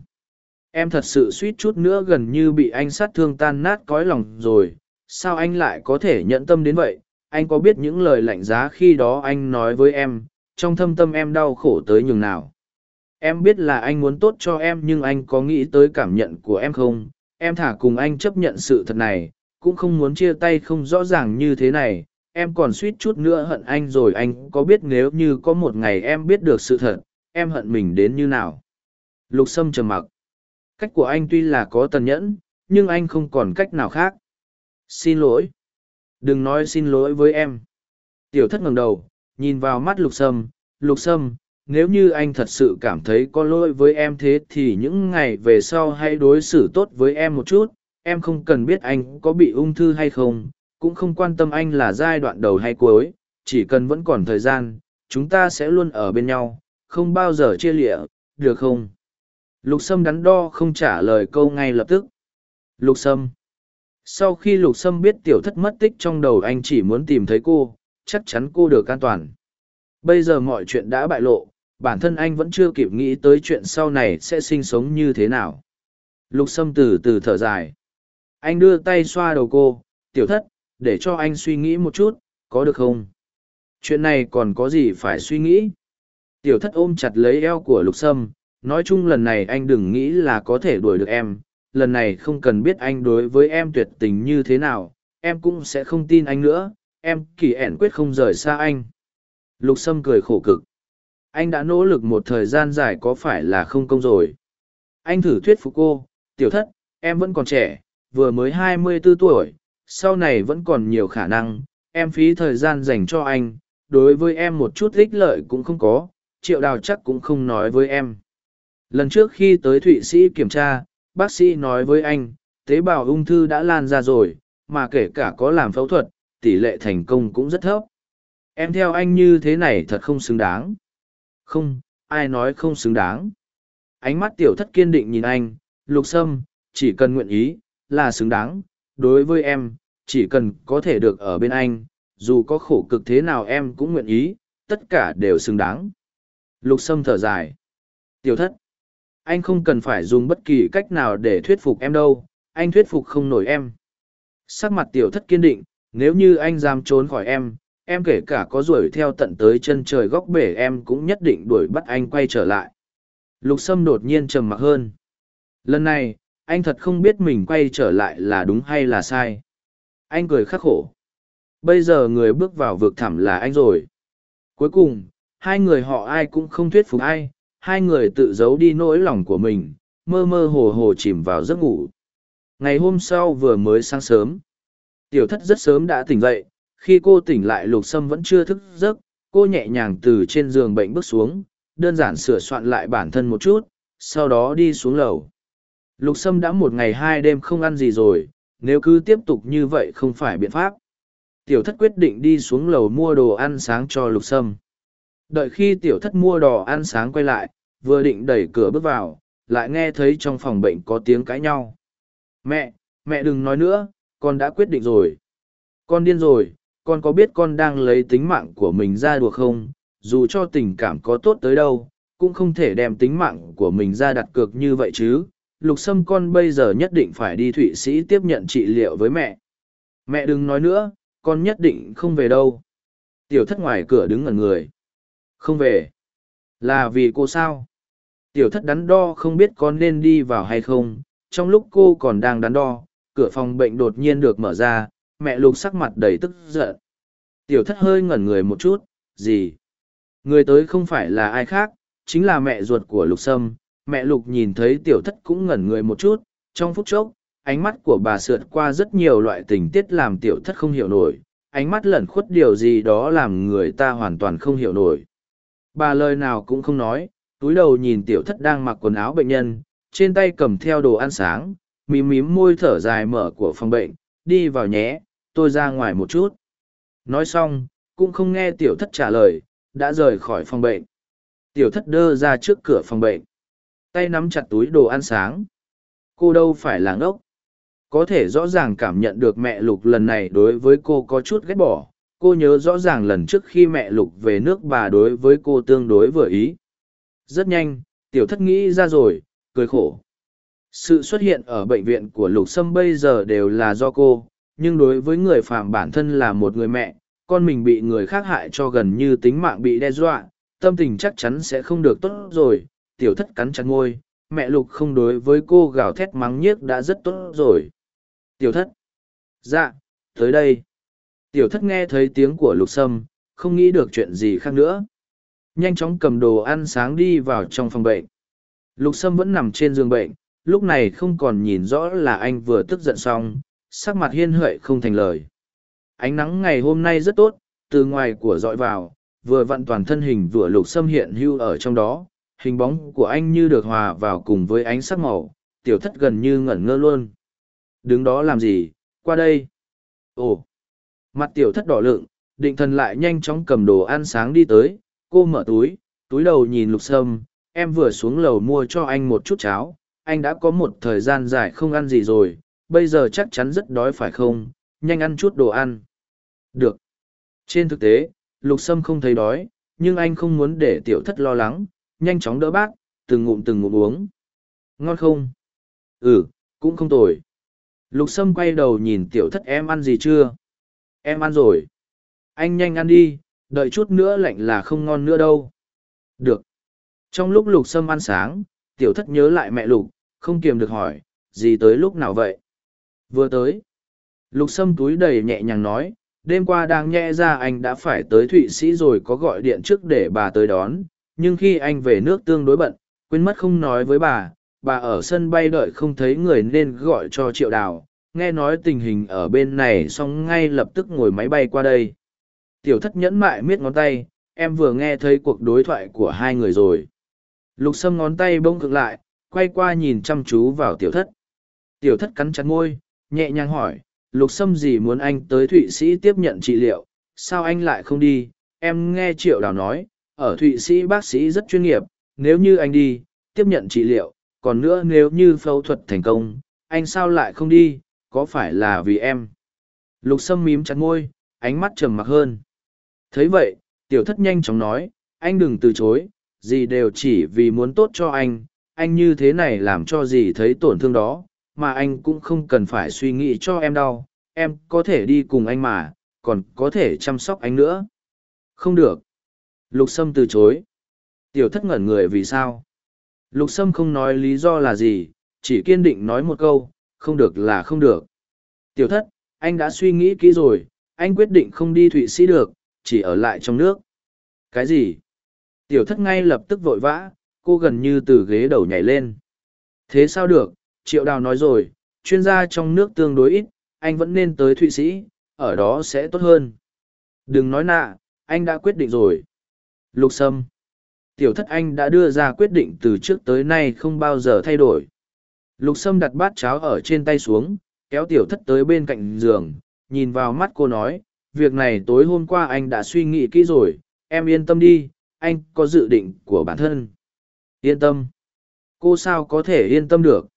Em thật sự suýt chút nữa gần như bị anh sát thương tan nát cõi lòng rồi, sao anh lại có thể nhận tâm đến vậy? Anh có biết những lời lạnh giá khi đó anh nói với em, trong thâm tâm em đau khổ tới nhường nào? Em biết là anh muốn tốt cho em nhưng anh có nghĩ tới cảm nhận của em không? Em thả cùng anh chấp nhận sự thật này, cũng không muốn chia tay không rõ ràng như thế này. Em còn suýt chút nữa hận anh rồi, anh có biết nếu như có một ngày em biết được sự thật, em hận mình đến như nào? Lục sâm trầm mặc. Cách của anh tuy là có tần nhẫn, nhưng anh không còn cách nào khác. Xin lỗi. Đừng nói xin lỗi với em. Tiểu thất ngẩng đầu, nhìn vào mắt lục sâm. Lục sâm nếu như anh thật sự cảm thấy có lỗi với em thế thì những ngày về sau hãy đối xử tốt với em một chút. Em không cần biết anh có bị ung thư hay không, cũng không quan tâm anh là giai đoạn đầu hay cuối, chỉ cần vẫn còn thời gian, chúng ta sẽ luôn ở bên nhau, không bao giờ chia lịa, được không? Lục sâm đắn đo không trả lời câu ngay lập tức. Lục sâm. Sau khi lục sâm biết tiểu thất mất tích trong đầu anh chỉ muốn tìm thấy cô, chắc chắn cô được an toàn bây giờ mọi chuyện đã bại lộ, bản thân anh vẫn chưa kịp nghĩ tới chuyện sau này sẽ sinh sống như thế nào. Lục sâm từ từ thở dài. Anh đưa tay xoa đầu cô, tiểu thất, để cho anh suy nghĩ một chút, có được không? Chuyện này còn có gì phải suy nghĩ? Tiểu thất ôm chặt lấy eo của lục sâm, nói chung lần này anh đừng nghĩ là có thể đuổi được em. Lần này không cần biết anh đối với em tuyệt tình như thế nào, em cũng sẽ không tin anh nữa. Em kỳ ẻn quyết không rời xa anh lục sâm cười khổ cực. Anh đã nỗ lực một thời gian dài có phải là không công rồi? Anh thử thuyết phục cô, tiểu thất, em vẫn còn trẻ, vừa mới hai mươi 24 tuổi, sau này vẫn còn nhiều khả năng, em phí thời gian dành cho anh, đối với em một chút ích lợi cũng không có, triệu đào chắc cũng không nói với em. Lần trước khi tới thụy sĩ kiểm tra, bác sĩ nói với anh, tế bào ung thư đã lan ra rồi, mà kể cả có làm phẫu thuật, tỷ lệ thành công cũng rất thấp em theo anh như thế này thật không xứng đáng. Không, ai nói không xứng đáng. Ánh mắt tiểu thất kiên định nhìn anh, lục sâm, chỉ cần nguyện ý là xứng đáng. Đối với em, chỉ cần có thể được ở bên anh, dù có khổ cực thế nào em cũng nguyện ý, tất cả đều xứng đáng. Lục sâm thở dài. Tiểu thất, anh không cần phải dùng bất kỳ cách nào để thuyết phục em đâu, anh thuyết phục không nổi em. Sắc mặt tiểu thất kiên định, nếu như anh dám trốn khỏi em em kể cả có đuổi theo tận tới chân trời góc bể em cũng nhất định đuổi bắt anh quay trở lại. Lục sâm đột nhiên trầm mặc hơn. Lần này anh thật không biết mình quay trở lại là đúng hay là sai. Anh cười khắc khổ. Bây giờ người bước vào vực thẳm là anh rồi. Cuối cùng hai người họ ai cũng không thuyết phục ai, hai người tự giấu đi nỗi lòng của mình, mơ mơ hồ hồ chìm vào giấc ngủ. Ngày hôm sau vừa mới sáng sớm, tiểu thất rất sớm đã tỉnh dậy, khi cô tỉnh lại lục sâm vẫn chưa thức giấc, cô nhẹ nhàng từ trên giường bệnh bước xuống, đơn giản sửa soạn lại bản thân một chút, sau đó đi xuống lầu. Lục sâm đã một ngày hai đêm không ăn gì rồi, nếu cứ tiếp tục như vậy không phải biện pháp. Tiểu thất quyết định đi xuống lầu mua đồ ăn sáng cho lục sâm. Đợi khi tiểu thất mua đồ ăn sáng quay lại, vừa định đẩy cửa bước vào, lại nghe thấy trong phòng bệnh có tiếng cãi nhau. Mẹ, mẹ đừng nói nữa, con đã quyết định rồi. Con điên rồi, con có biết con đang lấy tính mạng của mình ra đùa không? Dù cho tình cảm có tốt tới đâu, cũng không thể đem tính mạng của mình ra đặt cược như vậy chứ. Lục Sâm con bây giờ nhất định phải đi Thụy Sĩ tiếp nhận trị liệu với mẹ. Mẹ đừng nói nữa, con nhất định không về đâu. Tiểu thất ngoài cửa đứng ngẩn người. Không về. Là vì cô sao? Tiểu thất đắn đo không biết con nên đi vào hay không. Trong lúc cô còn đang đắn đo, cửa phòng bệnh đột nhiên được mở ra, mẹ lục sắc mặt đầy tức giận. Tiểu thất hơi ngẩn người một chút, gì? Người tới không phải là ai khác, chính là mẹ ruột của lục sâm. Mẹ lục nhìn thấy tiểu thất cũng ngẩn người một chút, trong phút chốc, ánh mắt của bà sượt qua rất nhiều loại tình tiết làm tiểu thất không hiểu nổi, ánh mắt lẩn khuất điều gì đó làm người ta hoàn toàn không hiểu nổi. Bà lời nào cũng không nói, túi đầu nhìn tiểu thất đang mặc quần áo bệnh nhân, trên tay cầm theo đồ ăn sáng, mím mím môi thở dài mở của phòng bệnh, đi vào nhé, tôi ra ngoài một chút. Nói xong, cũng không nghe tiểu thất trả lời, đã rời khỏi phòng bệnh. Tiểu thất đơ ra trước cửa phòng bệnh. Tay nắm chặt túi đồ ăn sáng. Cô đâu phải là ngốc. Có thể rõ ràng cảm nhận được mẹ Lục lần này đối với cô có chút ghét bỏ. Cô nhớ rõ ràng lần trước khi mẹ Lục về nước bà đối với cô tương đối vừa ý. Rất nhanh, tiểu thất nghĩ ra rồi, cười khổ. Sự xuất hiện ở bệnh viện của Lục Sâm bây giờ đều là do cô, nhưng đối với người phạm bản thân là một người mẹ, con mình bị người khác hại cho gần như tính mạng bị đe dọa, tâm tình chắc chắn sẽ không được tốt rồi. Tiểu thất cắn chặt ngôi, mẹ Lục không đối với cô gào thét mắng nhiếc đã rất tốt rồi. Tiểu thất. Dạ, tới đây. Tiểu thất nghe thấy tiếng của lục sâm, không nghĩ được chuyện gì khác nữa. Nhanh chóng cầm đồ ăn sáng đi vào trong phòng bệnh. Lục sâm vẫn nằm trên giường bệnh, lúc này không còn nhìn rõ là anh vừa tức giận xong, sắc mặt hiên hợi không thành lời. Ánh nắng ngày hôm nay rất tốt, từ ngoài của dọi vào, vừa vặn toàn thân hình vừa lục sâm hiện hưu ở trong đó, hình bóng của anh như được hòa vào cùng với ánh sắc màu, tiểu thất gần như ngẩn ngơ luôn. Đứng đó làm gì, qua đây. Ồ, mặt tiểu thất đỏ lượng, định thần lại nhanh chóng cầm đồ ăn sáng đi tới, cô mở túi, túi đầu nhìn lục sâm, em vừa xuống lầu mua cho anh một chút cháo, anh đã có một thời gian dài không ăn gì rồi, bây giờ chắc chắn rất đói phải không, nhanh ăn chút đồ ăn. Được. Trên thực tế, lục sâm không thấy đói, nhưng anh không muốn để tiểu thất lo lắng, nhanh chóng đỡ bác, từng ngụm từng ngụm uống. Ngon không? Ừ, cũng không tồi. Lục Sâm quay đầu nhìn tiểu thất em ăn gì chưa? Em ăn rồi. Anh nhanh ăn đi, đợi chút nữa lạnh là không ngon nữa đâu. Được. Trong lúc Lục Sâm ăn sáng, tiểu thất nhớ lại mẹ Lục, không kiềm được hỏi, gì tới lúc nào vậy? Vừa tới. Lục Sâm túi đầy nhẹ nhàng nói, đêm qua đang nhẹ ra anh đã phải tới Thụy Sĩ rồi có gọi điện trước để bà tới đón, nhưng khi anh về nước tương đối bận, quên mất không nói với bà, bà ở sân bay đợi không thấy người nên gọi cho triệu đào nghe nói tình hình ở bên này xong ngay lập tức ngồi máy bay qua đây. Tiểu thất nhẫn mại miết ngón tay em vừa nghe thấy cuộc đối thoại của hai người rồi. Lục sâm ngón tay bông cực lại quay qua nhìn chăm chú vào tiểu thất. Tiểu thất cắn chặt ngôi nhẹ nhàng hỏi lục sâm gì muốn anh tới thụy sĩ tiếp nhận trị liệu sao anh lại không đi em nghe triệu đào nói ở thụy sĩ bác sĩ rất chuyên nghiệp nếu như anh đi tiếp nhận trị liệu còn nữa nếu như phẫu thuật thành công, anh sao lại không đi, có phải là vì em? Lục sâm mím chặt ngôi, ánh mắt trầm mặc hơn. thấy vậy, tiểu thất nhanh chóng nói, anh đừng từ chối, gì đều chỉ vì muốn tốt cho anh, anh như thế này làm cho gì thấy tổn thương đó, mà anh cũng không cần phải suy nghĩ cho em đau, em có thể đi cùng anh mà, còn có thể chăm sóc anh nữa. Không được. Lục sâm từ chối. Tiểu thất ngẩn người vì sao? Lục Sâm không nói lý do là gì, chỉ kiên định nói một câu, không được là không được. Tiểu thất, anh đã suy nghĩ kỹ rồi, anh quyết định không đi Thụy Sĩ được, chỉ ở lại trong nước. Cái gì? Tiểu thất ngay lập tức vội vã, cô gần như từ ghế đầu nhảy lên. Thế sao được, triệu đào nói rồi, chuyên gia trong nước tương đối ít, anh vẫn nên tới Thụy Sĩ, ở đó sẽ tốt hơn. Đừng nói nạ, anh đã quyết định rồi. Lục Sâm. Tiểu thất anh đã đưa ra quyết định từ trước tới nay không bao giờ thay đổi. Lục Sâm đặt bát cháo ở trên tay xuống, kéo tiểu thất tới bên cạnh giường, nhìn vào mắt cô nói, việc này tối hôm qua anh đã suy nghĩ kỹ rồi, em yên tâm đi, anh có dự định của bản thân. Yên tâm. Cô sao có thể yên tâm được?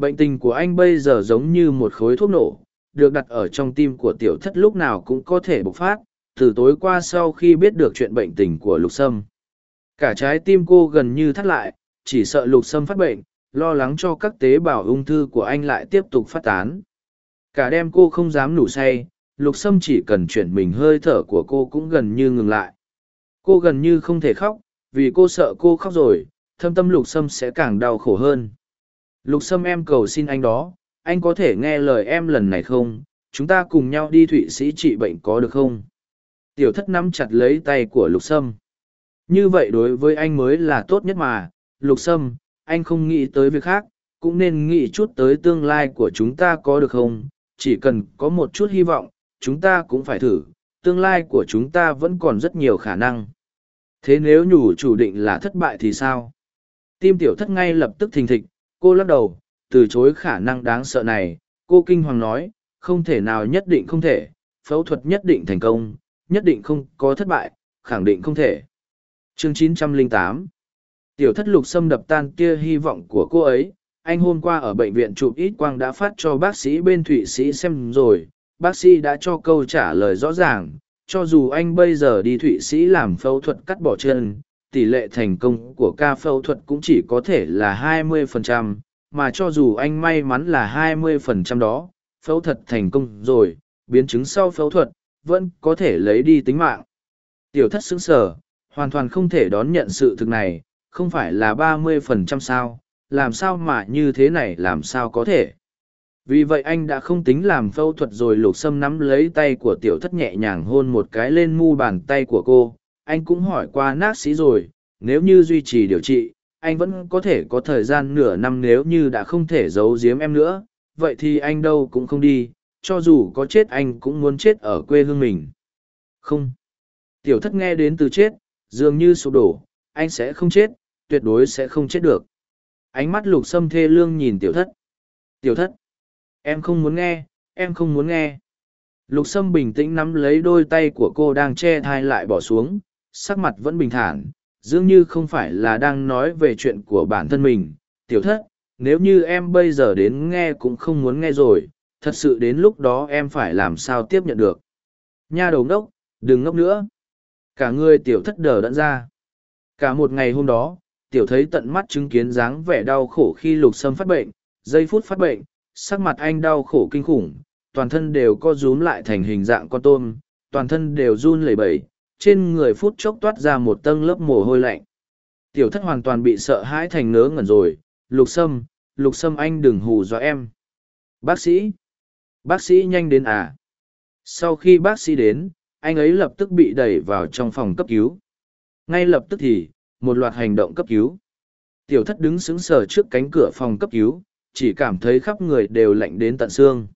Bệnh tình của anh bây giờ giống như một khối thuốc nổ, được đặt ở trong tim của tiểu thất lúc nào cũng có thể bộc phát, từ tối qua sau khi biết được chuyện bệnh tình của lục sâm. Cả trái tim cô gần như thắt lại, chỉ sợ lục sâm phát bệnh, lo lắng cho các tế bào ung thư của anh lại tiếp tục phát tán. Cả đêm cô không dám ngủ say, lục sâm chỉ cần chuyển mình hơi thở của cô cũng gần như ngừng lại. Cô gần như không thể khóc, vì cô sợ cô khóc rồi, thâm tâm lục sâm sẽ càng đau khổ hơn. Lục sâm em cầu xin anh đó, anh có thể nghe lời em lần này không? Chúng ta cùng nhau đi Thụy Sĩ trị bệnh có được không? Tiểu thất nắm chặt lấy tay của lục sâm. Như vậy đối với anh mới là tốt nhất mà, lục sâm, anh không nghĩ tới việc khác, cũng nên nghĩ chút tới tương lai của chúng ta có được không? Chỉ cần có một chút hy vọng, chúng ta cũng phải thử, tương lai của chúng ta vẫn còn rất nhiều khả năng. Thế nếu nhủ chủ định là thất bại thì sao? Tim tiểu thất ngay lập tức thình thịch, cô lắc đầu, từ chối khả năng đáng sợ này, cô kinh hoàng nói, không thể nào nhất định không thể, phẫu thuật nhất định thành công, nhất định không có thất bại, khẳng định không thể. Chương 908 Tiểu thất lục xâm đập tan kia hy vọng của cô ấy, anh hôm qua ở bệnh viện chụp ít quang đã phát cho bác sĩ bên Thụy Sĩ xem rồi, bác sĩ đã cho câu trả lời rõ ràng, cho dù anh bây giờ đi Thụy Sĩ làm phẫu thuật cắt bỏ chân, tỷ lệ thành công của ca phẫu thuật cũng chỉ có thể là 20%, mà cho dù anh may mắn là 20% đó, phẫu thuật thành công rồi, biến chứng sau phẫu thuật, vẫn có thể lấy đi tính mạng. Tiểu thất xứng sở, hoàn toàn không thể đón nhận sự thực này, không phải là 30% sao, làm sao mà như thế này làm sao có thể. Vì vậy anh đã không tính làm phẫu thuật rồi lục sâm nắm lấy tay của tiểu thất nhẹ nhàng hôn một cái lên mu bàn tay của cô. Anh cũng hỏi qua nác sĩ rồi, nếu như duy trì điều trị, anh vẫn có thể có thời gian nửa năm nếu như đã không thể giấu giếm em nữa, vậy thì anh đâu cũng không đi, cho dù có chết anh cũng muốn chết ở quê hương mình. Không. Tiểu thất nghe đến từ chết, dường như sụp đổ, anh sẽ không chết, tuyệt đối sẽ không chết được. Ánh mắt lục sâm thê lương nhìn tiểu thất. Tiểu thất. Em không muốn nghe, em không muốn nghe. Lục sâm bình tĩnh nắm lấy đôi tay của cô đang che thai lại bỏ xuống, sắc mặt vẫn bình thản, dường như không phải là đang nói về chuyện của bản thân mình. Tiểu thất, nếu như em bây giờ đến nghe cũng không muốn nghe rồi, thật sự đến lúc đó em phải làm sao tiếp nhận được. Nha đầu ngốc, đừng ngốc nữa. Cả người tiểu thất đờ đẫn ra. Cả một ngày hôm đó, tiểu thấy tận mắt chứng kiến dáng vẻ đau khổ khi lục sâm phát bệnh, giây phút phát bệnh, sắc mặt anh đau khổ kinh khủng, toàn thân đều co rúm lại thành hình dạng con tôm, toàn thân đều run lẩy bẩy, trên người phút chốc toát ra một tâng lớp mồ hôi lạnh. Tiểu thất hoàn toàn bị sợ hãi thành ngớ ngẩn rồi, lục sâm, lục sâm anh đừng hù dọa em. Bác sĩ, bác sĩ nhanh đến à. Sau khi bác sĩ đến, anh ấy lập tức bị đẩy vào trong phòng cấp cứu. Ngay lập tức thì, một loạt hành động cấp cứu. Tiểu thất đứng sững sờ trước cánh cửa phòng cấp cứu, chỉ cảm thấy khắp người đều lạnh đến tận xương.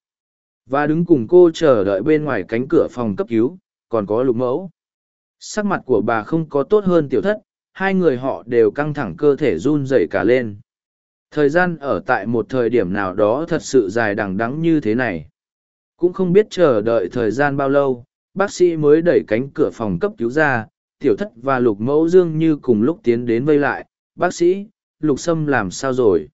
Và đứng cùng cô chờ đợi bên ngoài cánh cửa phòng cấp cứu, còn có lục mẫu. Sắc mặt của bà không có tốt hơn tiểu thất, hai người họ đều căng thẳng cơ thể run rẩy cả lên. Thời gian ở tại một thời điểm nào đó thật sự dài đằng đắng như thế này. Cũng không biết chờ đợi thời gian bao lâu, bác sĩ mới đẩy cánh cửa phòng cấp cứu ra, tiểu thất và lục mẫu dương như cùng lúc tiến đến vây lại. Bác sĩ, lục sâm làm sao rồi?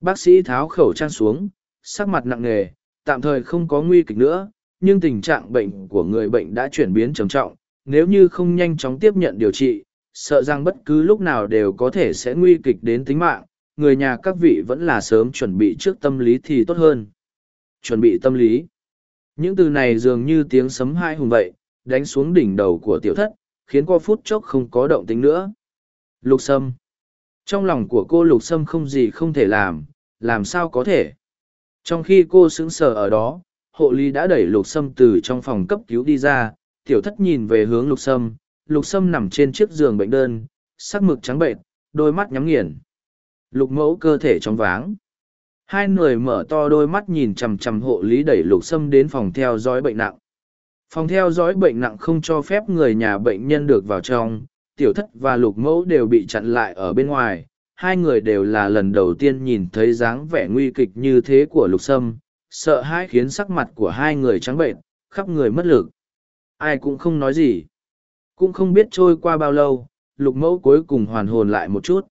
Bác sĩ tháo khẩu trang xuống, sắc mặt nặng nề, tạm thời không có nguy kịch nữa, nhưng tình trạng bệnh của người bệnh đã chuyển biến trầm trọng, nếu như không nhanh chóng tiếp nhận điều trị, sợ rằng bất cứ lúc nào đều có thể sẽ nguy kịch đến tính mạng, người nhà các vị vẫn là sớm chuẩn bị trước tâm lý thì tốt hơn. Chuẩn bị tâm lý. Những từ này dường như tiếng sấm hai hùng vậy, đánh xuống đỉnh đầu của tiểu thất, khiến cô phút chốc không có động tính nữa. Lục sâm. Trong lòng của cô lục sâm không gì không thể làm, làm sao có thể. Trong khi cô sững sờ ở đó, hộ lý đã đẩy lục sâm từ trong phòng cấp cứu đi ra, tiểu thất nhìn về hướng lục sâm, lục sâm nằm trên chiếc giường bệnh đơn, sắc mực trắng bệnh, đôi mắt nhắm nghiền. Lục mẫu cơ thể trong váng. Hai người mở to đôi mắt nhìn chằm chằm hộ lý đẩy lục sâm đến phòng theo dõi bệnh nặng. Phòng theo dõi bệnh nặng không cho phép người nhà bệnh nhân được vào trong, tiểu thất và lục mẫu đều bị chặn lại ở bên ngoài. Hai người đều là lần đầu tiên nhìn thấy dáng vẻ nguy kịch như thế của lục sâm, sợ hãi khiến sắc mặt của hai người trắng bệnh, khắp người mất lực. Ai cũng không nói gì. Cũng không biết trôi qua bao lâu, lục mẫu cuối cùng hoàn hồn lại một chút.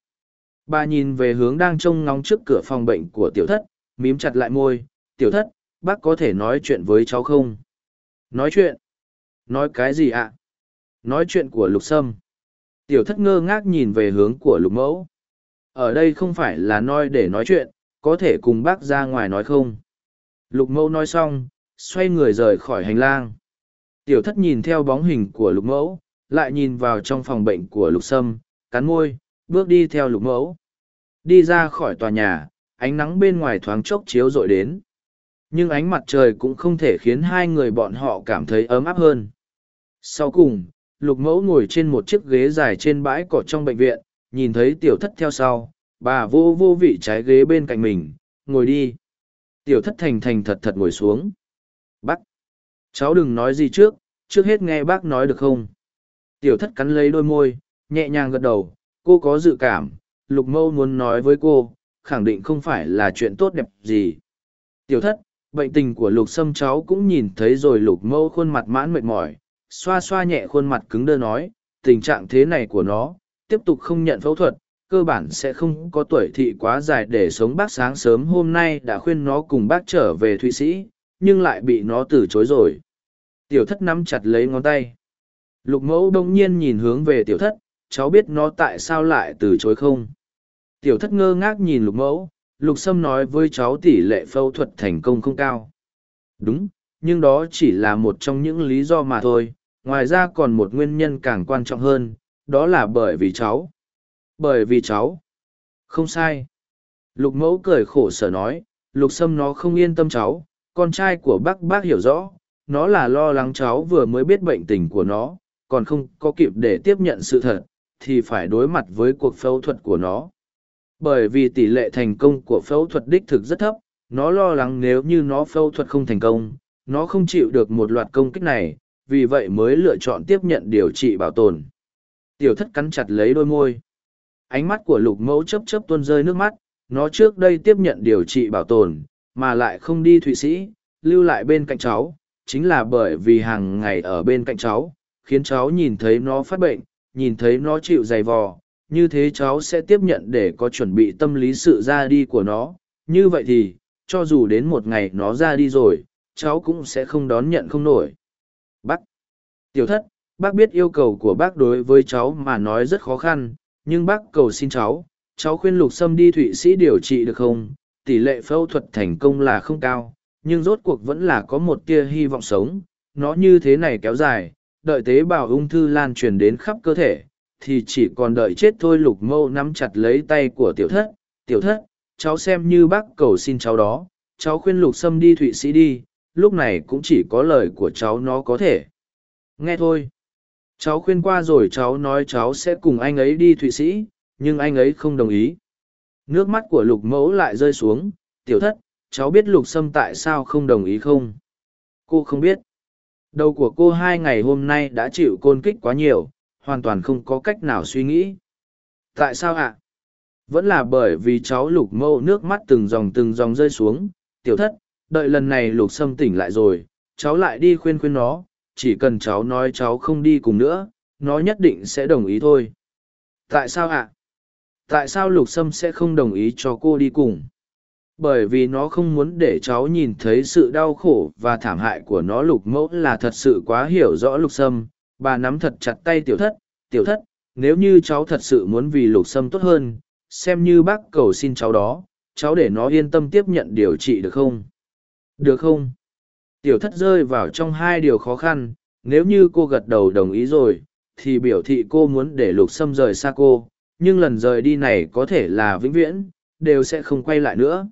Bà nhìn về hướng đang trông ngóng trước cửa phòng bệnh của tiểu thất, mím chặt lại môi, tiểu thất, bác có thể nói chuyện với cháu không? Nói chuyện? Nói cái gì ạ? Nói chuyện của lục sâm. Tiểu thất ngơ ngác nhìn về hướng của lục mẫu. Ở đây không phải là nói để nói chuyện, có thể cùng bác ra ngoài nói không? Lục mẫu nói xong, xoay người rời khỏi hành lang. Tiểu thất nhìn theo bóng hình của lục mẫu, lại nhìn vào trong phòng bệnh của lục sâm, cắn môi, bước đi theo lục mẫu. Đi ra khỏi tòa nhà, ánh nắng bên ngoài thoáng chốc chiếu rọi đến. Nhưng ánh mặt trời cũng không thể khiến hai người bọn họ cảm thấy ấm áp hơn. Sau cùng, lục mẫu ngồi trên một chiếc ghế dài trên bãi cỏ trong bệnh viện, nhìn thấy tiểu thất theo sau, bà vô vô vị trái ghế bên cạnh mình, ngồi đi. Tiểu thất thành thành thật thật ngồi xuống. Bác! Cháu đừng nói gì trước, trước hết nghe bác nói được không? Tiểu thất cắn lấy đôi môi, nhẹ nhàng gật đầu, cô có dự cảm, lục mâu muốn nói với cô, khẳng định không phải là chuyện tốt đẹp gì. Tiểu thất, bệnh tình của lục sâm cháu cũng nhìn thấy rồi lục mâu khuôn mặt mãn mệt mỏi, xoa xoa nhẹ khuôn mặt cứng đơ nói, tình trạng thế này của nó, tiếp tục không nhận phẫu thuật, cơ bản sẽ không có tuổi thị quá dài để sống bác sáng sớm hôm nay đã khuyên nó cùng bác trở về thụy sĩ nhưng lại bị nó từ chối rồi tiểu thất nắm chặt lấy ngón tay. Lục mẫu đông nhiên nhìn hướng về tiểu thất, cháu biết nó tại sao lại từ chối không? Tiểu thất ngơ ngác nhìn lục mẫu, lục sâm nói với cháu tỷ lệ phẫu thuật thành công không cao. Đúng, nhưng đó chỉ là một trong những lý do mà thôi, ngoài ra còn một nguyên nhân càng quan trọng hơn, đó là bởi vì cháu. Bởi vì cháu. Không sai. Lục mẫu cười khổ sở nói, lục sâm nó không yên tâm cháu, con trai của bác bác hiểu rõ nó là lo lắng cháu vừa mới biết bệnh tình của nó, còn không có kịp để tiếp nhận sự thật, thì phải đối mặt với cuộc phẫu thuật của nó. Bởi vì tỷ lệ thành công của phẫu thuật đích thực rất thấp, nó lo lắng nếu như nó phẫu thuật không thành công, nó không chịu được một loạt công kích này, vì vậy mới lựa chọn tiếp nhận điều trị bảo tồn. Tiểu thất cắn chặt lấy đôi môi. Ánh mắt của lục mẫu chấp chấp tuôn rơi nước mắt, nó trước đây tiếp nhận điều trị bảo tồn, mà lại không đi thụy sĩ, lưu lại bên cạnh cháu chính là bởi vì hàng ngày ở bên cạnh cháu, khiến cháu nhìn thấy nó phát bệnh, nhìn thấy nó chịu dày vò, như thế cháu sẽ tiếp nhận để có chuẩn bị tâm lý sự ra đi của nó. Như vậy thì, cho dù đến một ngày nó ra đi rồi, cháu cũng sẽ không đón nhận không nổi. Bác, tiểu thất, bác biết yêu cầu của bác đối với cháu mà nói rất khó khăn, nhưng bác cầu xin cháu cháu khuyên lục sâm đi thụy sĩ điều trị được không? Tỷ lệ phẫu thuật thành công là không cao nhưng rốt cuộc vẫn là có một tia hy vọng sống. Nó như thế này kéo dài, đợi tế bào ung thư lan truyền đến khắp cơ thể, thì chỉ còn đợi chết thôi lục mâu nắm chặt lấy tay của tiểu thất. Tiểu thất, cháu xem như bác cầu xin cháu đó. Cháu khuyên lục sâm đi thụy sĩ đi, lúc này cũng chỉ có lời của cháu nó có thể. Nghe thôi. Cháu khuyên qua rồi cháu nói cháu sẽ cùng anh ấy đi thụy sĩ, nhưng anh ấy không đồng ý. Nước mắt của lục mẫu lại rơi xuống. Tiểu thất cháu biết lục sâm tại sao không đồng ý không? Cô không biết. Đầu của cô hai ngày hôm nay đã chịu côn kích quá nhiều, hoàn toàn không có cách nào suy nghĩ. Tại sao ạ? Vẫn là bởi vì cháu lục mâu nước mắt từng dòng từng dòng rơi xuống. Tiểu thất, đợi lần này lục sâm tỉnh lại rồi, cháu lại đi khuyên khuyên nó. Chỉ cần cháu nói cháu không đi cùng nữa, nó nhất định sẽ đồng ý thôi. Tại sao ạ? Tại sao lục sâm sẽ không đồng ý cho cô đi cùng? Bởi vì nó không muốn để cháu nhìn thấy sự đau khổ và thảm hại của nó. Lục mẫu là thật sự quá hiểu rõ lục sâm. Bà nắm thật chặt tay tiểu thất. Tiểu thất, nếu như cháu thật sự muốn vì lục sâm tốt hơn, xem như bác cầu xin cháu đó, cháu để nó yên tâm tiếp nhận điều trị được không? Được không? Tiểu thất rơi vào trong hai điều khó khăn. Nếu như cô gật đầu đồng ý rồi, thì biểu thị cô muốn để lục sâm rời xa cô. Nhưng lần rời đi này có thể là vĩnh viễn, đều sẽ không quay lại nữa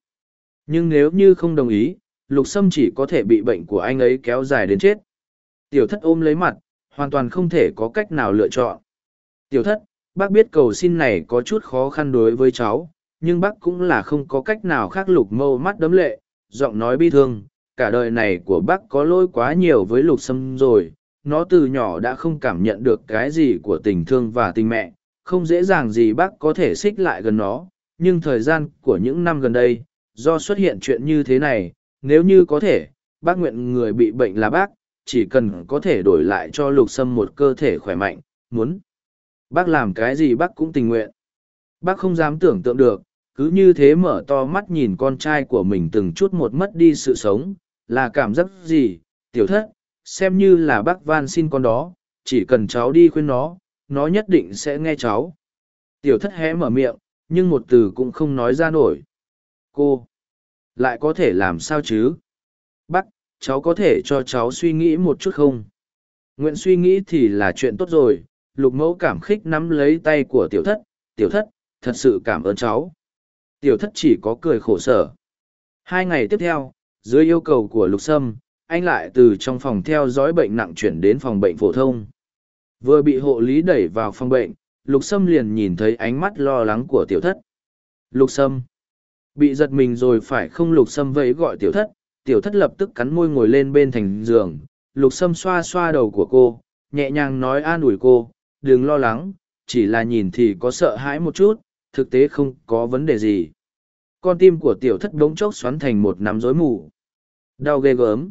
nhưng nếu như không đồng ý, lục sâm chỉ có thể bị bệnh của anh ấy kéo dài đến chết. Tiểu thất ôm lấy mặt, hoàn toàn không thể có cách nào lựa chọn. Tiểu thất, bác biết cầu xin này có chút khó khăn đối với cháu, nhưng bác cũng là không có cách nào khác lục mâu mắt đấm lệ, giọng nói bi thương, cả đời này của bác có lỗi quá nhiều với lục sâm rồi, nó từ nhỏ đã không cảm nhận được cái gì của tình thương và tình mẹ, không dễ dàng gì bác có thể xích lại gần nó, nhưng thời gian của những năm gần đây do xuất hiện chuyện như thế này, nếu như có thể, bác nguyện người bị bệnh là bác, chỉ cần có thể đổi lại cho lục sâm một cơ thể khỏe mạnh, muốn bác làm cái gì bác cũng tình nguyện. Bác không dám tưởng tượng được, cứ như thế mở to mắt nhìn con trai của mình từng chút một mất đi sự sống, là cảm giác gì, tiểu thất, xem như là bác van xin con đó, chỉ cần cháu đi khuyên nó nó nhất định sẽ nghe cháu. Tiểu thất hé mở miệng, nhưng một từ cũng không nói ra nổi cô, lại có thể làm sao chứ? Bác, cháu có thể cho cháu suy nghĩ một chút không? Nguyện suy nghĩ thì là chuyện tốt rồi. Lục mẫu cảm khích nắm lấy tay của tiểu thất. Tiểu thất, thật sự cảm ơn cháu. Tiểu thất chỉ có cười khổ sở. Hai ngày tiếp theo, dưới yêu cầu của lục sâm, anh lại từ trong phòng theo dõi bệnh nặng chuyển đến phòng bệnh phổ thông. Vừa bị hộ lý đẩy vào phòng bệnh, lục sâm liền nhìn thấy ánh mắt lo lắng của tiểu thất. Lục sâm bị giật mình rồi phải không lục sâm vẫy gọi tiểu thất. Tiểu thất lập tức cắn môi ngồi lên bên thành giường. Lục sâm xoa xoa đầu của cô, nhẹ nhàng nói an ủi cô, đừng lo lắng, chỉ là nhìn thì có sợ hãi một chút, thực tế không có vấn đề gì. Con tim của tiểu thất đống chốc xoắn thành một nắm rối mù. Đau ghê gớm.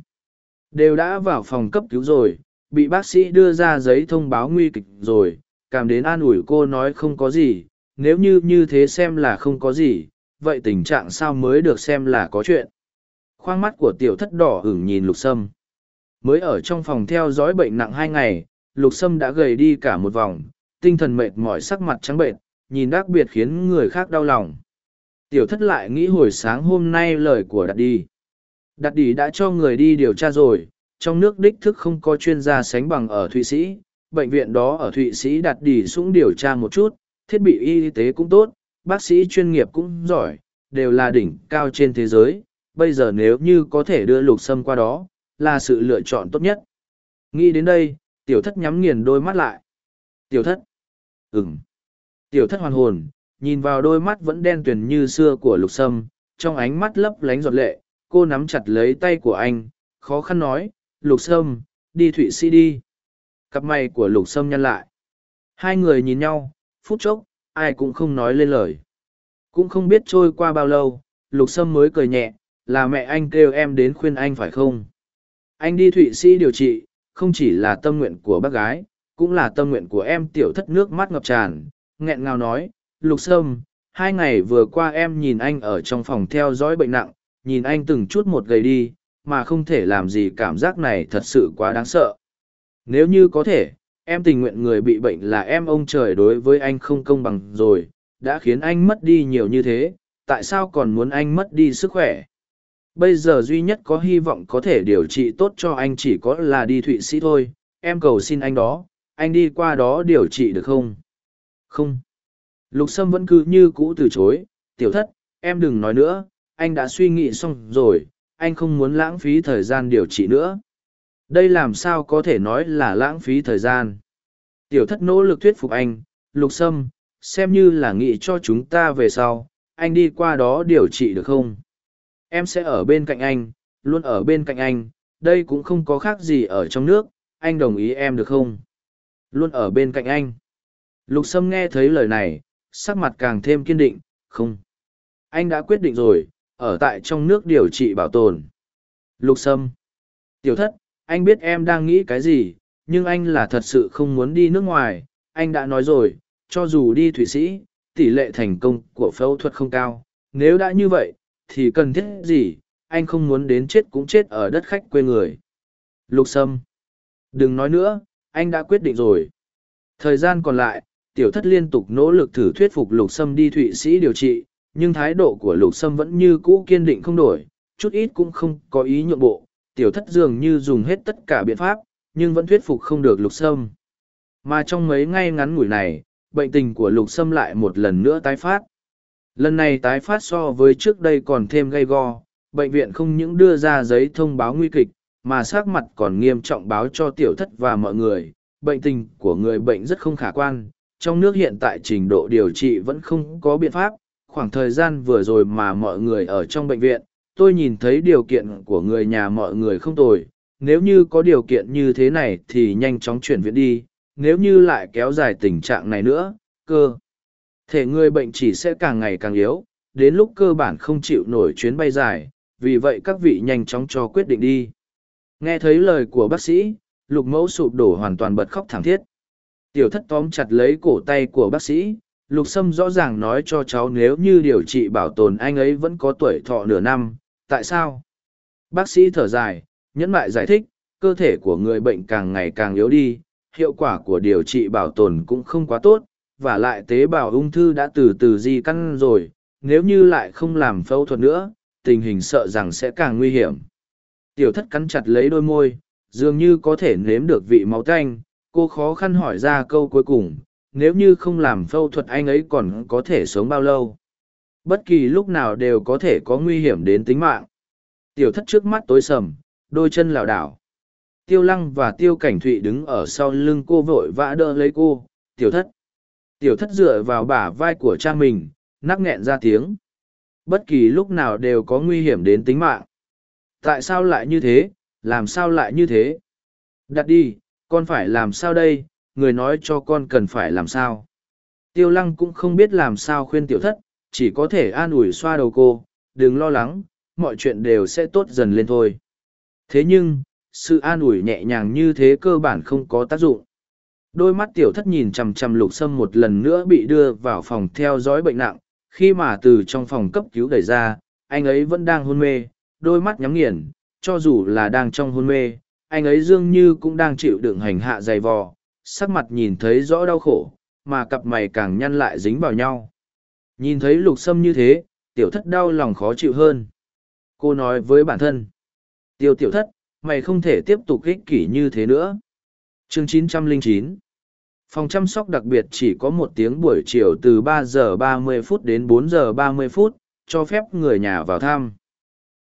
Đều đã vào phòng cấp cứu rồi, bị bác sĩ đưa ra giấy thông báo nguy kịch rồi, cảm đến an ủi cô nói không có gì, nếu như như thế xem là không có gì vậy tình trạng sao mới được xem là có chuyện? Khoang mắt của tiểu thất đỏ hửng nhìn lục sâm. Mới ở trong phòng theo dõi bệnh nặng hai ngày, lục sâm đã gầy đi cả một vòng, tinh thần mệt mỏi sắc mặt trắng bệnh nhìn đặc biệt khiến người khác đau lòng. Tiểu thất lại nghĩ hồi sáng hôm nay lời của đặt đi. Đặt đi đã cho người đi điều tra rồi, trong nước đích thức không có chuyên gia sánh bằng ở thụy sĩ, bệnh viện đó ở thụy sĩ đặt đi xuống điều tra một chút, thiết bị y tế cũng tốt bác sĩ chuyên nghiệp cũng giỏi, đều là đỉnh cao trên thế giới, bây giờ nếu như có thể đưa lục sâm qua đó, là sự lựa chọn tốt nhất. Nghĩ đến đây, tiểu thất nhắm nghiền đôi mắt lại. Tiểu thất. Ừng tiểu thất hoàn hồn, nhìn vào đôi mắt vẫn đen tuyền như xưa của lục sâm, trong ánh mắt lấp lánh giọt lệ, cô nắm chặt lấy tay của anh, khó khăn nói, lục sâm, đi thụy sĩ đi. Cặp mày của lục sâm nhăn lại. Hai người nhìn nhau, phút chốc ai cũng không nói lên lời. Cũng không biết trôi qua bao lâu, lục sâm mới cười nhẹ, là mẹ anh kêu em đến khuyên anh phải không? Anh đi thụy sĩ điều trị, không chỉ là tâm nguyện của bác gái, cũng là tâm nguyện của em tiểu thất nước mắt ngập tràn. Nghẹn ngào nói, lục sâm, hai ngày vừa qua em nhìn anh ở trong phòng theo dõi bệnh nặng, nhìn anh từng chút một gầy đi, mà không thể làm gì cảm giác này thật sự quá đáng sợ. Nếu như có thể em tình nguyện người bị bệnh là em, ông trời đối với anh không công bằng rồi, đã khiến anh mất đi nhiều như thế, tại sao còn muốn anh mất đi sức khỏe? Bây giờ duy nhất có hy vọng có thể điều trị tốt cho anh chỉ có là đi thụy sĩ thôi, em cầu xin anh đó, anh đi qua đó điều trị được không? Không. Lục sâm vẫn cứ như cũ từ chối, tiểu thất, em đừng nói nữa, anh đã suy nghĩ xong rồi, anh không muốn lãng phí thời gian điều trị nữa đây làm sao có thể nói là lãng phí thời gian? Tiểu thất nỗ lực thuyết phục anh, lục sâm, xem như là nghĩ cho chúng ta về sau, anh đi qua đó điều trị được không? Em sẽ ở bên cạnh anh, luôn ở bên cạnh anh, đây cũng không có khác gì ở trong nước, anh đồng ý em được không? Luôn ở bên cạnh anh. Lục sâm nghe thấy lời này, sắc mặt càng thêm kiên định, không. Anh đã quyết định rồi, ở tại trong nước điều trị bảo tồn. Lục sâm. Tiểu thất anh biết em đang nghĩ cái gì, nhưng anh là thật sự không muốn đi nước ngoài. Anh đã nói rồi, cho dù đi thụy sĩ, tỷ lệ thành công của phẫu thuật không cao. Nếu đã như vậy, thì cần thiết gì? Anh không muốn đến chết cũng chết ở đất khách quê người. Lục sâm. Đừng nói nữa, anh đã quyết định rồi. Thời gian còn lại, tiểu thất liên tục nỗ lực thử thuyết phục lục sâm đi thụy sĩ điều trị, nhưng thái độ của lục sâm vẫn như cũ kiên định không đổi, chút ít cũng không có ý nhượng bộ tiểu thất dường như dùng hết tất cả biện pháp nhưng vẫn thuyết phục không được lục sâm. Mà trong mấy ngày ngắn ngủi này bệnh tình của lục sâm lại một lần nữa tái phát. Lần này tái phát so với trước đây còn thêm gay go bệnh viện không những đưa ra giấy thông báo nguy kịch mà sát mặt còn nghiêm trọng báo cho tiểu thất và mọi người. Bệnh tình của người bệnh rất không khả quan trong nước hiện tại trình độ điều trị vẫn không có biện pháp, khoảng thời gian vừa rồi mà mọi người ở trong bệnh viện, tôi nhìn thấy điều kiện của người nhà mọi người không tồi, nếu như có điều kiện như thế này thì nhanh chóng chuyển viện đi, nếu như lại kéo dài tình trạng này nữa, cơ thể người bệnh chỉ sẽ càng ngày càng yếu, đến lúc cơ bản không chịu nổi chuyến bay dài, vì vậy các vị nhanh chóng cho quyết định đi. Nghe thấy lời của bác sĩ, lục mẫu sụp đổ hoàn toàn bật khóc thảm thiết. Tiểu thất tóm chặt lấy cổ tay của bác sĩ, lục sâm rõ ràng nói cho cháu nếu như điều trị bảo tồn anh ấy vẫn có tuổi thọ nửa năm, tại sao? Bác sĩ thở dài, nhẫn lại giải thích, cơ thể của người bệnh càng ngày càng yếu đi, hiệu quả của điều trị bảo tồn cũng không quá tốt, và lại tế bào ung thư đã từ từ di căn rồi, nếu như lại không làm phẫu thuật nữa, tình hình sợ rằng sẽ càng nguy hiểm. Tiểu thất cắn chặt lấy đôi môi, dường như có thể nếm được vị máu tanh, cô khó khăn hỏi ra câu cuối cùng, nếu như không làm phẫu thuật anh ấy còn có thể sống bao lâu. Bất kỳ lúc nào đều có thể có nguy hiểm đến tính mạng. Tiểu thất trước mắt tối sầm, đôi chân lảo đảo. Tiêu lăng và tiêu cảnh thụy đứng ở sau lưng cô vội vã đỡ lấy cô, tiểu thất. Tiểu thất dựa vào bả vai của cha mình, nắc nghẹn ra tiếng. Bất kỳ lúc nào đều có nguy hiểm đến tính mạng. Tại sao lại như thế, làm sao lại như thế? Đặt đi, con phải làm sao đây, người nói cho con cần phải làm sao. Tiêu lăng cũng không biết làm sao khuyên tiểu thất, chỉ có thể an ủi xoa đầu cô, đừng lo lắng, mọi chuyện đều sẽ tốt dần lên thôi. Thế nhưng, sự an ủi nhẹ nhàng như thế cơ bản không có tác dụng. Đôi mắt tiểu thất nhìn chằm chằm lục sâm một lần nữa bị đưa vào phòng theo dõi bệnh nặng, khi mà từ trong phòng cấp cứu đẩy ra, anh ấy vẫn đang hôn mê, đôi mắt nhắm nghiền, cho dù là đang trong hôn mê, anh ấy dường như cũng đang chịu đựng hành hạ dày vò, sắc mặt nhìn thấy rõ đau khổ, mà cặp mày càng nhăn lại dính vào nhau. Nhìn thấy lục sâm như thế, tiểu thất đau lòng khó chịu hơn. Cô nói với bản thân, tiêu tiểu thất, mày không thể tiếp tục ích kỷ như thế nữa. Chương 909 Phòng chăm sóc đặc biệt chỉ có một tiếng buổi chiều từ 3 giờ 30 phút đến 4 giờ 30 phút, cho phép người nhà vào thăm.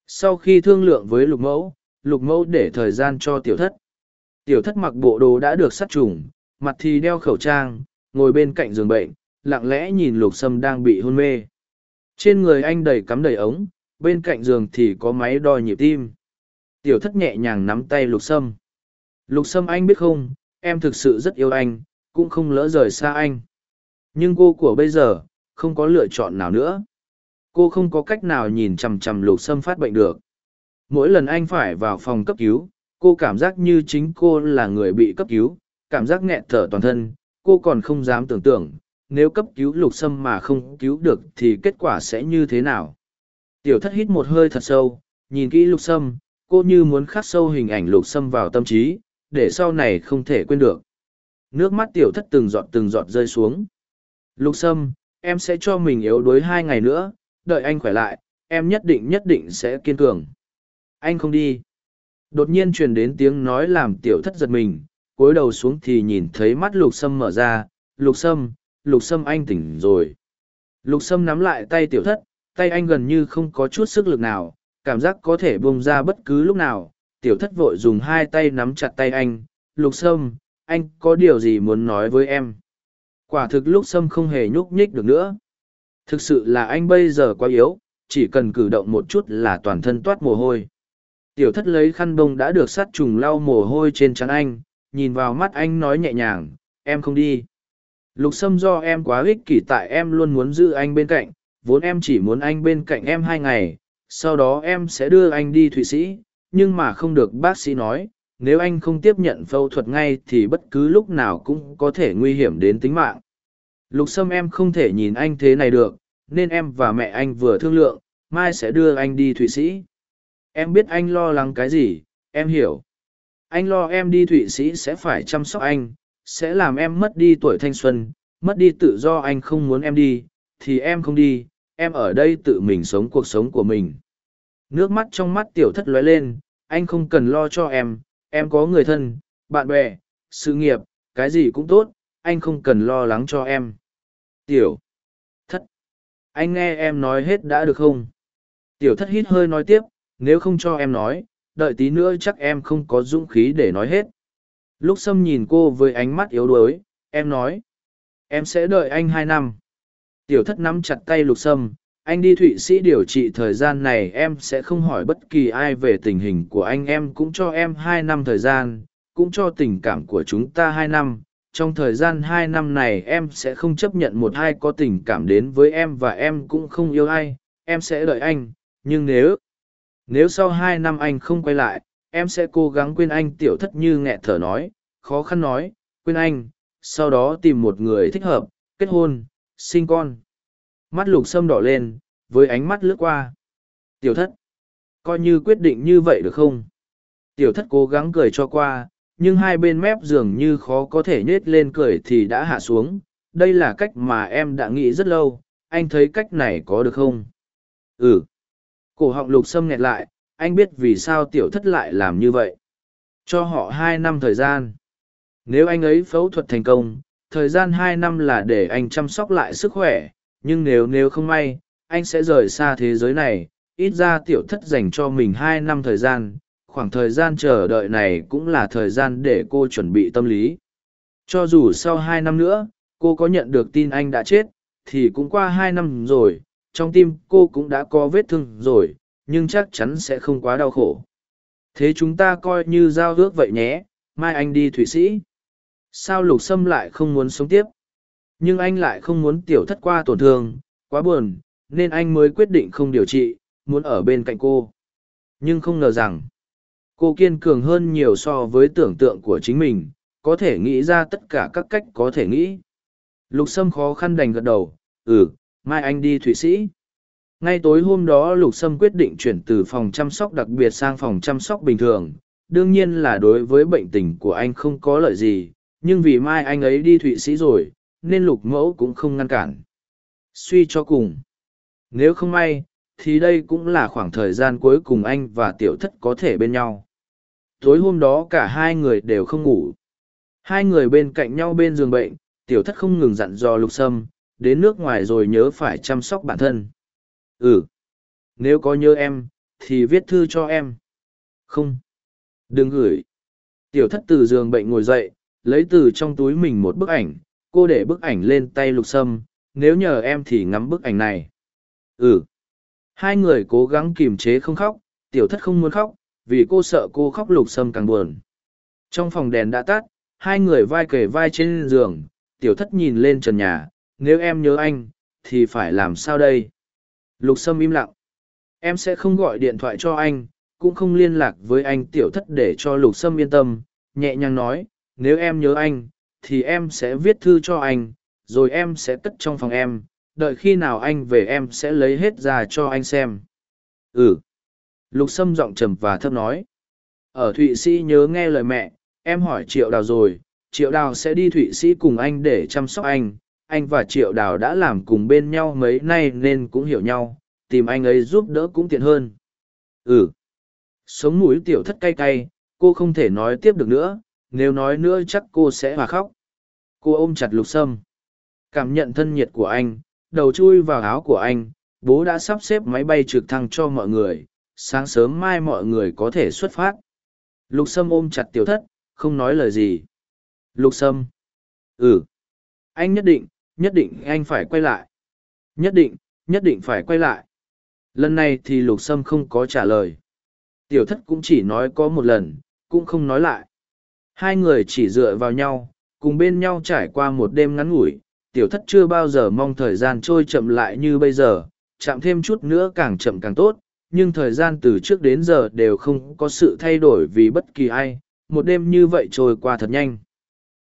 Sau khi thương lượng với lục mẫu, lục mẫu để thời gian cho tiểu thất. Tiểu thất mặc bộ đồ đã được sát trùng, mặt thì đeo khẩu trang, ngồi bên cạnh giường bệnh, lặng lẽ nhìn lục sâm đang bị hôn mê. Trên người anh đầy cắm đầy ống, bên cạnh giường thì có máy đo nhịp tim. Tiểu thất nhẹ nhàng nắm tay lục sâm. Lục sâm anh biết không, em thực sự rất yêu anh, cũng không lỡ rời xa anh. Nhưng cô của bây giờ, không có lựa chọn nào nữa. Cô không có cách nào nhìn chằm chằm lục sâm phát bệnh được. Mỗi lần anh phải vào phòng cấp cứu, cô cảm giác như chính cô là người bị cấp cứu, cảm giác nghẹn thở toàn thân, cô còn không dám tưởng tượng, nếu cấp cứu lục sâm mà không cứu được thì kết quả sẽ như thế nào. Tiểu thất hít một hơi thật sâu, nhìn kỹ lục sâm, cô như muốn khắc sâu hình ảnh lục sâm vào tâm trí, để sau này không thể quên được. Nước mắt tiểu thất từng giọt từng giọt rơi xuống. Lục sâm, em sẽ cho mình yếu đuối hai ngày nữa, đợi anh khỏe lại, em nhất định nhất định sẽ kiên cường. Anh không đi. Đột nhiên truyền đến tiếng nói làm tiểu thất giật mình, cúi đầu xuống thì nhìn thấy mắt lục sâm mở ra, lục sâm, lục sâm anh tỉnh rồi. Lục sâm nắm lại tay tiểu thất, tay anh gần như không có chút sức lực nào, cảm giác có thể bông ra bất cứ lúc nào. Tiểu thất vội dùng hai tay nắm chặt tay anh, lục sâm, anh có điều gì muốn nói với em? Quả thực lúc sâm không hề nhúc nhích được nữa. Thực sự là anh bây giờ quá yếu, chỉ cần cử động một chút là toàn thân toát mồ hôi. Tiểu thất lấy khăn bông đã được sát trùng lau mồ hôi trên trán anh, nhìn vào mắt anh nói nhẹ nhàng, em không đi. Lục sâm do em quá ích kỷ tại em luôn muốn giữ anh bên cạnh, vốn em chỉ muốn anh bên cạnh em hai ngày, sau đó em sẽ đưa anh đi Thụy Sĩ, nhưng mà không được bác sĩ nói, nếu anh không tiếp nhận phẫu thuật ngay thì bất cứ lúc nào cũng có thể nguy hiểm đến tính mạng. Lục sâm em không thể nhìn anh thế này được, nên em và mẹ anh vừa thương lượng, mai sẽ đưa anh đi Thụy Sĩ. Em biết anh lo lắng cái gì, em hiểu. Anh lo em đi Thụy Sĩ sẽ phải chăm sóc anh, sẽ làm em mất đi tuổi thanh xuân, mất đi tự do anh không muốn em đi, thì em không đi, em ở đây tự mình sống cuộc sống của mình. Nước mắt trong mắt tiểu thất lóe lên, anh không cần lo cho em, em có người thân, bạn bè, sự nghiệp, cái gì cũng tốt, anh không cần lo lắng cho em. Tiểu thất, anh nghe em nói hết đã được không? Tiểu thất hít hơi nói tiếp, nếu không cho em nói, đợi tí nữa chắc em không có dũng khí để nói hết. Lúc Sâm nhìn cô với ánh mắt yếu đuối, em nói. em sẽ đợi anh hai năm tiểu thất nắm chặt tay lục sâm anh đi thụy sĩ điều trị thời gian này em sẽ không hỏi bất kỳ ai về tình hình của anh em cũng cho em hai năm thời gian cũng cho tình cảm của chúng ta hai năm trong thời gian hai năm này em sẽ không chấp nhận một ai có tình cảm đến với em và em cũng không yêu ai em sẽ đợi anh nhưng nếu nếu sau hai năm anh không quay lại em sẽ cố gắng quên anh, tiểu thất như nghẹn thở nói, khó khăn nói, quên anh, sau đó tìm một người thích hợp, kết hôn, sinh con. Mắt lục sâm đỏ lên, với ánh mắt lướt qua. Tiểu thất, coi như quyết định như vậy được không? Tiểu thất cố gắng cười cho qua, nhưng hai bên mép dường như khó có thể nhết lên cười thì đã hạ xuống. Đây là cách mà em đã nghĩ rất lâu, anh thấy cách này có được không? Ừ. Cổ họng lục sâm nghẹt lại anh biết vì sao tiểu thất lại làm như vậy. Cho họ hai năm thời gian. Nếu anh ấy phẫu thuật thành công, thời gian hai năm là để anh chăm sóc lại sức khỏe. Nhưng nếu nếu không may, anh sẽ rời xa thế giới này. Ít ra tiểu thất dành cho mình hai năm thời gian. Khoảng thời gian chờ đợi này cũng là thời gian để cô chuẩn bị tâm lý. Cho dù sau hai năm nữa, cô có nhận được tin anh đã chết, thì cũng qua hai năm rồi. Trong tim cô cũng đã có vết thương rồi nhưng chắc chắn sẽ không quá đau khổ. Thế chúng ta coi như giao ước vậy nhé, mai anh đi thụy sĩ. Sao lục sâm lại không muốn sống tiếp? Nhưng anh lại không muốn tiểu thất qua tổn thương, quá buồn, nên anh mới quyết định không điều trị, muốn ở bên cạnh cô. Nhưng không ngờ rằng, cô kiên cường hơn nhiều so với tưởng tượng của chính mình, có thể nghĩ ra tất cả các cách có thể nghĩ. Lục sâm khó khăn đành gật đầu ừ mai anh đi thụy sĩ ngay tối hôm đó lục sâm quyết định chuyển từ phòng chăm sóc đặc biệt sang phòng chăm sóc bình thường. Đương nhiên là đối với bệnh tình của anh không có lợi gì, nhưng vì mai anh ấy đi thụy sĩ rồi, nên lục mẫu cũng không ngăn cản. Suy cho cùng. Nếu không may, thì đây cũng là khoảng thời gian cuối cùng anh và tiểu thất có thể bên nhau. Tối hôm đó cả hai người đều không ngủ. Hai người bên cạnh nhau bên giường bệnh, tiểu thất không ngừng dặn dò lục sâm, đến nước ngoài rồi nhớ phải chăm sóc bản thân ừ. Nếu có nhớ em, thì viết thư cho em. Không. Đừng gửi. Tiểu thất từ giường bệnh ngồi dậy, lấy từ trong túi mình một bức ảnh, cô để bức ảnh lên tay lục sâm, nếu nhờ em thì ngắm bức ảnh này. Ừ. Hai người cố gắng kiềm chế không khóc, tiểu thất không muốn khóc, vì cô sợ cô khóc lục sâm càng buồn. Trong phòng đèn đã tắt, hai người vai kề vai trên giường, tiểu thất nhìn lên trần nhà, nếu em nhớ anh, thì phải làm sao đây? Lục sâm im lặng. Em sẽ không gọi điện thoại cho anh, cũng không liên lạc với anh tiểu thất để cho lục sâm yên tâm. Nhẹ nhàng nói, nếu em nhớ anh, thì em sẽ viết thư cho anh, rồi em sẽ cất trong phòng em. Đợi khi nào anh về em sẽ lấy hết ra cho anh xem. Ừ. Lục sâm giọng trầm và thấp nói. Ở thụy sĩ nhớ nghe lời mẹ, em hỏi triệu đào rồi. Triệu đào sẽ đi thụy sĩ cùng anh để chăm sóc anh anh và triệu đào đã làm cùng bên nhau mấy nay nên cũng hiểu nhau, tìm anh ấy giúp đỡ cũng tiện hơn. Ừ. Sống mũi tiểu thất cay cay, cô không thể nói tiếp được nữa, nếu nói nữa chắc cô sẽ hòa khóc. Cô ôm chặt lục sâm. Cảm nhận thân nhiệt của anh, đầu chui vào áo của anh, bố đã sắp xếp máy bay trực thăng cho mọi người, sáng sớm mai mọi người có thể xuất phát. Lục sâm ôm chặt tiểu thất, không nói lời gì. Lục sâm. Ừ. Anh nhất định nhất định anh phải quay lại. Nhất định nhất định phải quay lại. Lần này thì lục sâm không có trả lời. Tiểu thất cũng chỉ nói có một lần, cũng không nói lại. Hai người chỉ dựa vào nhau, cùng bên nhau trải qua một đêm ngắn ngủi, tiểu thất chưa bao giờ mong thời gian trôi chậm lại như bây giờ, chạm thêm chút nữa càng chậm càng tốt, nhưng thời gian từ trước đến giờ đều không có sự thay đổi vì bất kỳ ai, một đêm như vậy trôi qua thật nhanh.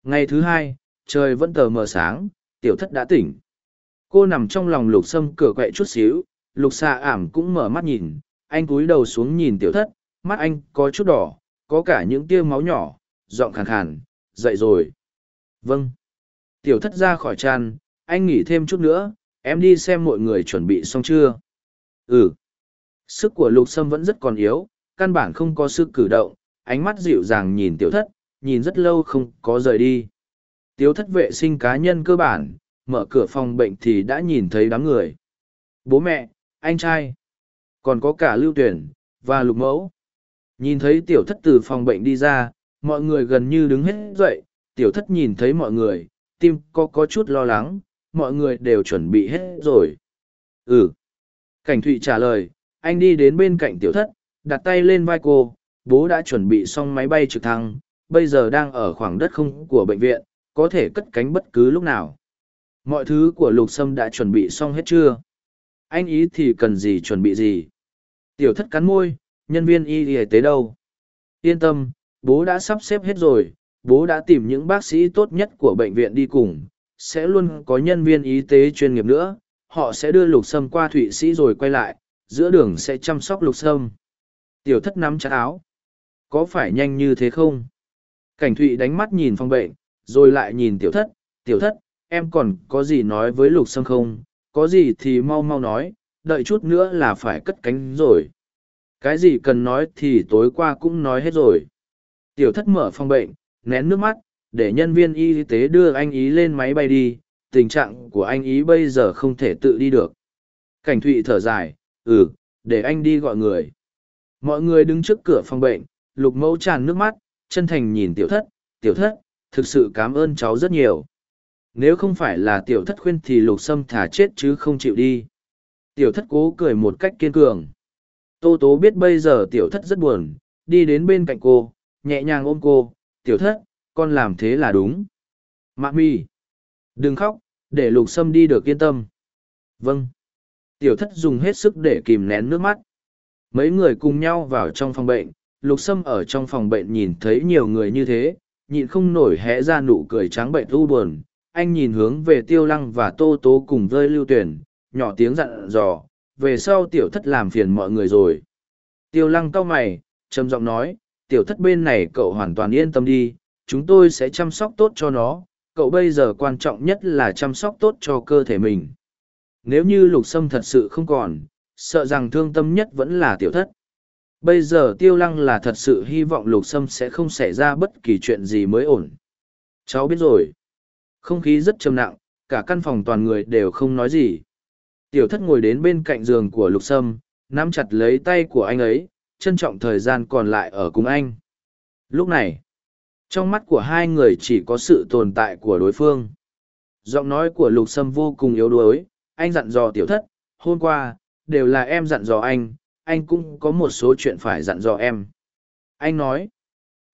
Ngày thứ hai, trời vẫn tờ mờ sáng tiểu thất đã tỉnh. Cô nằm trong lòng lục sâm cửa quậy chút xíu, lục xa ảm cũng mở mắt nhìn, anh cúi đầu xuống nhìn tiểu thất, mắt anh có chút đỏ, có cả những tia máu nhỏ, giọng khàn khàn, dậy rồi. Vâng. Tiểu thất ra khỏi tràn, anh nghỉ thêm chút nữa, em đi xem mọi người chuẩn bị xong chưa? Ừ. Sức của lục sâm vẫn rất còn yếu, căn bản không có sức cử động, ánh mắt dịu dàng nhìn tiểu thất, nhìn rất lâu không có rời đi tiểu thất vệ sinh cá nhân cơ bản mở cửa phòng bệnh thì đã nhìn thấy đám người bố mẹ anh trai còn có cả lưu tuyển và lục mẫu nhìn thấy tiểu thất từ phòng bệnh đi ra mọi người gần như đứng hết dậy tiểu thất nhìn thấy mọi người tim có có chút lo lắng, mọi người đều chuẩn bị hết rồi. Ừ. Cảnh Thụy trả lời, anh đi đến bên cạnh tiểu thất, đặt tay lên vai cô, bố đã chuẩn bị xong máy bay trực thăng, bây giờ đang ở khoảng đất không của bệnh viện, có thể cất cánh bất cứ lúc nào. Mọi thứ của lục sâm đã chuẩn bị xong hết chưa? Anh ý thì cần gì chuẩn bị gì? Tiểu thất cắn môi, nhân viên y y tế đâu? Yên tâm, bố đã sắp xếp hết rồi, bố đã tìm những bác sĩ tốt nhất của bệnh viện đi cùng, sẽ luôn có nhân viên y tế chuyên nghiệp nữa, họ sẽ đưa lục sâm qua Thụy Sĩ rồi quay lại, giữa đường sẽ chăm sóc lục sâm. Tiểu thất nắm chặt áo. Có phải nhanh như thế không? Cảnh Thụy đánh mắt nhìn phòng bệnh, rồi lại nhìn tiểu thất. Tiểu thất, em còn có gì nói với lục sâm không? Có gì thì mau mau nói, đợi chút nữa là phải cất cánh rồi. Cái gì cần nói thì tối qua cũng nói hết rồi. Tiểu thất mở phòng bệnh, nén nước mắt, để nhân viên y tế đưa anh ý lên máy bay đi, tình trạng của anh ý bây giờ không thể tự đi được. Cảnh Thụy thở dài, ừ, để anh đi gọi người. Mọi người đứng trước cửa phòng bệnh, lục mẫu tràn nước mắt, chân thành nhìn tiểu thất, tiểu thất, thực sự cảm ơn cháu rất nhiều. Nếu không phải là tiểu thất khuyên thì lục sâm thả chết chứ không chịu đi. Tiểu thất cố cười một cách kiên cường. Tô tố biết bây giờ tiểu thất rất buồn, đi đến bên cạnh cô, nhẹ nhàng ôm cô, tiểu thất, con làm thế là đúng. Mạ mi, đừng khóc, để lục sâm đi được yên tâm. Vâng. Tiểu thất dùng hết sức để kìm nén nước mắt. Mấy người cùng nhau vào trong phòng bệnh, lục sâm ở trong phòng bệnh nhìn thấy nhiều người như thế, nhịn không nổi hẽ ra nụ cười trắng bệnh u buồn. Anh nhìn hướng về tiêu lăng và tô tố cùng vơi lưu tuyển, nhỏ tiếng dặn dò, về sau tiểu thất làm phiền mọi người rồi. Tiêu lăng cau mày, trầm giọng nói, tiểu thất bên này cậu hoàn toàn yên tâm đi, chúng tôi sẽ chăm sóc tốt cho nó, cậu bây giờ quan trọng nhất là chăm sóc tốt cho cơ thể mình. Nếu như lục sâm thật sự không còn, sợ rằng thương tâm nhất vẫn là tiểu thất. Bây giờ tiêu lăng là thật sự hy vọng lục sâm sẽ không xảy ra bất kỳ chuyện gì mới ổn. Cháu biết rồi. Không khí rất trầm nặng, cả căn phòng toàn người đều không nói gì. Tiểu thất ngồi đến bên cạnh giường của lục sâm, nắm chặt lấy tay của anh ấy, trân trọng thời gian còn lại ở cùng anh. Lúc này, trong mắt của hai người chỉ có sự tồn tại của đối phương. Giọng nói của lục sâm vô cùng yếu đuối, anh dặn dò tiểu thất, hôm qua, đều là em dặn dò anh, anh cũng có một số chuyện phải dặn dò em. Anh nói,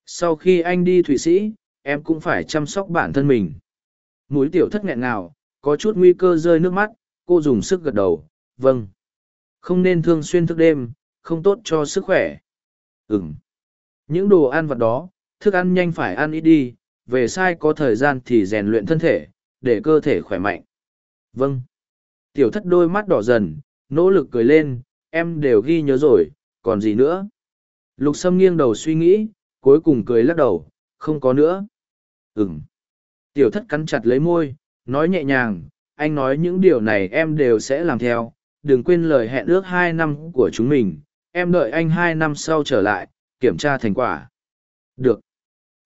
sau khi anh đi Thụy Sĩ, em cũng phải chăm sóc bản thân mình. Mũi tiểu thất nghẹn ngào, có chút nguy cơ rơi nước mắt, cô dùng sức gật đầu, vâng. Không nên thường xuyên thức đêm, không tốt cho sức khỏe. Ừm. Những đồ ăn vặt đó, thức ăn nhanh phải ăn ít đi, về sai có thời gian thì rèn luyện thân thể, để cơ thể khỏe mạnh. Vâng. Tiểu thất đôi mắt đỏ dần, nỗ lực cười lên, em đều ghi nhớ rồi, còn gì nữa? Lục Sâm nghiêng đầu suy nghĩ, cuối cùng cười lắc đầu, không có nữa. Ừm. Tiểu thất cắn chặt lấy môi, nói nhẹ nhàng, anh nói những điều này em đều sẽ làm theo, đừng quên lời hẹn ước hai năm của chúng mình, em đợi anh hai năm sau trở lại, kiểm tra thành quả. Được.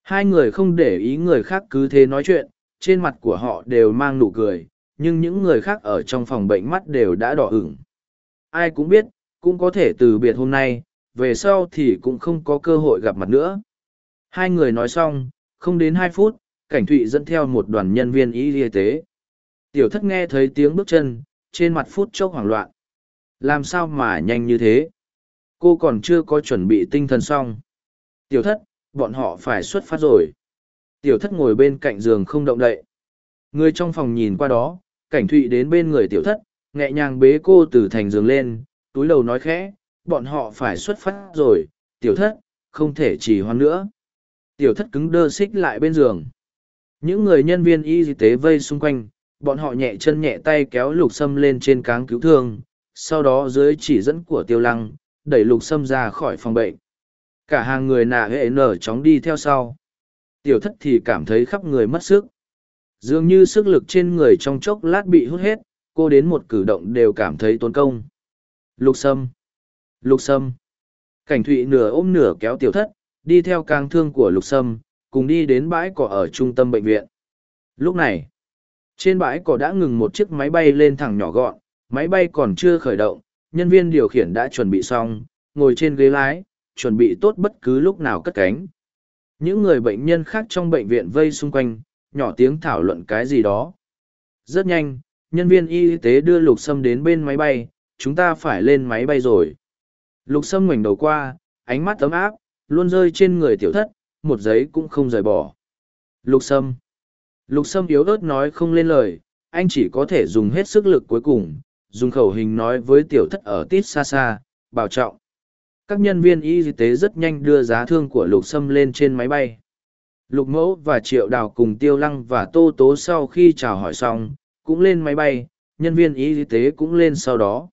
Hai người không để ý người khác cứ thế nói chuyện, trên mặt của họ đều mang nụ cười, nhưng những người khác ở trong phòng bệnh mắt đều đã đỏ ửng. Ai cũng biết, cũng có thể từ biệt hôm nay, về sau thì cũng không có cơ hội gặp mặt nữa. Hai người nói xong, không đến hai phút, cảnh thụy dẫn theo một đoàn nhân viên y y tế. Tiểu thất nghe thấy tiếng bước chân, trên mặt phút chốc hoảng loạn. Làm sao mà nhanh như thế? Cô còn chưa có chuẩn bị tinh thần xong. Tiểu thất, bọn họ phải xuất phát rồi. Tiểu thất ngồi bên cạnh giường không động đậy. Người trong phòng nhìn qua đó, cảnh thụy đến bên người tiểu thất, nhẹ nhàng bế cô từ thành giường lên, túi đầu nói khẽ, bọn họ phải xuất phát rồi, tiểu thất, không thể chỉ hoan nữa. Tiểu thất cứng đơ xích lại bên giường. Những người nhân viên y tế vây xung quanh, bọn họ nhẹ chân nhẹ tay kéo lục sâm lên trên cáng cứu thương, sau đó dưới chỉ dẫn của tiêu lăng, đẩy lục sâm ra khỏi phòng bệnh. Cả hàng người nạ hệ nở chóng đi theo sau. Tiểu thất thì cảm thấy khắp người mất sức. Dường như sức lực trên người trong chốc lát bị hút hết, cô đến một cử động đều cảm thấy tốn công. Lục sâm. Lục sâm. Cảnh thụy nửa ôm nửa kéo tiểu thất, đi theo càng thương của lục sâm, cùng đi đến bãi cỏ ở trung tâm bệnh viện. Lúc này, trên bãi cỏ đã ngừng một chiếc máy bay lên thẳng nhỏ gọn, máy bay còn chưa khởi động, nhân viên điều khiển đã chuẩn bị xong, ngồi trên ghế lái, chuẩn bị tốt bất cứ lúc nào cất cánh. Những người bệnh nhân khác trong bệnh viện vây xung quanh, nhỏ tiếng thảo luận cái gì đó. Rất nhanh, nhân viên y tế đưa lục sâm đến bên máy bay, chúng ta phải lên máy bay rồi. Lục sâm ngoảnh đầu qua, ánh mắt ấm áp, luôn rơi trên người tiểu thất, một giấy cũng không rời bỏ. Lục sâm. Lục sâm yếu ớt nói không lên lời, anh chỉ có thể dùng hết sức lực cuối cùng, dùng khẩu hình nói với tiểu thất ở tít xa xa, bảo trọng. Các nhân viên y tế rất nhanh đưa giá thương của lục sâm lên trên máy bay. Lục mẫu và triệu đào cùng tiêu lăng và tô tố sau khi chào hỏi xong, cũng lên máy bay, nhân viên y tế cũng lên sau đó.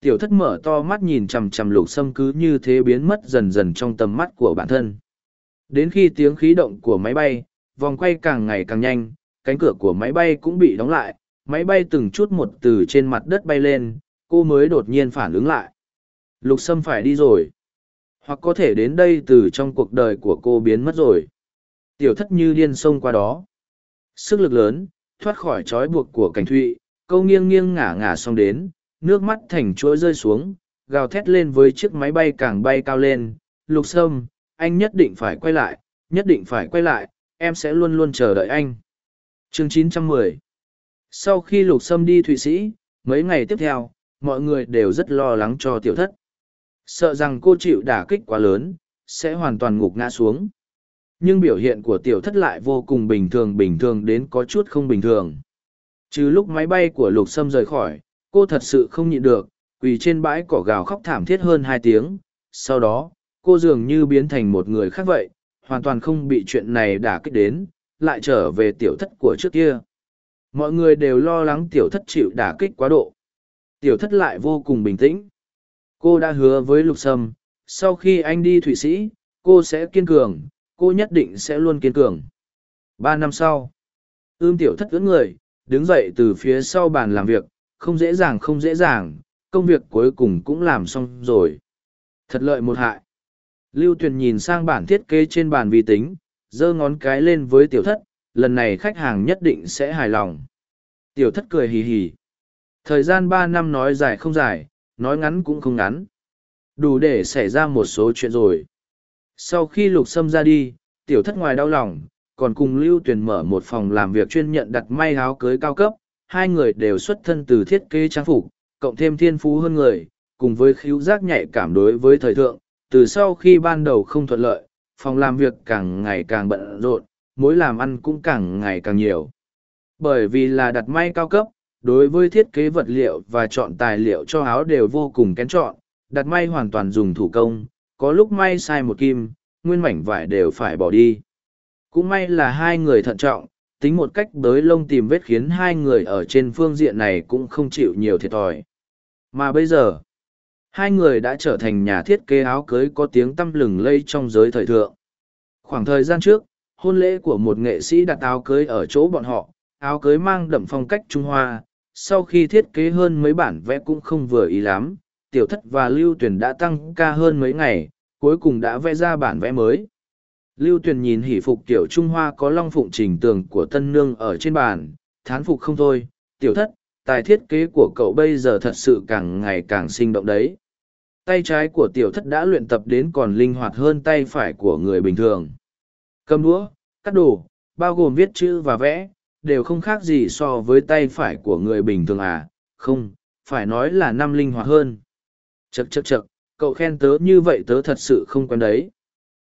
Tiểu thất mở to mắt nhìn chằm chằm lục sâm cứ như thế biến mất dần dần trong tầm mắt của bản thân. Đến khi tiếng khí động của máy bay, vòng quay càng ngày càng nhanh, cánh cửa của máy bay cũng bị đóng lại, máy bay từng chút một từ trên mặt đất bay lên, cô mới đột nhiên phản ứng lại. Lục Sâm phải đi rồi. Hoặc có thể đến đây từ trong cuộc đời của cô biến mất rồi. Tiểu thất như điên sông qua đó. Sức lực lớn, thoát khỏi trói buộc của cảnh thụy, câu nghiêng nghiêng ngả ngả xong đến, nước mắt thành chuỗi rơi xuống, gào thét lên với chiếc máy bay càng bay cao lên. Lục Sâm, anh nhất định phải quay lại, nhất định phải quay lại, em sẽ luôn luôn chờ đợi anh. Chương 910 Sau khi Lục Sâm đi Thụy Sĩ, mấy ngày tiếp theo, mọi người đều rất lo lắng cho tiểu thất. Sợ rằng cô chịu đả kích quá lớn, sẽ hoàn toàn ngục ngã xuống. Nhưng biểu hiện của tiểu thất lại vô cùng bình thường bình thường đến có chút không bình thường. Trừ lúc máy bay của Lục Sâm rời khỏi, cô thật sự không nhịn được, quỳ trên bãi cỏ gào khóc thảm thiết hơn hai tiếng. Sau đó, cô dường như biến thành một người khác vậy, hoàn toàn không bị chuyện này đả kích đến, lại trở về tiểu thất của trước kia. Mọi người đều lo lắng tiểu thất chịu đả kích quá độ. Tiểu thất lại vô cùng bình tĩnh. Cô đã hứa với Lục Sâm, sau khi anh đi Thụy Sĩ, cô sẽ kiên cường, cô nhất định sẽ luôn kiên cường. Ba năm sau, ưm tiểu thất ưỡn người, đứng dậy từ phía sau bàn làm việc, không dễ dàng không dễ dàng, công việc cuối cùng cũng làm xong rồi. Thật lợi một hại. Lưu Tuyền nhìn sang bản thiết kế trên bàn vi tính, giơ ngón cái lên với tiểu thất, lần này khách hàng nhất định sẽ hài lòng. Tiểu thất cười hì hì. Thời gian ba năm nói dài không dài, nói ngắn cũng không ngắn. Đủ để xảy ra một số chuyện rồi. Sau khi lục sâm ra đi, tiểu thất ngoài đau lòng, còn cùng Lưu Tuyền mở một phòng làm việc chuyên nhận đặt may áo cưới cao cấp. Hai người đều xuất thân từ thiết kế trang phục, cộng thêm thiên phú hơn người, cùng với khíu giác nhạy cảm đối với thời thượng, từ sau khi ban đầu không thuận lợi phòng làm việc càng ngày càng bận rộn mối làm ăn cũng càng ngày càng nhiều bởi vì là đặt may cao cấp đối với thiết kế vật liệu và chọn tài liệu cho áo đều vô cùng kén chọn đặt may hoàn toàn dùng thủ công có lúc may sai một kim, nguyên mảnh vải đều phải bỏ đi. Cũng may là hai người thận trọng, tính một cách bới lông tìm vết khiến hai người ở trên phương diện này cũng không chịu nhiều thiệt thòi. Mà bây giờ, hai người đã trở thành nhà thiết kế áo cưới có tiếng tăm lừng lây trong giới thời thượng. Khoảng thời gian trước, hôn lễ của một nghệ sĩ đặt áo cưới ở chỗ bọn họ, áo cưới mang đậm phong cách trung hoa, sau khi thiết kế hơn mấy bản vẽ cũng không vừa ý lắm tiểu thất và lưu tuyền đã tăng ca hơn mấy ngày cuối cùng đã vẽ ra bản vẽ mới lưu tuyền nhìn hỷ phục Tiểu trung hoa có long phụng trình tường của tân nương ở trên bàn thán phục không thôi tiểu thất tài thiết kế của cậu bây giờ thật sự càng ngày càng sinh động đấy tay trái của tiểu thất đã luyện tập đến còn linh hoạt hơn tay phải của người bình thường. Cầm đũa, cắt đồ, bao gồm viết chữ và vẽ, đều không khác gì so với tay phải của người bình thường à, không, phải nói là năm linh hoạt hơn. Chậc chậc chậc, cậu khen tớ như vậy tớ thật sự không quen đấy.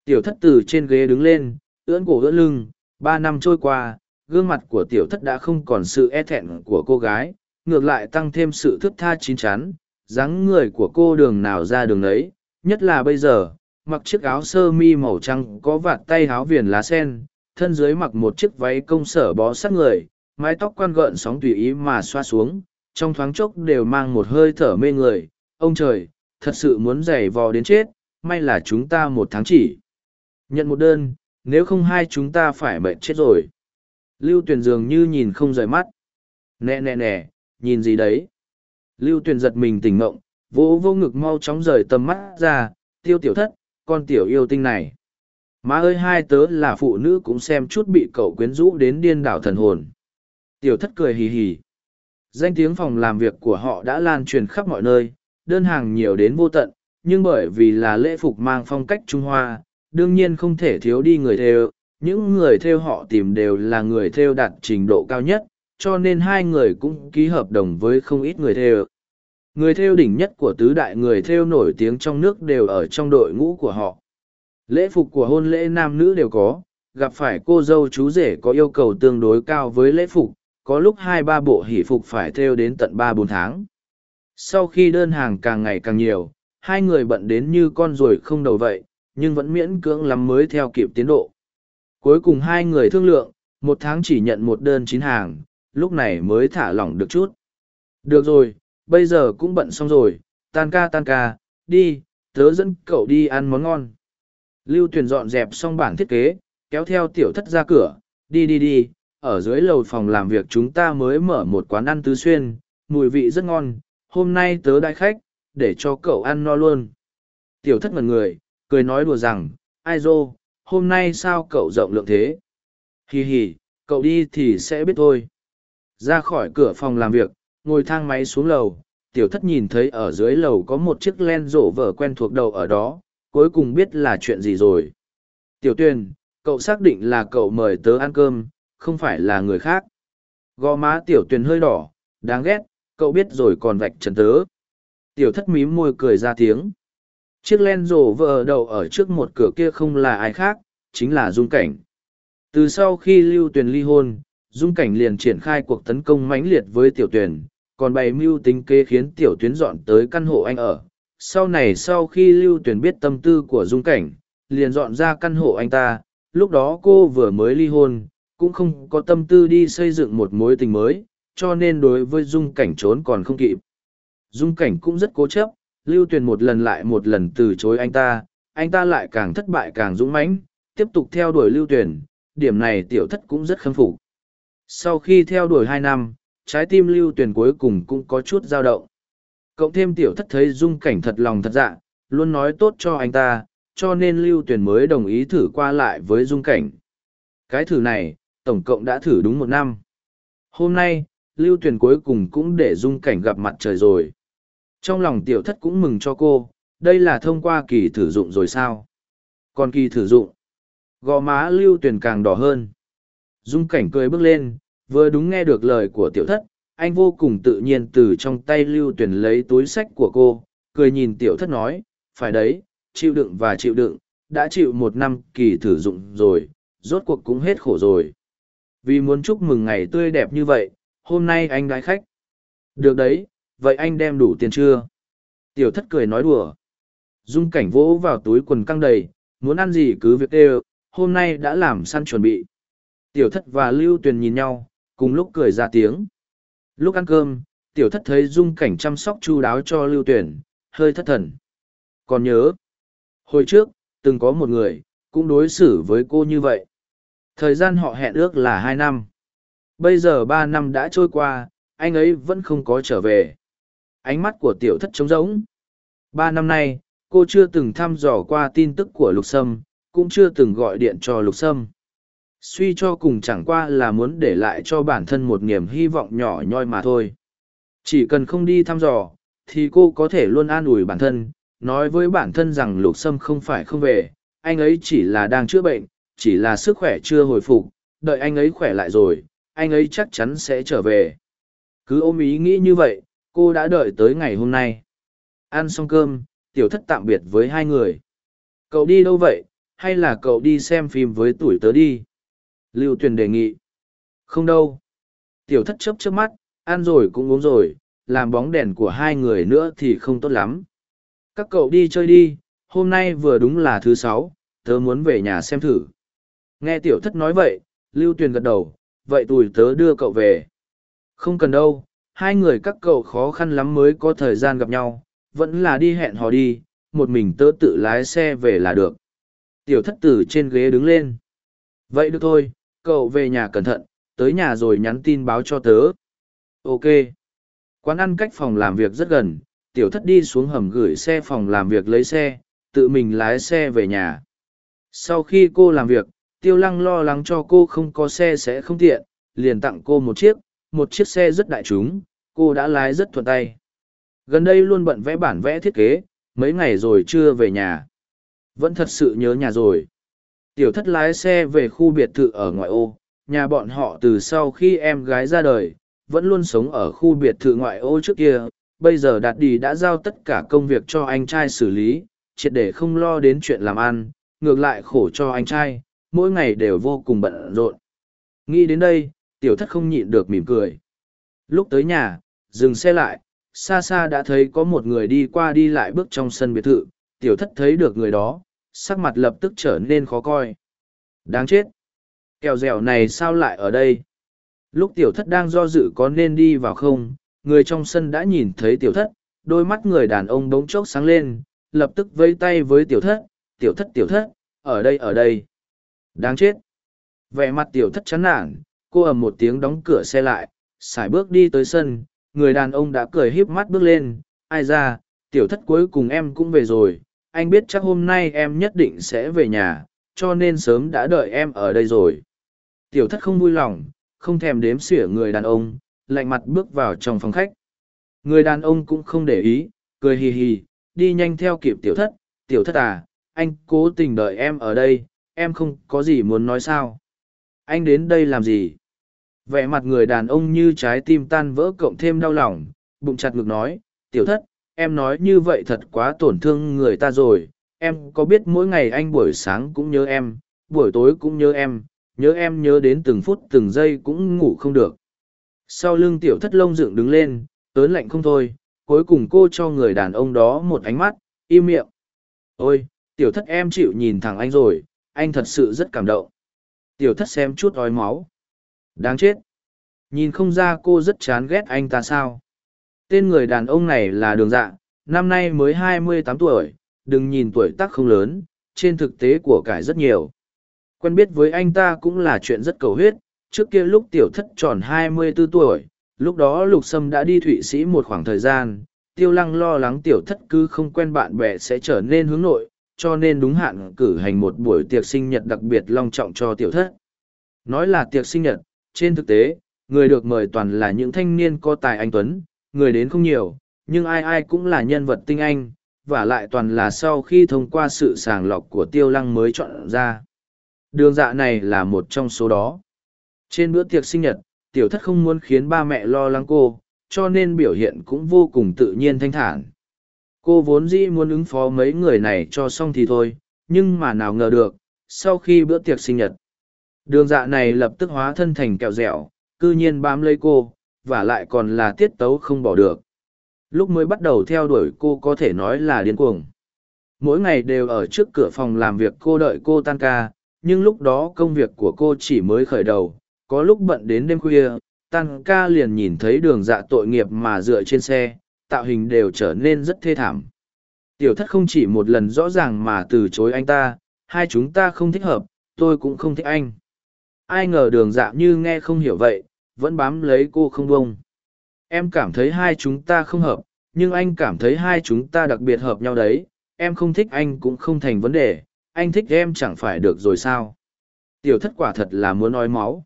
Tiểu thất từ trên ghế đứng lên, ưỡn cổ ưỡn lưng, ba năm trôi qua, gương mặt của tiểu thất đã không còn sự e thẹn của cô gái, ngược lại tăng thêm sự thức tha chín chắn, dáng người của cô đường nào ra đường ấy, nhất là bây giờ, mặc chiếc áo sơ mi màu trắng có vạt tay áo viền lá sen, thân dưới mặc một chiếc váy công sở bó sát người, mái tóc quan gợn sóng tùy ý mà xoa xuống, trong thoáng chốc đều mang một hơi thở mê người. Ông trời, thật sự muốn giày vò đến chết, may là chúng ta một tháng chỉ. Nhận một đơn, nếu không hai chúng ta phải mệt chết rồi. Lưu tuyển dường như nhìn không rời mắt. Nè nè nè, nhìn gì đấy? Lưu Tuyền giật mình tỉnh mộng, vỗ vô ngực mau chóng rời tầm mắt ra, tiêu tiểu thất, con tiểu yêu tinh này. Má ơi hai tớ là phụ nữ cũng xem chút bị cậu quyến rũ đến điên đảo thần hồn. Tiểu thất cười hì hì. Danh tiếng phòng làm việc của họ đã lan truyền khắp mọi nơi, đơn hàng nhiều đến vô tận, nhưng bởi vì là lễ phục mang phong cách Trung Hoa, đương nhiên không thể thiếu đi người thêu, những người theo họ tìm đều là người theo đạt trình độ cao nhất cho nên hai người cũng ký hợp đồng với không ít người theo người theo đỉnh nhất của tứ đại người theo nổi tiếng trong nước đều ở trong đội ngũ của họ. Lễ phục của hôn lễ nam nữ đều có gặp phải cô dâu chú rể có yêu cầu tương đối cao với lễ phục có lúc hai ba bộ hỷ phục phải theo đến tận ba bốn tháng sau khi đơn hàng càng ngày càng nhiều, hai người bận đến như con ruồi không đầu vậy, nhưng vẫn miễn cưỡng lắm mới theo kịp tiến độ. Cuối cùng hai người thương lượng, một tháng chỉ nhận một đơn chín hàng, lúc này mới thả lỏng được chút. Được rồi, bây giờ cũng bận xong rồi, tan ca tan ca, đi, tớ dẫn cậu đi ăn món ngon. Lưu tuyền dọn dẹp xong bản thiết kế, kéo theo tiểu thất ra cửa, đi đi đi, ở dưới lầu phòng làm việc chúng ta mới mở một quán ăn tứ xuyên, mùi vị rất ngon hôm nay tớ đại khách, để cho cậu ăn no luôn. Tiểu thất mật người, cười nói đùa rằng, ai dô, hôm nay sao cậu rộng lượng thế? Hì hì, cậu đi thì sẽ biết thôi. Ra khỏi cửa phòng làm việc, ngồi thang máy xuống lầu, tiểu thất nhìn thấy ở dưới lầu có một chiếc len rổ vở quen thuộc đầu ở đó, cuối cùng biết là chuyện gì rồi. Tiểu tuyền, cậu xác định là cậu mời tớ ăn cơm, không phải là người khác. Gò má tiểu tuyền hơi đỏ, đáng ghét cậu biết rồi còn vạch trần tớ. Tiểu thất mím môi cười ra tiếng. Chiếc len rổ vờ đầu ở trước một cửa kia không là ai khác, chính là dung cảnh. Từ sau khi lưu tuyền ly hôn, dung cảnh liền triển khai cuộc tấn công mãnh liệt với tiểu tuyền, còn bày mưu tính kế khiến tiểu tuyến dọn tới căn hộ anh ở. Sau này sau khi lưu tuyền biết tâm tư của dung cảnh, liền dọn ra căn hộ anh ta. Lúc đó cô vừa mới ly hôn, cũng không có tâm tư đi xây dựng một mối tình mới cho nên đối với dung cảnh trốn còn không kịp. Dung cảnh cũng rất cố chấp, lưu tuyền một lần lại một lần từ chối anh ta anh ta lại càng thất bại càng dũng mãnh, tiếp tục theo đuổi lưu tuyền điểm này tiểu thất cũng rất khâm phục. Sau khi theo đuổi hai năm, trái tim lưu tuyền cuối cùng cũng có chút dao động. Cộng thêm tiểu thất thấy dung cảnh thật lòng thật dạ luôn nói tốt cho anh ta, cho nên lưu tuyền mới đồng ý thử qua lại với dung cảnh. Cái thử này, tổng cộng đã thử đúng một năm. Hôm nay lưu tuyền cuối cùng cũng để dung cảnh gặp mặt trời rồi. Trong lòng tiểu thất cũng mừng cho cô, đây là thông qua kỳ thử dụng rồi sao? Còn kỳ thử dụng? Gò má lưu tuyền càng đỏ hơn. Dung cảnh cười bước lên, vừa đúng nghe được lời của tiểu thất, anh vô cùng tự nhiên từ trong tay lưu tuyền lấy túi sách của cô, cười nhìn tiểu thất nói, phải đấy, chịu đựng và chịu đựng, đã chịu một năm kỳ thử dụng rồi, rốt cuộc cũng hết khổ rồi. Vì muốn chúc mừng ngày tươi đẹp như vậy hôm nay anh đái khách. Được đấy vậy anh đem đủ tiền chưa? Tiểu thất cười nói đùa. Dung cảnh vỗ vào túi quần căng đầy muốn ăn gì cứ việc đều hôm nay đã làm săn chuẩn bị. Tiểu thất và lưu tuyền nhìn nhau cùng lúc cười ra tiếng. Lúc ăn cơm tiểu thất thấy dung cảnh chăm sóc chu đáo cho lưu Tuyền, hơi thất thần. Còn nhớ hồi trước từng có một người cũng đối xử với cô như vậy. Thời gian họ hẹn ước là hai năm bây giờ ba năm đã trôi qua, anh ấy vẫn không có trở về. Ánh mắt của tiểu thất trống rỗng. Ba năm nay, cô chưa từng thăm dò qua tin tức của lục sâm, cũng chưa từng gọi điện cho lục sâm. Suy cho cùng chẳng qua là muốn để lại cho bản thân một niềm hy vọng nhỏ nhoi mà thôi. Chỉ cần không đi thăm dò, thì cô có thể luôn an ủi bản thân, nói với bản thân rằng lục sâm không phải không về. Anh ấy chỉ là đang chữa bệnh, chỉ là sức khỏe chưa hồi phục, đợi anh ấy khỏe lại rồi anh ấy chắc chắn sẽ trở về cứ ôm ý nghĩ như vậy cô đã đợi tới ngày hôm nay ăn xong cơm tiểu thất tạm biệt với hai người cậu đi đâu vậy hay là cậu đi xem phim với tuổi tớ đi Lưu Tuyền đề nghị. Không đâu. Tiểu thất chấp chớp mắt, ăn rồi cũng uống rồi, làm bóng đèn của hai người nữa thì không tốt lắm. Các cậu đi chơi đi, hôm nay vừa đúng là thứ sáu, tớ muốn về nhà xem thử. Nghe tiểu thất nói vậy, Lưu Tuyền gật đầu, vậy tùi tớ đưa cậu về. Không cần đâu, hai người các cậu khó khăn lắm mới có thời gian gặp nhau, vẫn là đi hẹn hò đi, một mình tớ tự lái xe về là được. Tiểu thất tử trên ghế đứng lên. Vậy được thôi, cậu về nhà cẩn thận tới nhà rồi nhắn tin báo cho tớ ok quán ăn cách phòng làm việc rất gần tiểu thất đi xuống hầm gửi xe phòng làm việc lấy xe tự mình lái xe về nhà sau khi cô làm việc tiêu lăng lo lắng cho cô không có xe sẽ không tiện liền tặng cô một chiếc một chiếc xe rất đại chúng cô đã lái rất thuận tay. Gần đây luôn bận vẽ bản vẽ thiết kế mấy ngày rồi chưa về nhà. Vẫn thật sự nhớ nhà rồi. Tiểu thất lái xe về khu biệt thự ở ngoại ô, nhà bọn họ từ sau khi em gái ra đời, vẫn luôn sống ở khu biệt thự ngoại ô trước kia. Bây giờ Đạt Đi đã giao tất cả công việc cho anh trai xử lý, triệt để không lo đến chuyện làm ăn, ngược lại khổ cho anh trai, mỗi ngày đều vô cùng bận rộn. Nghĩ đến đây, tiểu thất không nhịn được mỉm cười. Lúc tới nhà, dừng xe lại, xa xa đã thấy có một người đi qua đi lại bước trong sân biệt thự, tiểu thất thấy được người đó, sắc mặt lập tức trở nên khó coi. Đáng chết! Kẹo dẻo này sao lại ở đây? Lúc tiểu thất đang do dự có nên đi vào không, người trong sân đã nhìn thấy tiểu thất, đôi mắt người đàn ông bỗng chốc sáng lên, lập tức vây tay với tiểu thất, tiểu thất tiểu thất, ở đây ở đây. Đáng chết! Vẻ mặt tiểu thất chán nản, cô ầm một tiếng đóng cửa xe lại, xài bước đi tới sân, người đàn ông đã cười híp mắt bước lên, ai ra, tiểu thất cuối cùng em cũng về rồi, anh biết chắc hôm nay em nhất định sẽ về nhà, cho nên sớm đã đợi em ở đây rồi. Tiểu thất không vui lòng, không thèm đếm xỉa người đàn ông, lạnh mặt bước vào trong phòng khách. Người đàn ông cũng không để ý, cười hì hì, đi nhanh theo kịp tiểu thất, tiểu thất à, anh cố tình đợi em ở đây, em không có gì muốn nói sao. Anh đến đây làm gì? Vẻ mặt người đàn ông như trái tim tan vỡ cộng thêm đau lòng, bụng chặt ngực nói, tiểu thất, em nói như vậy thật quá tổn thương người ta rồi, em có biết mỗi ngày anh buổi sáng cũng nhớ em, buổi tối cũng nhớ em, nhớ em nhớ đến từng phút từng giây cũng ngủ không được. Sau lưng tiểu thất lông dựng đứng lên, tớn lạnh không thôi, cuối cùng cô cho người đàn ông đó một ánh mắt, im miệng. Ôi, tiểu thất em chịu nhìn thẳng anh rồi, anh thật sự rất cảm động. Tiểu thất xem chút ói máu. Đáng chết. Nhìn không ra cô rất chán ghét anh ta sao. Tên người đàn ông này là đường dạ, năm nay mới hai mươi tám tuổi, đừng nhìn tuổi tác không lớn, trên thực tế của cải rất nhiều. Quen biết với anh ta cũng là chuyện rất cầu huyết, trước kia lúc tiểu thất tròn hai mươi 24 tuổi, lúc đó lục sâm đã đi Thụy Sĩ một khoảng thời gian, tiêu lăng lo lắng tiểu thất cứ không quen bạn bè sẽ trở nên hướng nội, cho nên đúng hạn cử hành một buổi tiệc sinh nhật đặc biệt long trọng cho tiểu thất. Nói là tiệc sinh nhật, trên thực tế, người được mời toàn là những thanh niên có tài anh Tuấn, người đến không nhiều, nhưng ai ai cũng là nhân vật tinh anh, và lại toàn là sau khi thông qua sự sàng lọc của tiêu lăng mới chọn ra. Đường dạ này là một trong số đó. Trên bữa tiệc sinh nhật, tiểu thất không muốn khiến ba mẹ lo lắng cô, cho nên biểu hiện cũng vô cùng tự nhiên thanh thản. Cô vốn dĩ muốn ứng phó mấy người này cho xong thì thôi, nhưng mà nào ngờ được, sau khi bữa tiệc sinh nhật, đường dạ này lập tức hóa thân thành kẹo dẻo, cư nhiên bám lấy cô, và lại còn là tiết tấu không bỏ được. Lúc mới bắt đầu theo đuổi cô có thể nói là điên cuồng. Mỗi ngày đều ở trước cửa phòng làm việc cô đợi cô tan ca, nhưng lúc đó công việc của cô chỉ mới khởi đầu, có lúc bận đến đêm khuya, tan ca liền nhìn thấy đường dạ tội nghiệp mà dựa trên xe, tạo hình đều trở nên rất thê thảm. Tiểu thất không chỉ một lần rõ ràng mà từ chối anh ta, hai chúng ta không thích hợp, tôi cũng không thích anh. Ai ngờ đường dạ như nghe không hiểu vậy, vẫn bám lấy cô không bông. Em cảm thấy hai chúng ta không hợp, nhưng anh cảm thấy hai chúng ta đặc biệt hợp nhau đấy, em không thích anh cũng không thành vấn đề, anh thích em chẳng phải được rồi sao. Tiểu thất quả thật là muốn nói máu.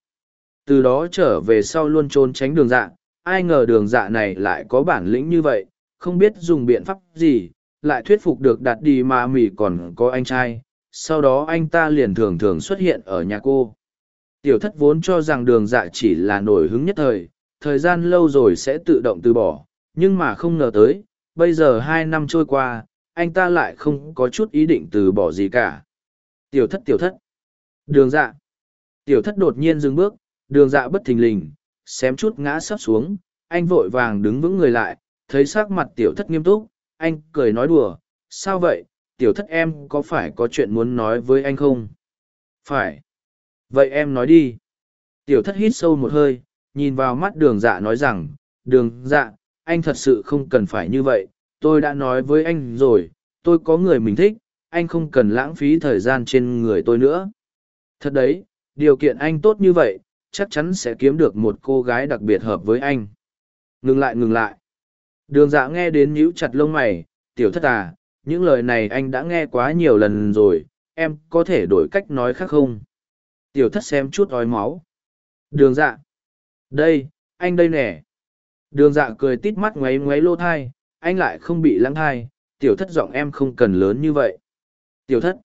Từ đó trở về sau luôn trốn tránh đường dạ, ai ngờ đường dạ này lại có bản lĩnh như vậy, không biết dùng biện pháp gì, lại thuyết phục được đặt đi mà mỉ còn có anh trai, sau đó anh ta liền thường thường xuất hiện ở nhà cô. Tiểu thất vốn cho rằng đường dạ chỉ là nổi hứng nhất thời, thời gian lâu rồi sẽ tự động từ bỏ, nhưng mà không ngờ tới, bây giờ hai năm trôi qua, anh ta lại không có chút ý định từ bỏ gì cả. Tiểu thất tiểu thất. Đường dạ. Tiểu thất đột nhiên dừng bước, đường dạ bất thình lình, xém chút ngã sắp xuống, anh vội vàng đứng vững người lại, thấy sắc mặt tiểu thất nghiêm túc, anh cười nói đùa, sao vậy, tiểu thất em có phải có chuyện muốn nói với anh không? Phải. Vậy em nói đi. Tiểu thất hít sâu một hơi, nhìn vào mắt đường dạ nói rằng, đường dạ, anh thật sự không cần phải như vậy, tôi đã nói với anh rồi, tôi có người mình thích, anh không cần lãng phí thời gian trên người tôi nữa. Thật đấy, điều kiện anh tốt như vậy, chắc chắn sẽ kiếm được một cô gái đặc biệt hợp với anh. Ngừng lại ngừng lại. Đường dạ nghe đến nhíu chặt lông mày, tiểu thất à, những lời này anh đã nghe quá nhiều lần rồi, em có thể đổi cách nói khác không? Tiểu thất xem chút ói máu. Đường dạ. Đây, anh đây nè. Đường dạ cười tít mắt ngoáy ngoáy lô thai, anh lại không bị lắng thai, tiểu thất giọng em không cần lớn như vậy. Tiểu thất.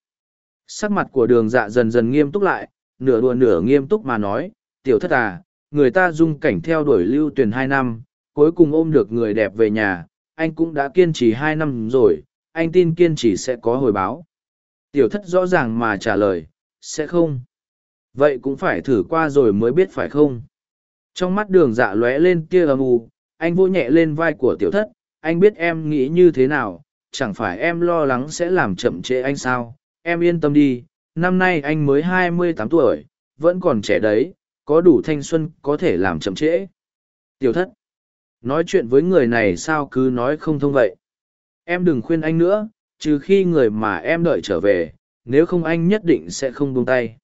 Sắc mặt của đường dạ dần dần nghiêm túc lại, nửa đùa nửa nghiêm túc mà nói, tiểu thất à, người ta dung cảnh theo đuổi lưu tuyển hai năm, cuối cùng ôm được người đẹp về nhà, anh cũng đã kiên trì hai năm rồi, anh tin kiên trì sẽ có hồi báo. Tiểu thất rõ ràng mà trả lời, sẽ không. Vậy cũng phải thử qua rồi mới biết phải không? Trong mắt đường dạ lóe lên kia âm u, anh vô nhẹ lên vai của tiểu thất, anh biết em nghĩ như thế nào, chẳng phải em lo lắng sẽ làm chậm trễ anh sao, em yên tâm đi, năm nay anh mới hai mươi tám tuổi, vẫn còn trẻ đấy, có đủ thanh xuân có thể làm chậm trễ. Tiểu thất, nói chuyện với người này sao cứ nói không thông vậy? Em đừng khuyên anh nữa, trừ khi người mà em đợi trở về, nếu không anh nhất định sẽ không buông tay.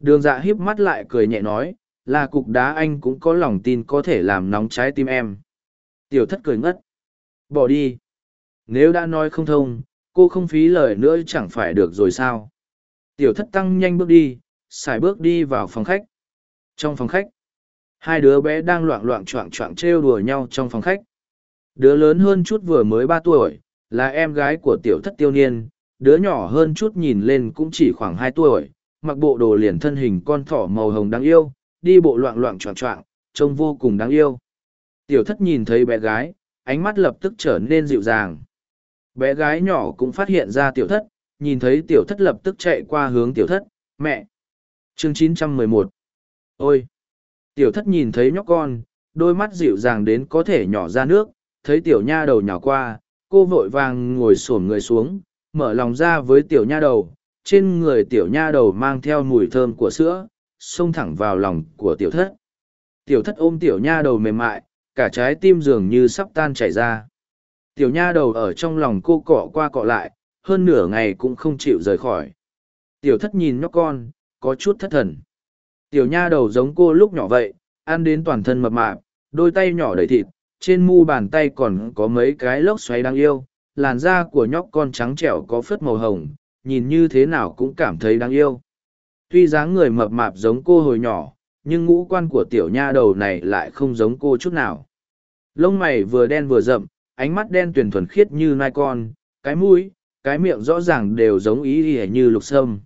Đường dạ híp mắt lại cười nhẹ nói, là cục đá anh cũng có lòng tin có thể làm nóng trái tim em. Tiểu thất cười ngất. Bỏ đi. Nếu đã nói không thông, cô không phí lời nữa chẳng phải được rồi sao. Tiểu thất tăng nhanh bước đi, xài bước đi vào phòng khách. Trong phòng khách, hai đứa bé đang loạn loạn choạng choạng trêu đùa nhau trong phòng khách. Đứa lớn hơn chút vừa mới ba tuổi, là em gái của tiểu thất tiêu niên, đứa nhỏ hơn chút nhìn lên cũng chỉ khoảng hai tuổi, mặc bộ đồ liền thân hình con thỏ màu hồng đáng yêu, đi bộ loạn loạn choạng choạng, trông vô cùng đáng yêu. Tiểu thất nhìn thấy bé gái, ánh mắt lập tức trở nên dịu dàng. Bé gái nhỏ cũng phát hiện ra tiểu thất, nhìn thấy tiểu thất lập tức chạy qua hướng tiểu thất, mẹ. Chương 911 Ôi! Tiểu thất nhìn thấy nhóc con, đôi mắt dịu dàng đến có thể nhỏ ra nước, thấy tiểu nha đầu nhỏ qua, cô vội vàng ngồi xổm người xuống, mở lòng ra với tiểu nha đầu, trên người tiểu nha đầu mang theo mùi thơm của sữa, xông thẳng vào lòng của tiểu thất. Tiểu thất ôm tiểu nha đầu mềm mại, cả trái tim dường như sắp tan chảy ra. Tiểu nha đầu ở trong lòng cô cọ qua cọ lại, hơn nửa ngày cũng không chịu rời khỏi. Tiểu thất nhìn nhóc con, có chút thất thần. Tiểu nha đầu giống cô lúc nhỏ vậy, ăn đến toàn thân mập mạp, đôi tay nhỏ đầy thịt, trên mu bàn tay còn có mấy cái lốc xoáy đáng yêu, làn da của nhóc con trắng trẻo có phớt màu hồng, nhìn như thế nào cũng cảm thấy đáng yêu. Tuy dáng người mập mạp giống cô hồi nhỏ, nhưng ngũ quan của tiểu nha đầu này lại không giống cô chút nào. Lông mày vừa đen vừa rậm, ánh mắt đen tuyển thuần khiết như nai con, cái mũi, cái miệng rõ ràng đều giống ý ỉa như lục sâm.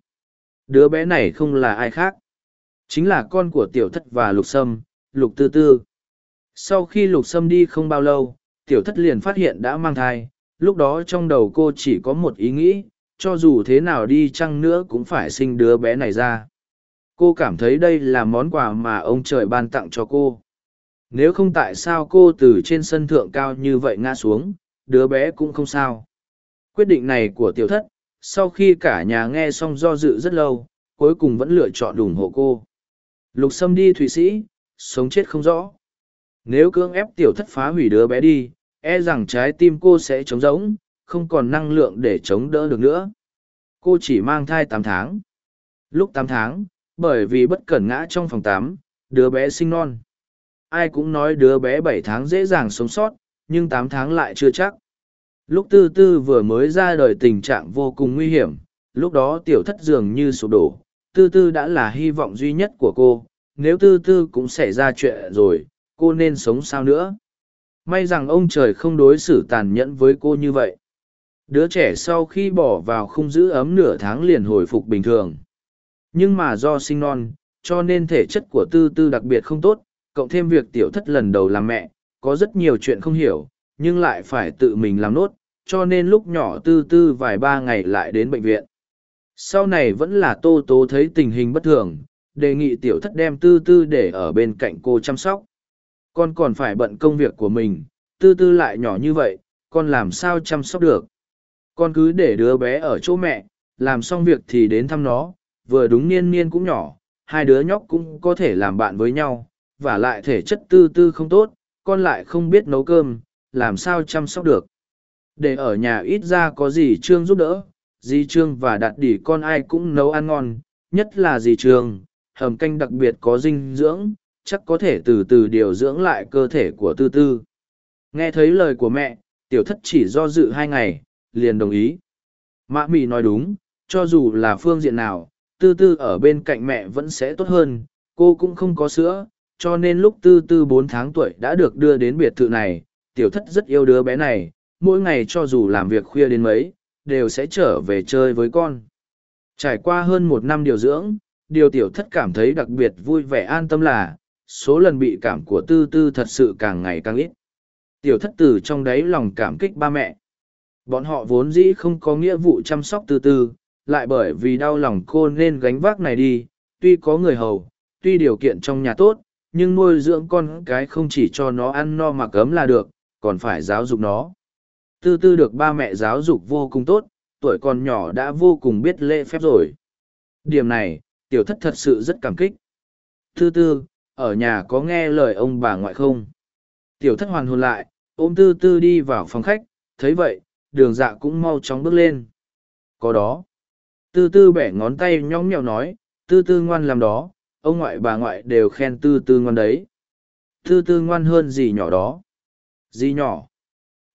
Đứa bé này không là ai khác. Chính là con của tiểu thất và lục sâm, lục tư tư. Sau khi lục sâm đi không bao lâu, tiểu thất liền phát hiện đã mang thai, lúc đó trong đầu cô chỉ có một ý nghĩ, cho dù thế nào đi chăng nữa cũng phải sinh đứa bé này ra. Cô cảm thấy đây là món quà mà ông trời ban tặng cho cô. Nếu không tại sao cô từ trên sân thượng cao như vậy ngã xuống, đứa bé cũng không sao. Quyết định này của tiểu thất, sau khi cả nhà nghe xong do dự rất lâu, cuối cùng vẫn lựa chọn ủng hộ cô. Lục Sâm đi Thụy Sĩ, sống chết không rõ. Nếu cưỡng ép tiểu thất phá hủy đứa bé đi, e rằng trái tim cô sẽ trống rỗng, không còn năng lượng để chống đỡ được nữa. Cô chỉ mang thai tám tháng. Lúc tám tháng, bởi vì bất cẩn ngã trong phòng tám, đứa bé sinh non. Ai cũng nói đứa bé bảy tháng dễ dàng sống sót, nhưng tám tháng lại chưa chắc. Lúc tư tư vừa mới ra đời tình trạng vô cùng nguy hiểm, lúc đó tiểu thất dường như sụp đổ, tư tư đã là hy vọng duy nhất của cô, nếu tư tư cũng xảy ra chuyện rồi, cô nên sống sao nữa. May rằng ông trời không đối xử tàn nhẫn với cô như vậy. Đứa trẻ sau khi bỏ vào không giữ ấm nửa tháng liền hồi phục bình thường. Nhưng mà do sinh non, cho nên thể chất của tư tư đặc biệt không tốt, cộng thêm việc tiểu thất lần đầu làm mẹ, có rất nhiều chuyện không hiểu, nhưng lại phải tự mình làm nốt, cho nên lúc nhỏ tư tư vài ba ngày lại đến bệnh viện. Sau này vẫn là tô tố thấy tình hình bất thường, đề nghị tiểu thất đem tư tư để ở bên cạnh cô chăm sóc. Con còn phải bận công việc của mình, tư tư lại nhỏ như vậy, con làm sao chăm sóc được. Con cứ để đứa bé ở chỗ mẹ, làm xong việc thì đến thăm nó, vừa đúng niên niên cũng nhỏ, hai đứa nhóc cũng có thể làm bạn với nhau, và lại thể chất tư tư không tốt, con lại không biết nấu cơm, làm sao chăm sóc được. Để ở nhà ít ra có gì Trương giúp đỡ, dì Trương và đặt đỉ con ai cũng nấu ăn ngon, nhất là dì Trương, hầm canh đặc biệt có dinh dưỡng, chắc có thể từ từ điều dưỡng lại cơ thể của tư tư. Nghe thấy lời của mẹ, tiểu thất chỉ do dự hai ngày, liền đồng ý. Mã Mị nói đúng, cho dù là phương diện nào, tư tư ở bên cạnh mẹ vẫn sẽ tốt hơn, cô cũng không có sữa, cho nên lúc tư tư bốn tháng tuổi đã được đưa đến biệt thự này, tiểu thất rất yêu đứa bé này, mỗi ngày cho dù làm việc khuya đến mấy, đều sẽ trở về chơi với con. Trải qua hơn một năm điều dưỡng, điều tiểu thất cảm thấy đặc biệt vui vẻ an tâm là, số lần bị cảm của tư tư thật sự càng ngày càng ít. Tiểu thất từ trong đáy lòng cảm kích ba mẹ. Bọn họ vốn dĩ không có nghĩa vụ chăm sóc tư tư, lại bởi vì đau lòng cô nên gánh vác này đi, tuy có người hầu, tuy điều kiện trong nhà tốt, nhưng nuôi dưỡng con cái không chỉ cho nó ăn no mặc ấm là được, còn phải giáo dục nó. Tư tư được ba mẹ giáo dục vô cùng tốt, tuổi còn nhỏ đã vô cùng biết lễ phép rồi. Điểm này, tiểu thất thật sự rất cảm kích. Tư tư, ở nhà có nghe lời ông bà ngoại không? Tiểu thất hoàn hồn lại, ôm tư tư đi vào phòng khách, thấy vậy, đường dạ cũng mau chóng bước lên. Có đó. Tư tư bẻ ngón tay nhõng nhẽo nói, tư tư ngoan làm đó, ông ngoại bà ngoại đều khen tư tư ngoan đấy. Tư tư ngoan hơn gì nhỏ đó. Gì nhỏ?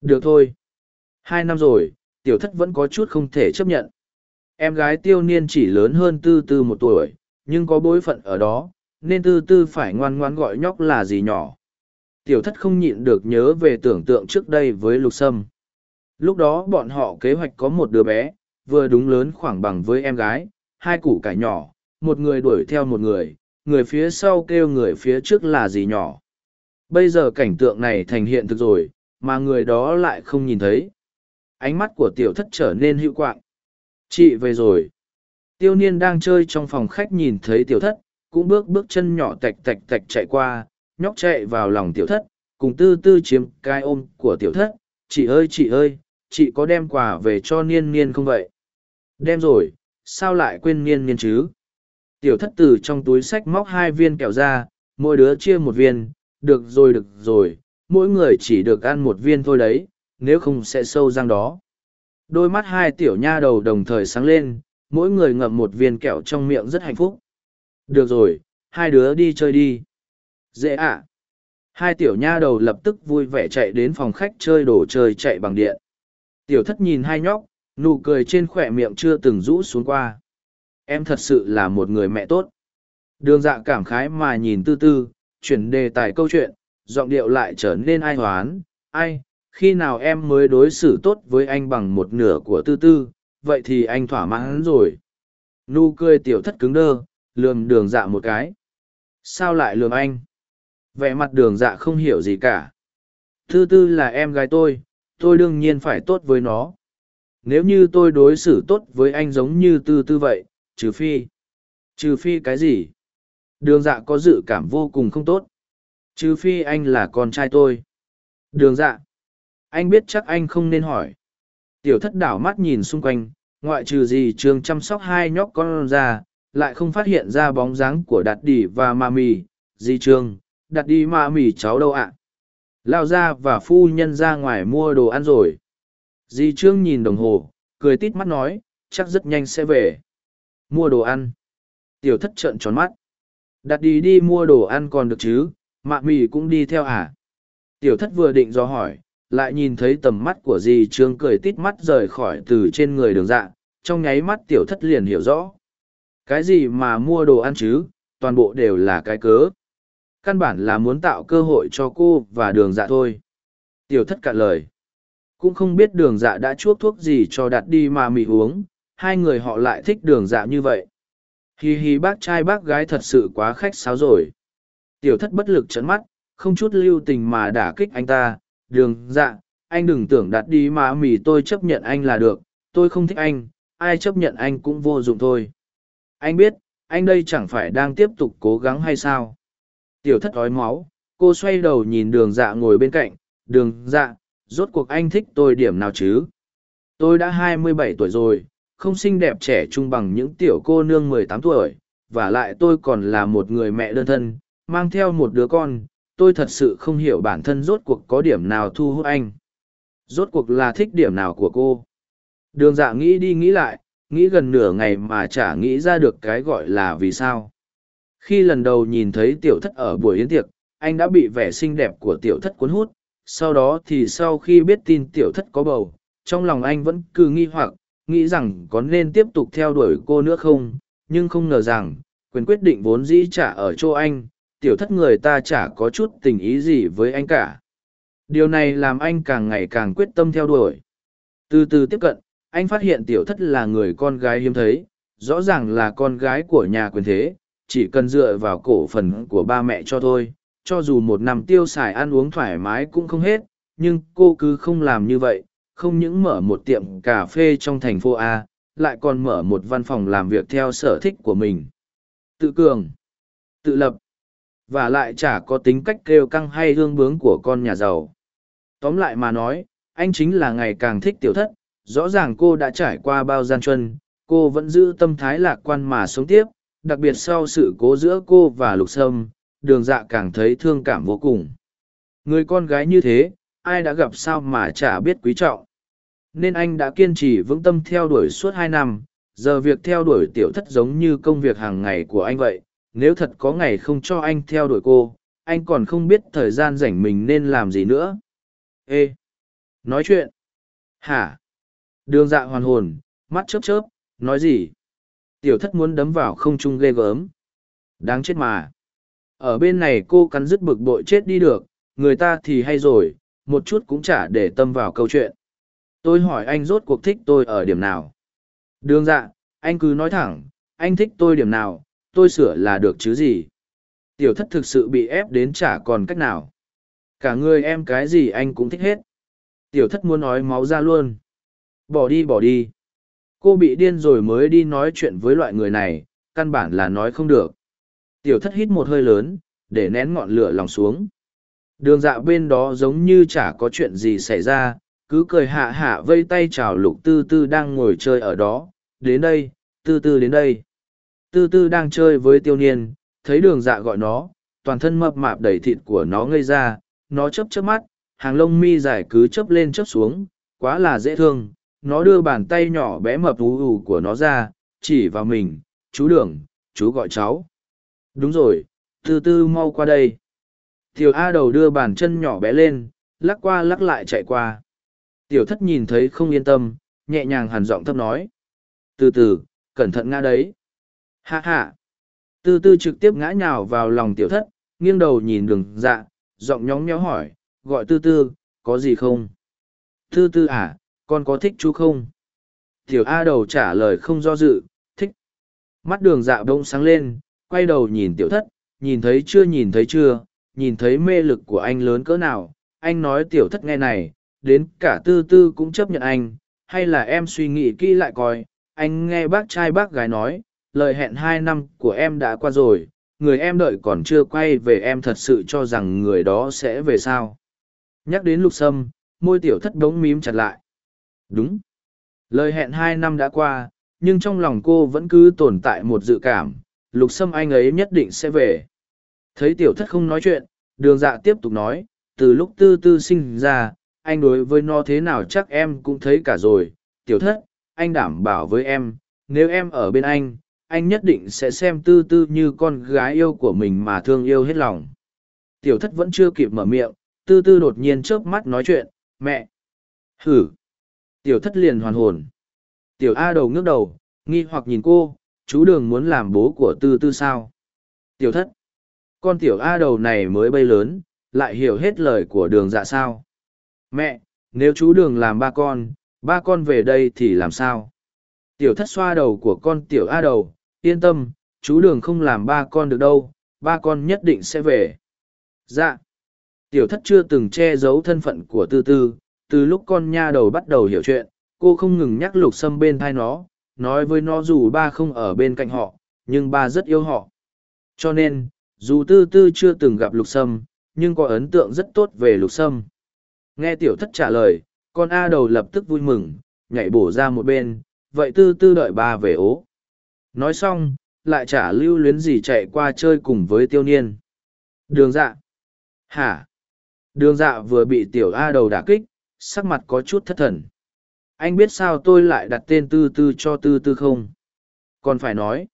Được thôi. Hai năm rồi, tiểu thất vẫn có chút không thể chấp nhận. Em gái tiêu niên chỉ lớn hơn tư tư một tuổi, nhưng có bối phận ở đó, nên tư tư phải ngoan ngoan gọi nhóc là gì nhỏ. Tiểu thất không nhịn được nhớ về tưởng tượng trước đây với lục sâm. Lúc đó bọn họ kế hoạch có một đứa bé, vừa đúng lớn khoảng bằng với em gái, hai củ cải nhỏ, một người đuổi theo một người, người phía sau kêu người phía trước là gì nhỏ. Bây giờ cảnh tượng này thành hiện thực rồi, mà người đó lại không nhìn thấy. Ánh mắt của tiểu thất trở nên hữu quạng. Chị về rồi. Tiêu niên đang chơi trong phòng khách nhìn thấy tiểu thất, cũng bước bước chân nhỏ tạch tạch tạch chạy qua, nhóc chạy vào lòng tiểu thất, cùng tư tư chiếm cái ôm của tiểu thất. Chị ơi chị ơi, chị có đem quà về cho niên niên không vậy? Đem rồi, sao lại quên niên niên chứ? Tiểu thất từ trong túi sách móc hai viên kẹo ra, mỗi đứa chia một viên, được rồi được rồi, mỗi người chỉ được ăn một viên thôi đấy, nếu không sẽ sâu răng đó. Đôi mắt hai tiểu nha đầu đồng thời sáng lên, mỗi người ngậm một viên kẹo trong miệng rất hạnh phúc. Được rồi, hai đứa đi chơi đi. Dễ ạ. Hai tiểu nha đầu lập tức vui vẻ chạy đến phòng khách chơi đồ chơi chạy bằng điện. Tiểu thất nhìn hai nhóc, nụ cười trên khỏe miệng chưa từng rũ xuống qua. Em thật sự là một người mẹ tốt. Đường dạ cảm khái mà nhìn tư tư, chuyển đề tài câu chuyện, giọng điệu lại trở nên ai hoán, ai, khi nào em mới đối xử tốt với anh bằng một nửa của tư tư, vậy thì anh thỏa mãn rồi. Nụ cười tiểu thất cứng đơ, lườm đường dạ một cái. Sao lại lườm anh? Vẻ mặt đường dạ không hiểu gì cả. Tư tư là em gái tôi, tôi đương nhiên phải tốt với nó. Nếu như tôi đối xử tốt với anh giống như tư tư vậy, trừ phi. Trừ phi cái gì? Đường dạ có dự cảm vô cùng không tốt. Trừ phi anh là con trai tôi. Đường dạ. Anh biết chắc anh không nên hỏi. Tiểu thất đảo mắt nhìn xung quanh, ngoại trừ gì trường chăm sóc hai nhóc con ra, lại không phát hiện ra bóng dáng của đạt đỉ và ma mì. Di trường, đặt đi ma mì cháu đâu ạ? Lao ra và phu nhân ra ngoài mua đồ ăn rồi. Di trương nhìn đồng hồ, cười tít mắt nói, chắc rất nhanh sẽ về. Mua đồ ăn. Tiểu thất trợn tròn mắt. Đặt đi đi mua đồ ăn còn được chứ, mạ mì cũng đi theo à? Tiểu thất vừa định do hỏi, lại nhìn thấy tầm mắt của dì trương cười tít mắt rời khỏi từ trên người đường dạ, trong nháy mắt tiểu thất liền hiểu rõ. Cái gì mà mua đồ ăn chứ, toàn bộ đều là cái cớ. Căn bản là muốn tạo cơ hội cho cô và đường dạ thôi. Tiểu thất cạn lời. Cũng không biết đường dạ đã chuốc thuốc gì cho đặt đi mà mì uống, hai người họ lại thích đường dạ như vậy. hì hì bác trai bác gái thật sự quá khách sáo rồi. Tiểu thất bất lực trấn mắt, không chút lưu tình mà đả kích anh ta. Đường dạ, anh đừng tưởng đặt đi mà mì tôi chấp nhận anh là được, tôi không thích anh, ai chấp nhận anh cũng vô dụng thôi. Anh biết, anh đây chẳng phải đang tiếp tục cố gắng hay sao? Tiểu thất đói máu, cô xoay đầu nhìn đường dạ ngồi bên cạnh, đường dạ, rốt cuộc anh thích tôi điểm nào chứ? Tôi đã hai mươi bảy tuổi rồi, không xinh đẹp trẻ trung bằng những tiểu cô nương mười tám tuổi, và lại tôi còn là một người mẹ đơn thân, mang theo một đứa con, tôi thật sự không hiểu bản thân rốt cuộc có điểm nào thu hút anh. Rốt cuộc là thích điểm nào của cô? Đường dạ nghĩ đi nghĩ lại, nghĩ gần nửa ngày mà chả nghĩ ra được cái gọi là vì sao. Khi lần đầu nhìn thấy tiểu thất ở buổi yến tiệc, anh đã bị vẻ xinh đẹp của tiểu thất cuốn hút, sau đó thì sau khi biết tin tiểu thất có bầu, trong lòng anh vẫn cứ nghi hoặc, nghĩ rằng có nên tiếp tục theo đuổi cô nữa không, nhưng không ngờ rằng, quyền quyết định vốn dĩ trả ở chỗ anh, tiểu thất người ta chả có chút tình ý gì với anh cả. Điều này làm anh càng ngày càng quyết tâm theo đuổi. Từ từ tiếp cận, anh phát hiện tiểu thất là người con gái hiếm thấy, rõ ràng là con gái của nhà quyền thế, chỉ cần dựa vào cổ phần của ba mẹ cho thôi, cho dù một năm tiêu xài ăn uống thoải mái cũng không hết, nhưng cô cứ không làm như vậy, không những mở một tiệm cà phê trong thành phố A, lại còn mở một văn phòng làm việc theo sở thích của mình. Tự cường, tự lập, và lại chả có tính cách kêu căng hay hương bướng của con nhà giàu. Tóm lại mà nói, anh chính là ngày càng thích tiểu thất, rõ ràng cô đã trải qua bao gian truân, cô vẫn giữ tâm thái lạc quan mà sống tiếp, đặc biệt sau sự cố giữa cô và lục sâm, đường dạ càng thấy thương cảm vô cùng. Người con gái như thế, ai đã gặp sao mà chả biết quý trọng. Nên anh đã kiên trì vững tâm theo đuổi suốt hai năm, giờ việc theo đuổi tiểu thất giống như công việc hàng ngày của anh vậy. Nếu thật có ngày không cho anh theo đuổi cô, anh còn không biết thời gian rảnh mình nên làm gì nữa. Ê! Nói chuyện! Hả? Đường dạ hoàn hồn, mắt chớp chớp, nói gì? Tiểu thất muốn đấm vào không trung ghê gớm. Đáng chết mà. Ở bên này cô cắn dứt bực bội chết đi được, người ta thì hay rồi, một chút cũng chả để tâm vào câu chuyện. Tôi hỏi anh rốt cuộc thích tôi ở điểm nào? Đường dạ, anh cứ nói thẳng, anh thích tôi điểm nào, tôi sửa là được chứ gì? Tiểu thất thực sự bị ép đến chả còn cách nào. Cả người em cái gì anh cũng thích hết. Tiểu thất muốn nói máu ra luôn. Bỏ đi bỏ đi. Cô bị điên rồi mới đi nói chuyện với loại người này, căn bản là nói không được. Tiểu thất hít một hơi lớn, để nén ngọn lửa lòng xuống. Đường dạ bên đó giống như chả có chuyện gì xảy ra, cứ cười hạ hạ vây tay chào lục tư tư đang ngồi chơi ở đó. Đến đây, tư tư đến đây. Tư tư đang chơi với tiêu niên, thấy đường dạ gọi nó, toàn thân mập mạp đầy thịt của nó ngây ra, nó chấp chớp mắt, hàng lông mi dài cứ chấp lên chấp xuống, quá là dễ thương. Nó đưa bàn tay nhỏ bé mập ù ù của nó ra, chỉ vào mình, chú đường, chú gọi cháu. Đúng rồi, tư tư mau qua đây. Tiểu A đầu đưa bàn chân nhỏ bé lên, lắc qua lắc lại chạy qua. Tiểu thất nhìn thấy không yên tâm, nhẹ nhàng hàn giọng thấp nói. Từ từ, cẩn thận ngã đấy. Hạ hạ. Tư tư trực tiếp ngã nhào vào lòng tiểu thất, nghiêng đầu nhìn đường dạ, giọng nhóng nhéo hỏi, gọi tư tư, có gì không? Tư tư à, con có thích chú không? Tiểu A đầu trả lời không do dự, thích. Mắt đường dạ bỗng sáng lên, quay đầu nhìn tiểu thất, nhìn thấy chưa nhìn thấy chưa, nhìn thấy mê lực của anh lớn cỡ nào, anh nói tiểu thất nghe này, đến cả tư tư cũng chấp nhận anh, hay là em suy nghĩ kỹ lại coi, anh nghe bác trai bác gái nói, lời hẹn hai năm của em đã qua rồi, người em đợi còn chưa quay về em thật sự cho rằng người đó sẽ về sao. Nhắc đến lục sâm, môi tiểu thất đống mím chặt lại. Đúng. Lời hẹn hai năm đã qua, nhưng trong lòng cô vẫn cứ tồn tại một dự cảm, lục sâm anh ấy nhất định sẽ về. Thấy tiểu thất không nói chuyện, đường dạ tiếp tục nói, từ lúc tư tư sinh ra, anh đối với nó thế nào chắc em cũng thấy cả rồi. Tiểu thất, anh đảm bảo với em, nếu em ở bên anh, anh nhất định sẽ xem tư tư như con gái yêu của mình mà thương yêu hết lòng. Tiểu thất vẫn chưa kịp mở miệng, tư tư đột nhiên chớp mắt nói chuyện, mẹ. Hử. Tiểu thất liền hoàn hồn. Tiểu A đầu ngước đầu, nghi hoặc nhìn cô, chú đường muốn làm bố của tư tư sao. Tiểu thất con tiểu A đầu này mới bay lớn, lại hiểu hết lời của đường dạ sao. Mẹ, nếu chú đường làm ba con, ba con về đây thì làm sao? Tiểu thất xoa đầu của con tiểu A đầu, yên tâm, chú đường không làm ba con được đâu, ba con nhất định sẽ về. Dạ. Tiểu thất chưa từng che giấu thân phận của tư tư, từ lúc con nha đầu bắt đầu hiểu chuyện, cô không ngừng nhắc lục sâm bên thai nó, nói với nó dù ba không ở bên cạnh họ, nhưng ba rất yêu họ. Cho nên, dù tư tư chưa từng gặp lục sâm nhưng có ấn tượng rất tốt về lục sâm nghe tiểu thất trả lời con a đầu lập tức vui mừng nhảy bổ ra một bên vậy tư tư đợi ba về ố nói xong, lại trả lưu luyến gì chạy qua chơi cùng với tiêu niên. Đường dạ. Hả? Đường dạ vừa bị tiểu a đầu đả kích, sắc mặt có chút thất thần. Anh biết sao tôi lại đặt tên tư tư cho tư tư không? Còn phải nói.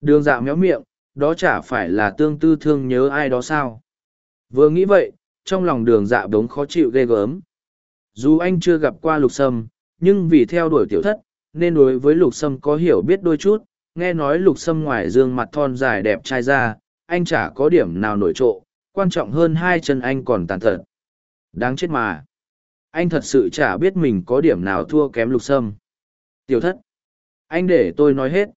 Đường dạ méo miệng, đó chả phải là tương tư thương nhớ ai đó sao? Vừa nghĩ vậy, trong lòng đường dạ đống khó chịu ghê gớm. Dù anh chưa gặp qua lục sâm, nhưng vì theo đuổi tiểu thất, nên đối với lục sâm có hiểu biết đôi chút nghe nói lục sâm ngoài dương mặt thon dài đẹp trai ra anh chả có điểm nào nổi trộ quan trọng hơn hai chân anh còn tàn tật đáng chết mà anh thật sự chả biết mình có điểm nào thua kém lục sâm tiểu thất anh để tôi nói hết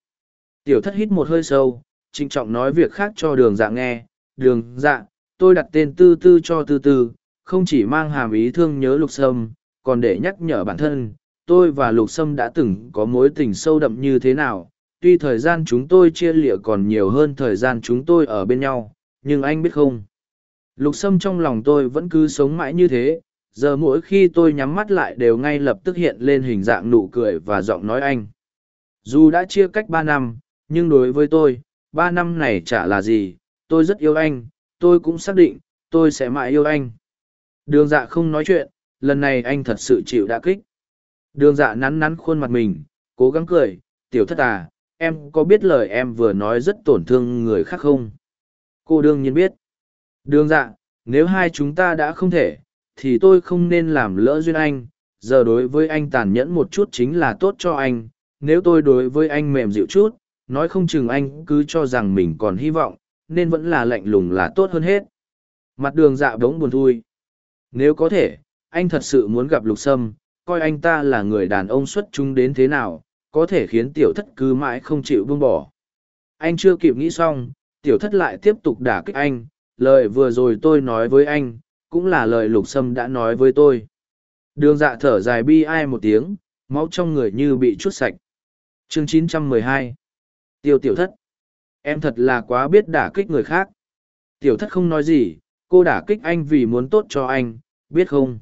Tiểu thất hít một hơi sâu, trịnh trọng nói việc khác cho đường dạ nghe. Đường dạ, tôi đặt tên tư tư cho tư tư, không chỉ mang hàm ý thương nhớ lục sâm, còn để nhắc nhở bản thân, tôi và lục sâm đã từng có mối tình sâu đậm như thế nào. Tuy thời gian chúng tôi chia lịa còn nhiều hơn thời gian chúng tôi ở bên nhau, nhưng anh biết không? Lục sâm trong lòng tôi vẫn cứ sống mãi như thế, giờ mỗi khi tôi nhắm mắt lại đều ngay lập tức hiện lên hình dạng nụ cười và giọng nói anh. Dù đã chia cách ba năm, nhưng đối với tôi, ba năm này chả là gì, tôi rất yêu anh, tôi cũng xác định, tôi sẽ mãi yêu anh. Đường dạ không nói chuyện, lần này anh thật sự chịu đã kích. Đường dạ nắn nắn khuôn mặt mình, cố gắng cười, tiểu thất à, em có biết lời em vừa nói rất tổn thương người khác không? Cô đương nhiên biết. Đường dạ, nếu hai chúng ta đã không thể, thì tôi không nên làm lỡ duyên anh, giờ đối với anh tàn nhẫn một chút chính là tốt cho anh, nếu tôi đối với anh mềm dịu chút, nói không chừng anh cứ cho rằng mình còn hy vọng, nên vẫn là lạnh lùng là tốt hơn hết. Mặt đường dạ bỗng buồn thui. Nếu có thể, anh thật sự muốn gặp lục sâm, coi anh ta là người đàn ông xuất chúng đến thế nào, có thể khiến tiểu thất cứ mãi không chịu buông bỏ. Anh chưa kịp nghĩ xong, tiểu thất lại tiếp tục đả kích anh, lời vừa rồi tôi nói với anh, cũng là lời lục sâm đã nói với tôi. Đường dạ thở dài bi ai một tiếng, máu trong người như bị chút sạch. Chương 912 Tiêu tiểu thất Em thật là quá biết đả kích người khác. Tiểu thất không nói gì, cô đả kích anh vì muốn tốt cho anh, biết không?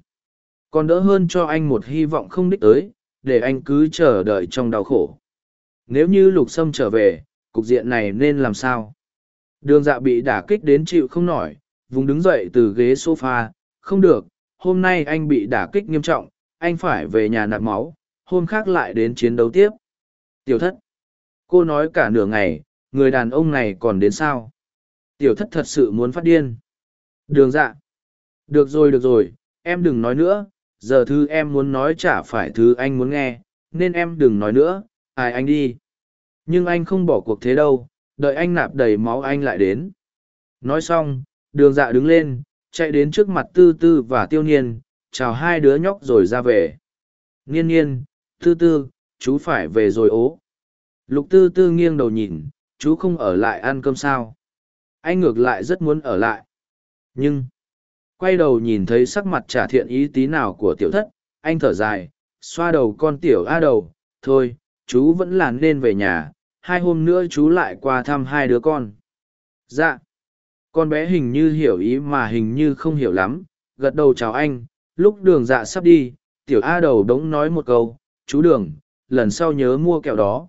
Còn đỡ hơn cho anh một hy vọng không đích tới, để anh cứ chờ đợi trong đau khổ. Nếu như lục sâm trở về, cục diện này nên làm sao? Đường dạ bị đả kích đến chịu không nổi, vùng đứng dậy từ ghế sofa, không được, hôm nay anh bị đả kích nghiêm trọng, anh phải về nhà nạp máu, hôm khác lại đến chiến đấu tiếp. Tiểu thất. Cô nói cả nửa ngày, người đàn ông này còn đến sao? Tiểu thất thật sự muốn phát điên. Đường dạ. Được rồi được rồi, em đừng nói nữa, giờ thứ em muốn nói chả phải thứ anh muốn nghe, nên em đừng nói nữa, ai anh đi. Nhưng anh không bỏ cuộc thế đâu, đợi anh nạp đầy máu anh lại đến. Nói xong, đường dạ đứng lên, chạy đến trước mặt tư tư và tiêu niên, chào hai đứa nhóc rồi ra về. Niên niên, tư tư, chú phải về rồi ố. Lục tư tư nghiêng đầu nhìn, chú không ở lại ăn cơm sao. Anh ngược lại rất muốn ở lại. Nhưng, quay đầu nhìn thấy sắc mặt trả thiện ý tí nào của tiểu thất, anh thở dài, xoa đầu con tiểu a đầu, thôi, chú vẫn là nên về nhà, hai hôm nữa chú lại qua thăm hai đứa con. Dạ. Con bé hình như hiểu ý mà hình như không hiểu lắm, gật đầu chào anh, lúc đường dạ sắp đi, tiểu A đầu đống nói một câu, chú đường, lần sau nhớ mua kẹo đó.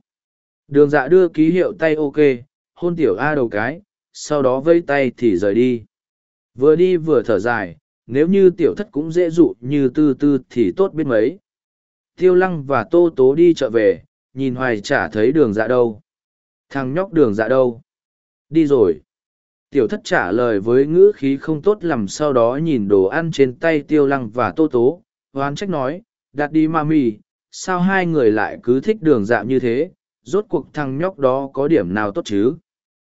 Đường dạ đưa ký hiệu tay ok, hôn tiểu A đầu cái, sau đó vây tay thì rời đi. Vừa đi vừa thở dài, nếu như tiểu thất cũng dễ dụ như tư tư thì tốt biết mấy. Tiêu lăng và tô tố đi chợ về, nhìn hoài chả thấy đường dạ đâu. Thằng nhóc đường dạ đâu? Đi rồi. Tiểu thất trả lời với ngữ khí không tốt lắm sau đó nhìn đồ ăn trên tay tiêu lăng và tô tố, hoán trách nói, đặt đi ma sao hai người lại cứ thích đường dạ như thế, rốt cuộc thằng nhóc đó có điểm nào tốt chứ?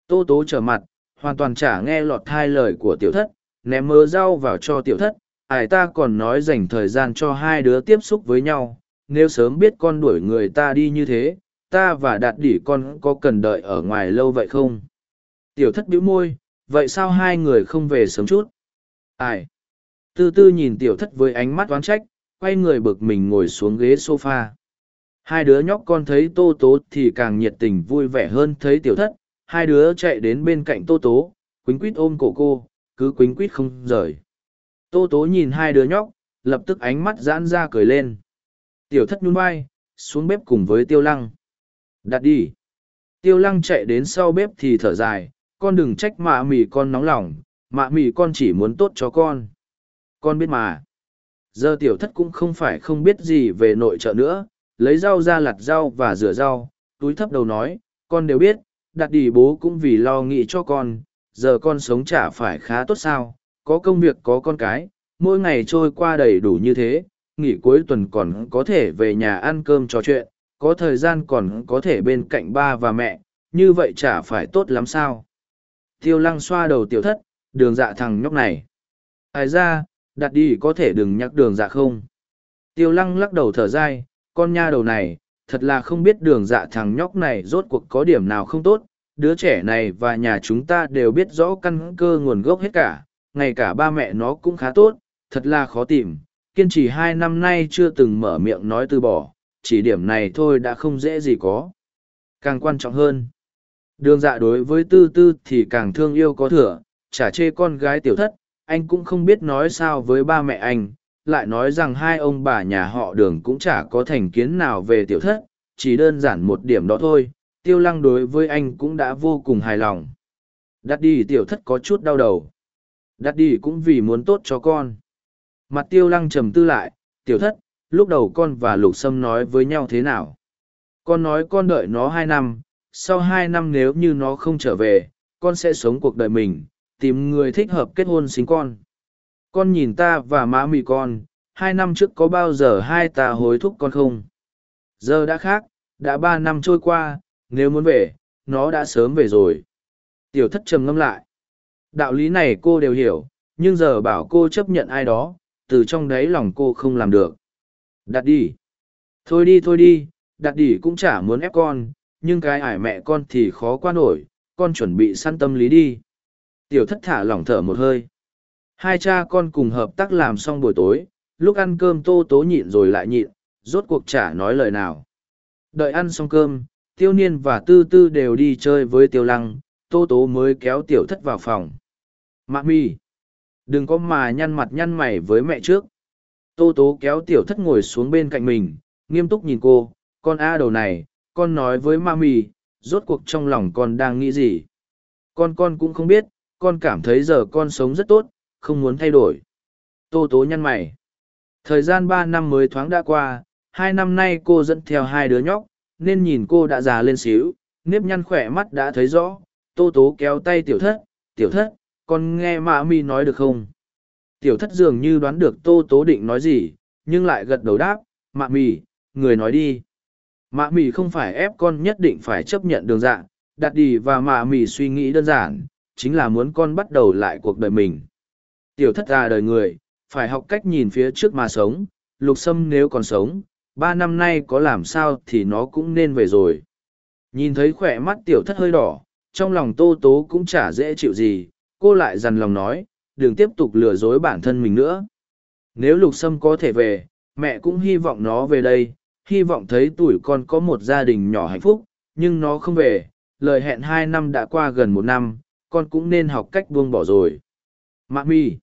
Tô tố trở mặt, hoàn toàn chả nghe lọt hai lời của tiểu thất, ném mớ rau vào cho tiểu thất, ải ta còn nói dành thời gian cho hai đứa tiếp xúc với nhau, nếu sớm biết con đuổi người ta đi như thế, ta và đạt đỉ con có cần đợi ở ngoài lâu vậy không? Tiểu thất bĩu môi, vậy sao hai người không về sớm chút? Ai? Tư tư nhìn tiểu thất với ánh mắt oán trách, quay người bực mình ngồi xuống ghế sofa. Hai đứa nhóc con thấy tô tố thì càng nhiệt tình vui vẻ hơn thấy tiểu thất, hai đứa chạy đến bên cạnh tô tố, quýnh quýt ôm cổ cô, cứ quýnh quýt không rời. Tô tố nhìn hai đứa nhóc, lập tức ánh mắt giãn ra cười lên. Tiểu thất nhún vai, xuống bếp cùng với tiêu lăng. Đặt đi. Tiêu lăng chạy đến sau bếp thì thở dài, con đừng trách mạ mì con nóng lòng, mạ mì con chỉ muốn tốt cho con. Con biết mà. Giờ tiểu thất cũng không phải không biết gì về nội trợ nữa, lấy rau ra lặt rau và rửa rau, túi thấp đầu nói, con đều biết, đặt đi bố cũng vì lo nghĩ cho con, giờ con sống chả phải khá tốt sao, có công việc có con cái, mỗi ngày trôi qua đầy đủ như thế, nghỉ cuối tuần còn có thể về nhà ăn cơm trò chuyện, có thời gian còn có thể bên cạnh ba và mẹ, như vậy chả phải tốt lắm sao. Tiêu lăng xoa đầu tiểu thất, đường dạ thằng nhóc này. Ai ra, đặt đi có thể đừng nhắc đường dạ không. Tiêu lăng lắc đầu thở dai, con nha đầu này, thật là không biết đường dạ thằng nhóc này rốt cuộc có điểm nào không tốt, đứa trẻ này và nhà chúng ta đều biết rõ căn cơ nguồn gốc hết cả, ngay cả ba mẹ nó cũng khá tốt, thật là khó tìm, kiên trì hai năm nay chưa từng mở miệng nói từ bỏ, chỉ điểm này thôi đã không dễ gì có. Càng quan trọng hơn, đường dạ đối với tư tư thì càng thương yêu có thừa, chả chê con gái tiểu thất, anh cũng không biết nói sao với ba mẹ anh, lại nói rằng hai ông bà nhà họ đường cũng chả có thành kiến nào về tiểu thất, chỉ đơn giản một điểm đó thôi, tiêu lăng đối với anh cũng đã vô cùng hài lòng. Đắt đi tiểu thất có chút đau đầu. Đắt đi cũng vì muốn tốt cho con. Mặt tiêu lăng trầm tư lại, tiểu thất, lúc đầu con và lục sâm nói với nhau thế nào? Con nói con đợi nó hai năm, sau hai năm nếu như nó không trở về, con sẽ sống cuộc đời mình, tìm người thích hợp kết hôn sinh con. Con nhìn ta và má mì con, hai năm trước có bao giờ hai ta hối thúc con không? Giờ đã khác, đã ba năm trôi qua, nếu muốn về, nó đã sớm về rồi. Tiểu thất trầm ngâm lại. Đạo lý này cô đều hiểu, nhưng giờ bảo cô chấp nhận ai đó, từ trong đáy lòng cô không làm được. Đặt đi. Thôi đi thôi đi, đặt đi cũng chả muốn ép con, nhưng cái ải mẹ con thì khó qua nổi, con chuẩn bị săn tâm lý đi. Tiểu thất thả lỏng thở một hơi. Hai cha con cùng hợp tác làm xong buổi tối, lúc ăn cơm tô tố nhịn rồi lại nhịn, rốt cuộc chả nói lời nào. Đợi ăn xong cơm, tiêu niên và tư tư đều đi chơi với tiêu lăng, tô tố mới kéo tiểu thất vào phòng. Mạ mi, đừng có mà nhăn mặt nhăn mày với mẹ trước. Tô tố kéo tiểu thất ngồi xuống bên cạnh mình, nghiêm túc nhìn cô, con A đầu này, con nói với ma mì, rốt cuộc trong lòng con đang nghĩ gì. Con con cũng không biết, con cảm thấy giờ con sống rất tốt, không muốn thay đổi. Tô tố nhăn mày. Thời gian ba năm mới thoáng đã qua, hai năm nay cô dẫn theo hai đứa nhóc, nên nhìn cô đã già lên xíu, nếp nhăn khỏe mắt đã thấy rõ. Tô tố kéo tay tiểu thất, tiểu thất, con nghe mạ mi nói được không? Tiểu thất dường như đoán được tô tố định nói gì, nhưng lại gật đầu đáp, mạ mì, người nói đi. Mạ mì không phải ép con nhất định phải chấp nhận đường dạng, đặt đi và mạ mì suy nghĩ đơn giản, chính là muốn con bắt đầu lại cuộc đời mình. Tiểu thất ra đời người, phải học cách nhìn phía trước mà sống, lục sâm nếu còn sống, ba năm nay có làm sao thì nó cũng nên về rồi. Nhìn thấy khỏe mắt tiểu thất hơi đỏ, trong lòng tô tố cũng chả dễ chịu gì, cô lại dằn lòng nói, đừng tiếp tục lừa dối bản thân mình nữa. Nếu lục sâm có thể về, mẹ cũng hy vọng nó về đây, hy vọng thấy tuổi con có một gia đình nhỏ hạnh phúc, nhưng nó không về, lời hẹn hai năm đã qua gần một năm, con cũng nên học cách buông bỏ rồi. Mạ mi,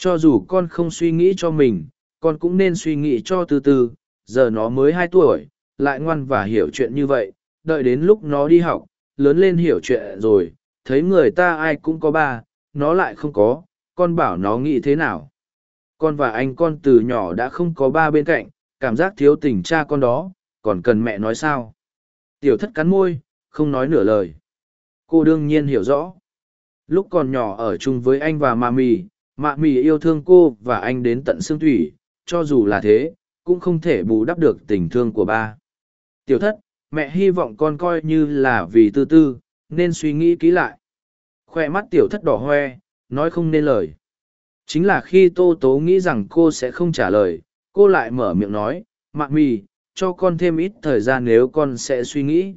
cho dù con không suy nghĩ cho mình, con cũng nên suy nghĩ cho từ từ, giờ nó mới hai tuổi, lại ngoan và hiểu chuyện như vậy, đợi đến lúc nó đi học, lớn lên hiểu chuyện rồi, thấy người ta ai cũng có ba, nó lại không có, con bảo nó nghĩ thế nào. Con và anh con từ nhỏ đã không có ba bên cạnh, cảm giác thiếu tình cha con đó, còn cần mẹ nói sao. Tiểu thất cắn môi, không nói nửa lời. Cô đương nhiên hiểu rõ. Lúc còn nhỏ ở chung với anh và mami. mì, mạ mì yêu thương cô và anh đến tận xương thủy, cho dù là thế, cũng không thể bù đắp được tình thương của ba. Tiểu thất, mẹ hy vọng con coi như là vì tư tư, nên suy nghĩ kỹ lại. Khoe mắt tiểu thất đỏ hoe, nói không nên lời. Chính là khi Tô Tố nghĩ rằng cô sẽ không trả lời, cô lại mở miệng nói, mạ mì, cho con thêm ít thời gian nếu con sẽ suy nghĩ.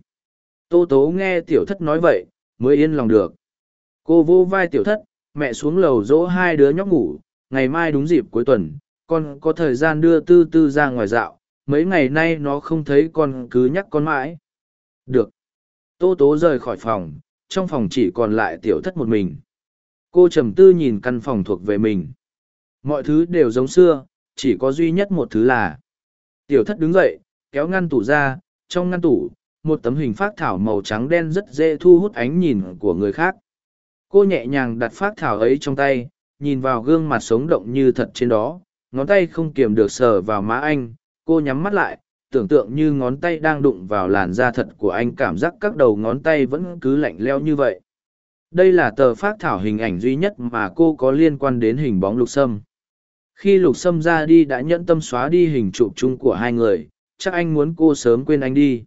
Tô Tố nghe tiểu thất nói vậy, mới yên lòng được. Cô vô vai tiểu thất, mẹ xuống lầu dỗ hai đứa nhóc ngủ, ngày mai đúng dịp cuối tuần, con có thời gian đưa tư tư ra ngoài dạo, mấy ngày nay nó không thấy con cứ nhắc con mãi. Được. Tô Tố rời khỏi phòng, trong phòng chỉ còn lại tiểu thất một mình. Cô trầm tư nhìn căn phòng thuộc về mình. Mọi thứ đều giống xưa, chỉ có duy nhất một thứ là. Tiểu thất đứng dậy, kéo ngăn tủ ra, trong ngăn tủ, một tấm hình phát thảo màu trắng đen rất dễ thu hút ánh nhìn của người khác. Cô nhẹ nhàng đặt phát thảo ấy trong tay, nhìn vào gương mặt sống động như thật trên đó, ngón tay không kiềm được sờ vào má anh, cô nhắm mắt lại, tưởng tượng như ngón tay đang đụng vào làn da thật của anh cảm giác các đầu ngón tay vẫn cứ lạnh leo như vậy. Đây là tờ phát thảo hình ảnh duy nhất mà cô có liên quan đến hình bóng lục sâm. Khi lục sâm ra đi đã nhẫn tâm xóa đi hình chụp chung của hai người chắc anh muốn cô sớm quên anh đi.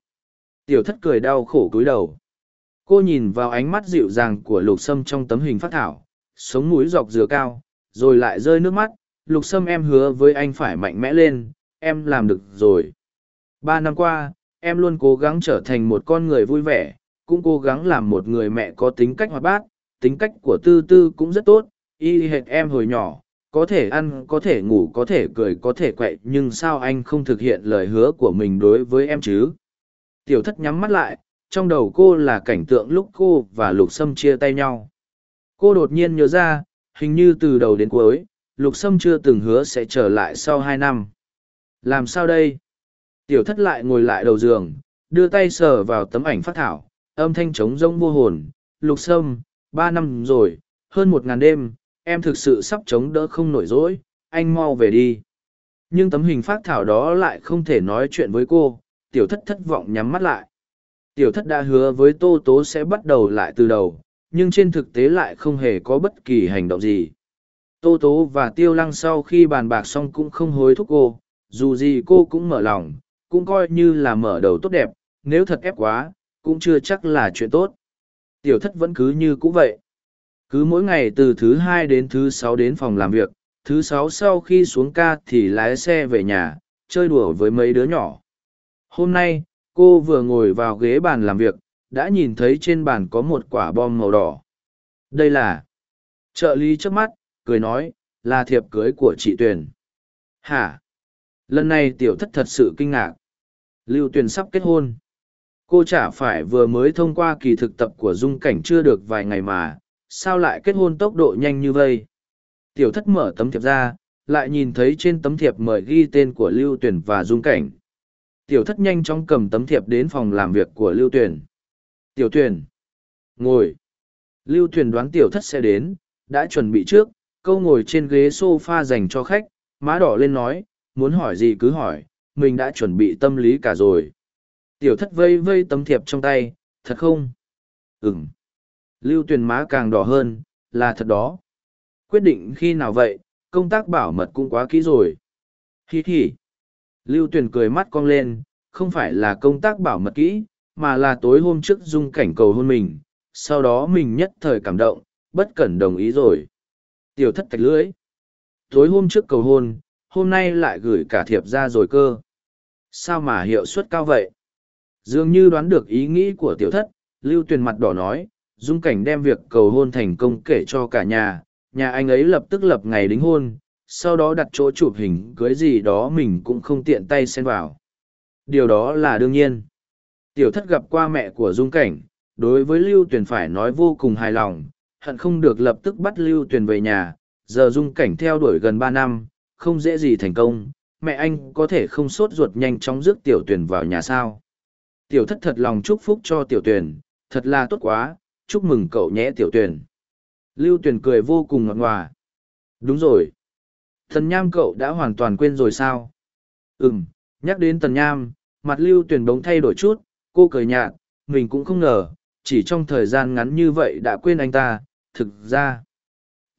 Tiểu thất cười đau khổ cúi đầu cô nhìn vào ánh mắt dịu dàng của lục sâm trong tấm hình phát thảo, sống mũi dọc dừa cao, rồi lại rơi nước mắt. Lục sâm em hứa với anh phải mạnh mẽ lên, em làm được rồi. Ba năm qua, em luôn cố gắng trở thành một con người vui vẻ, cũng cố gắng làm một người mẹ có tính cách hoạt bát, tính cách của tư tư cũng rất tốt. Y hệt em hồi nhỏ, có thể ăn, có thể ngủ, có thể cười, có thể quậy, nhưng sao anh không thực hiện lời hứa của mình đối với em chứ? Tiểu thất nhắm mắt lại trong đầu cô là cảnh tượng lúc cô và lục sâm chia tay nhau. Cô đột nhiên nhớ ra, hình như từ đầu đến cuối, lục sâm chưa từng hứa sẽ trở lại sau hai năm. Làm sao đây? Tiểu thất lại ngồi lại đầu giường, đưa tay sờ vào tấm ảnh phát thảo, âm thanh trống rông vô hồn. Lục sâm, ba năm rồi, hơn một ngàn đêm, em thực sự sắp chống đỡ không nổi rỗi, anh mau về đi. Nhưng tấm hình phát thảo đó lại không thể nói chuyện với cô, tiểu thất thất vọng nhắm mắt lại tiểu thất đã hứa với tô tố sẽ bắt đầu lại từ đầu, nhưng trên thực tế lại không hề có bất kỳ hành động gì. Tô tố và tiêu lăng sau khi bàn bạc xong cũng không hối thúc cô, dù gì cô cũng mở lòng, cũng coi như là mở đầu tốt đẹp, nếu thật ép quá, cũng chưa chắc là chuyện tốt. Tiểu thất vẫn cứ như cũ vậy. Cứ mỗi ngày từ thứ hai đến thứ sáu đến phòng làm việc, thứ sáu sau khi xuống ca thì lái xe về nhà, chơi đùa với mấy đứa nhỏ. Hôm nay cô vừa ngồi vào ghế bàn làm việc, đã nhìn thấy trên bàn có một quả bom màu đỏ. Đây là, trợ lý trước mắt, cười nói, là thiệp cưới của chị tuyền. Hả? Lần này tiểu thất thật sự kinh ngạc. Lưu tuyền sắp kết hôn. Cô chả phải vừa mới thông qua kỳ thực tập của dung cảnh chưa được vài ngày mà, sao lại kết hôn tốc độ nhanh như vây tiểu thất mở tấm thiệp ra, lại nhìn thấy trên tấm thiệp mời ghi tên của lưu tuyển và dung cảnh tiểu thất nhanh chóng cầm tấm thiệp đến phòng làm việc của lưu Tuyền. tiểu Tuyền, ngồi. Lưu Tuyền đoán tiểu thất sẽ đến đã chuẩn bị trước câu ngồi trên ghế s o f a dành cho khách má đỏ lên nói muốn hỏi gì cứ hỏi mình đã chuẩn bị tâm lý cả rồi. Tiểu thất vây vây tấm thiệp trong tay thật không? Ừng lưu tuyền má càng đỏ hơn là thật đó. Quyết định khi nào vậy công tác bảo mật cũng quá kỹ rồi. Hi hi lưu tuyền cười mắt cong lên, không phải là công tác bảo mật kỹ, mà là tối hôm trước dung cảnh cầu hôn mình, sau đó mình nhất thời cảm động, bất cẩn đồng ý rồi. Tiểu thất thạch lưỡi. Tối hôm trước cầu hôn, hôm nay lại gửi cả thiệp ra rồi cơ. Sao mà hiệu suất cao vậy? Dường như đoán được ý nghĩ của tiểu thất, lưu tuyền mặt đỏ nói, dung cảnh đem việc cầu hôn thành công kể cho cả nhà nhà anh ấy lập tức lập ngày đính hôn sau đó đặt chỗ chụp hình cưới gì đó mình cũng không tiện tay xen vào. Điều đó là đương nhiên. Tiểu thất gặp qua mẹ của dung cảnh, đối với lưu tuyền phải nói vô cùng hài lòng, hận không được lập tức bắt lưu tuyền về nhà. Giờ dung cảnh theo đuổi gần ba năm, không dễ gì thành công. Mẹ anh có thể không sốt ruột nhanh chóng rước tiểu tuyền vào nhà sao? Tiểu thất thật lòng chúc phúc cho tiểu tuyền, thật là tốt quá, chúc mừng cậu nhé tiểu tuyền. Lưu tuyền cười vô cùng ngọt ngòa đúng rồi thần nham cậu đã hoàn toàn quên rồi sao? Ừm, nhắc đến tần nham mặt lưu tuyền bóng thay đổi chút cô cười nhạt mình cũng không ngờ chỉ trong thời gian ngắn như vậy đã quên anh ta thực ra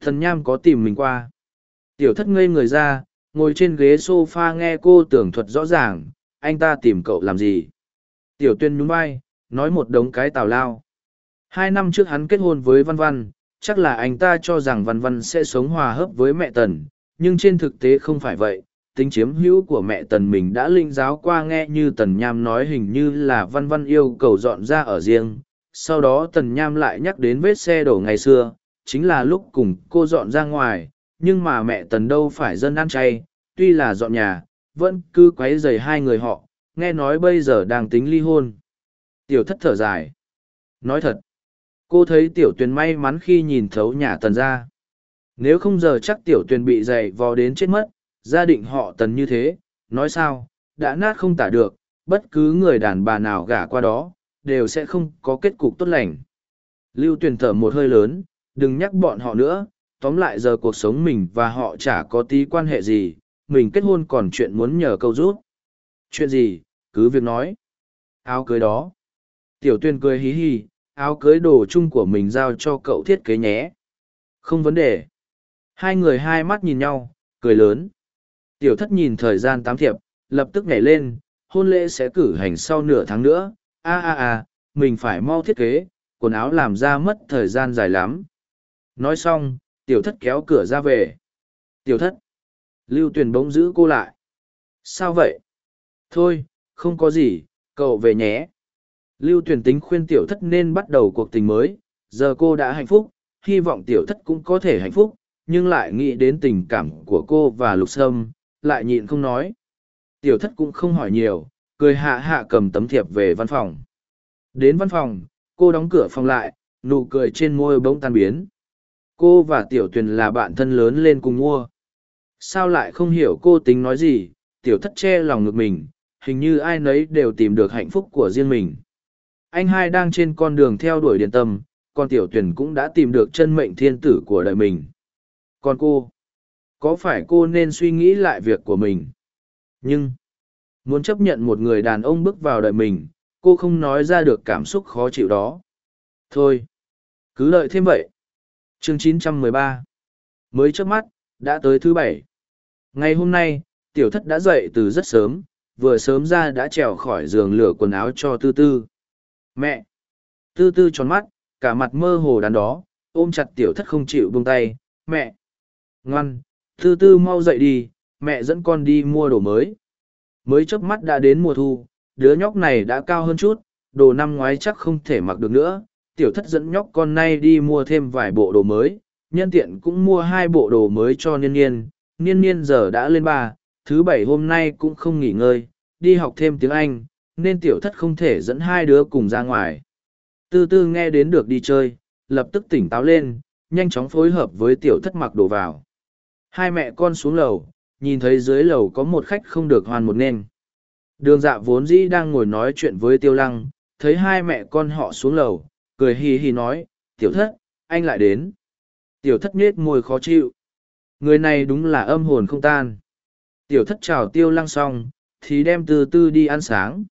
thần nham có tìm mình qua. Tiểu thất ngây người ra ngồi trên ghế s o f a nghe cô tường thuật rõ ràng anh ta tìm cậu làm gì? Tiểu tuyên nhún vai nói một đống cái tào lao. Hai năm trước hắn kết hôn với Văn Văn, chắc là anh ta cho rằng Văn Văn sẽ sống hòa hợp với mẹ Tần, nhưng trên thực tế không phải vậy. Tính chiếm hữu của mẹ Tần mình đã linh giáo qua nghe như Tần Nham nói hình như là Văn Văn yêu cầu dọn ra ở riêng. Sau đó Tần Nham lại nhắc đến vết xe đổ ngày xưa, chính là lúc cùng cô dọn ra ngoài, nhưng mà mẹ Tần đâu phải dân ăn chay, tuy là dọn nhà, vẫn cứ quấy rầy hai người họ, nghe nói bây giờ đang tính ly hôn. Tiểu thất thở dài. Nói thật, cô thấy tiểu tuyền may mắn khi nhìn thấu nhà tần ra nếu không giờ chắc tiểu tuyền bị dày vò đến chết mất, gia định họ tần như thế, nói sao, đã nát không tả được, bất cứ người đàn bà nào gả qua đó, đều sẽ không có kết cục tốt lành. Lưu tuyền thở một hơi lớn, đừng nhắc bọn họ nữa, tóm lại giờ cuộc sống mình và họ chả có tí quan hệ gì, mình kết hôn còn chuyện muốn nhờ câu rút chuyện gì, cứ việc nói. Áo cưới đó. Tiểu tuyên cười hí hí, áo cưới đồ chung của mình giao cho cậu thiết kế nhé. Không vấn đề hai người hai mắt nhìn nhau cười lớn. Tiểu thất nhìn thời gian tám thiệp lập tức nhảy lên hôn lễ sẽ cử hành sau nửa tháng nữa. A a a mình phải mau thiết kế quần áo làm ra mất thời gian dài lắm. Nói xong tiểu thất kéo cửa ra về. Tiểu thất lưu tuyền bỗng giữ cô lại. Sao vậy? Thôi không có gì Cậu về nhé. Lưu tuyển tính khuyên tiểu thất nên bắt đầu cuộc tình mới, giờ cô đã hạnh phúc, hy vọng tiểu thất cũng có thể hạnh phúc, nhưng lại nghĩ đến tình cảm của cô và lục sâm, lại nhịn không nói. Tiểu thất cũng không hỏi nhiều, cười hạ hạ cầm tấm thiệp về văn phòng. Đến văn phòng, cô đóng cửa phòng lại, nụ cười trên môi bỗng tan biến. Cô và tiểu tuyền là bạn thân lớn lên cùng mua. Sao lại không hiểu cô tính nói gì, tiểu thất che lòng ngực mình, hình như ai nấy đều tìm được hạnh phúc của riêng mình. Anh hai đang trên con đường theo đuổi điện tâm, còn tiểu tuyền cũng đã tìm được chân mệnh thiên tử của đời mình. Còn cô, có phải cô nên suy nghĩ lại việc của mình? Nhưng, muốn chấp nhận một người đàn ông bước vào đời mình, cô không nói ra được cảm xúc khó chịu đó. Thôi, cứ đợi thêm vậy. Chương 913 Mới trước mắt, đã tới thứ bảy. Ngày hôm nay, tiểu thất đã dậy từ rất sớm, vừa sớm ra đã trèo khỏi giường lửa quần áo cho tư tư. Mẹ! Tư tư tròn mắt, cả mặt mơ hồ đàn đó, ôm chặt tiểu thất không chịu buông tay. Mẹ! Ngoan! Tư tư mau dậy đi, mẹ dẫn con đi mua đồ mới. Mới chớp mắt đã đến mùa thu, đứa nhóc này đã cao hơn chút, đồ năm ngoái chắc không thể mặc được nữa. Tiểu thất dẫn nhóc con nay đi mua thêm vài bộ đồ mới, nhân tiện cũng mua hai bộ đồ mới cho niên niên. Niên niên giờ đã lên ba, thứ bảy hôm nay cũng không nghỉ ngơi, đi học thêm tiếng Anh, nên tiểu thất không thể dẫn hai đứa cùng ra ngoài. Tư tư nghe đến được đi chơi, lập tức tỉnh táo lên, nhanh chóng phối hợp với tiểu thất mặc đồ vào. Hai mẹ con xuống lầu, nhìn thấy dưới lầu có một khách không được hoàn một nên. Đường dạ vốn dĩ đang ngồi nói chuyện với tiêu lăng, thấy hai mẹ con họ xuống lầu, cười hì hì nói, tiểu thất, anh lại đến. Tiểu thất nết môi khó chịu. Người này đúng là âm hồn không tan. Tiểu thất chào tiêu lăng xong, thì đem từ tư đi ăn sáng.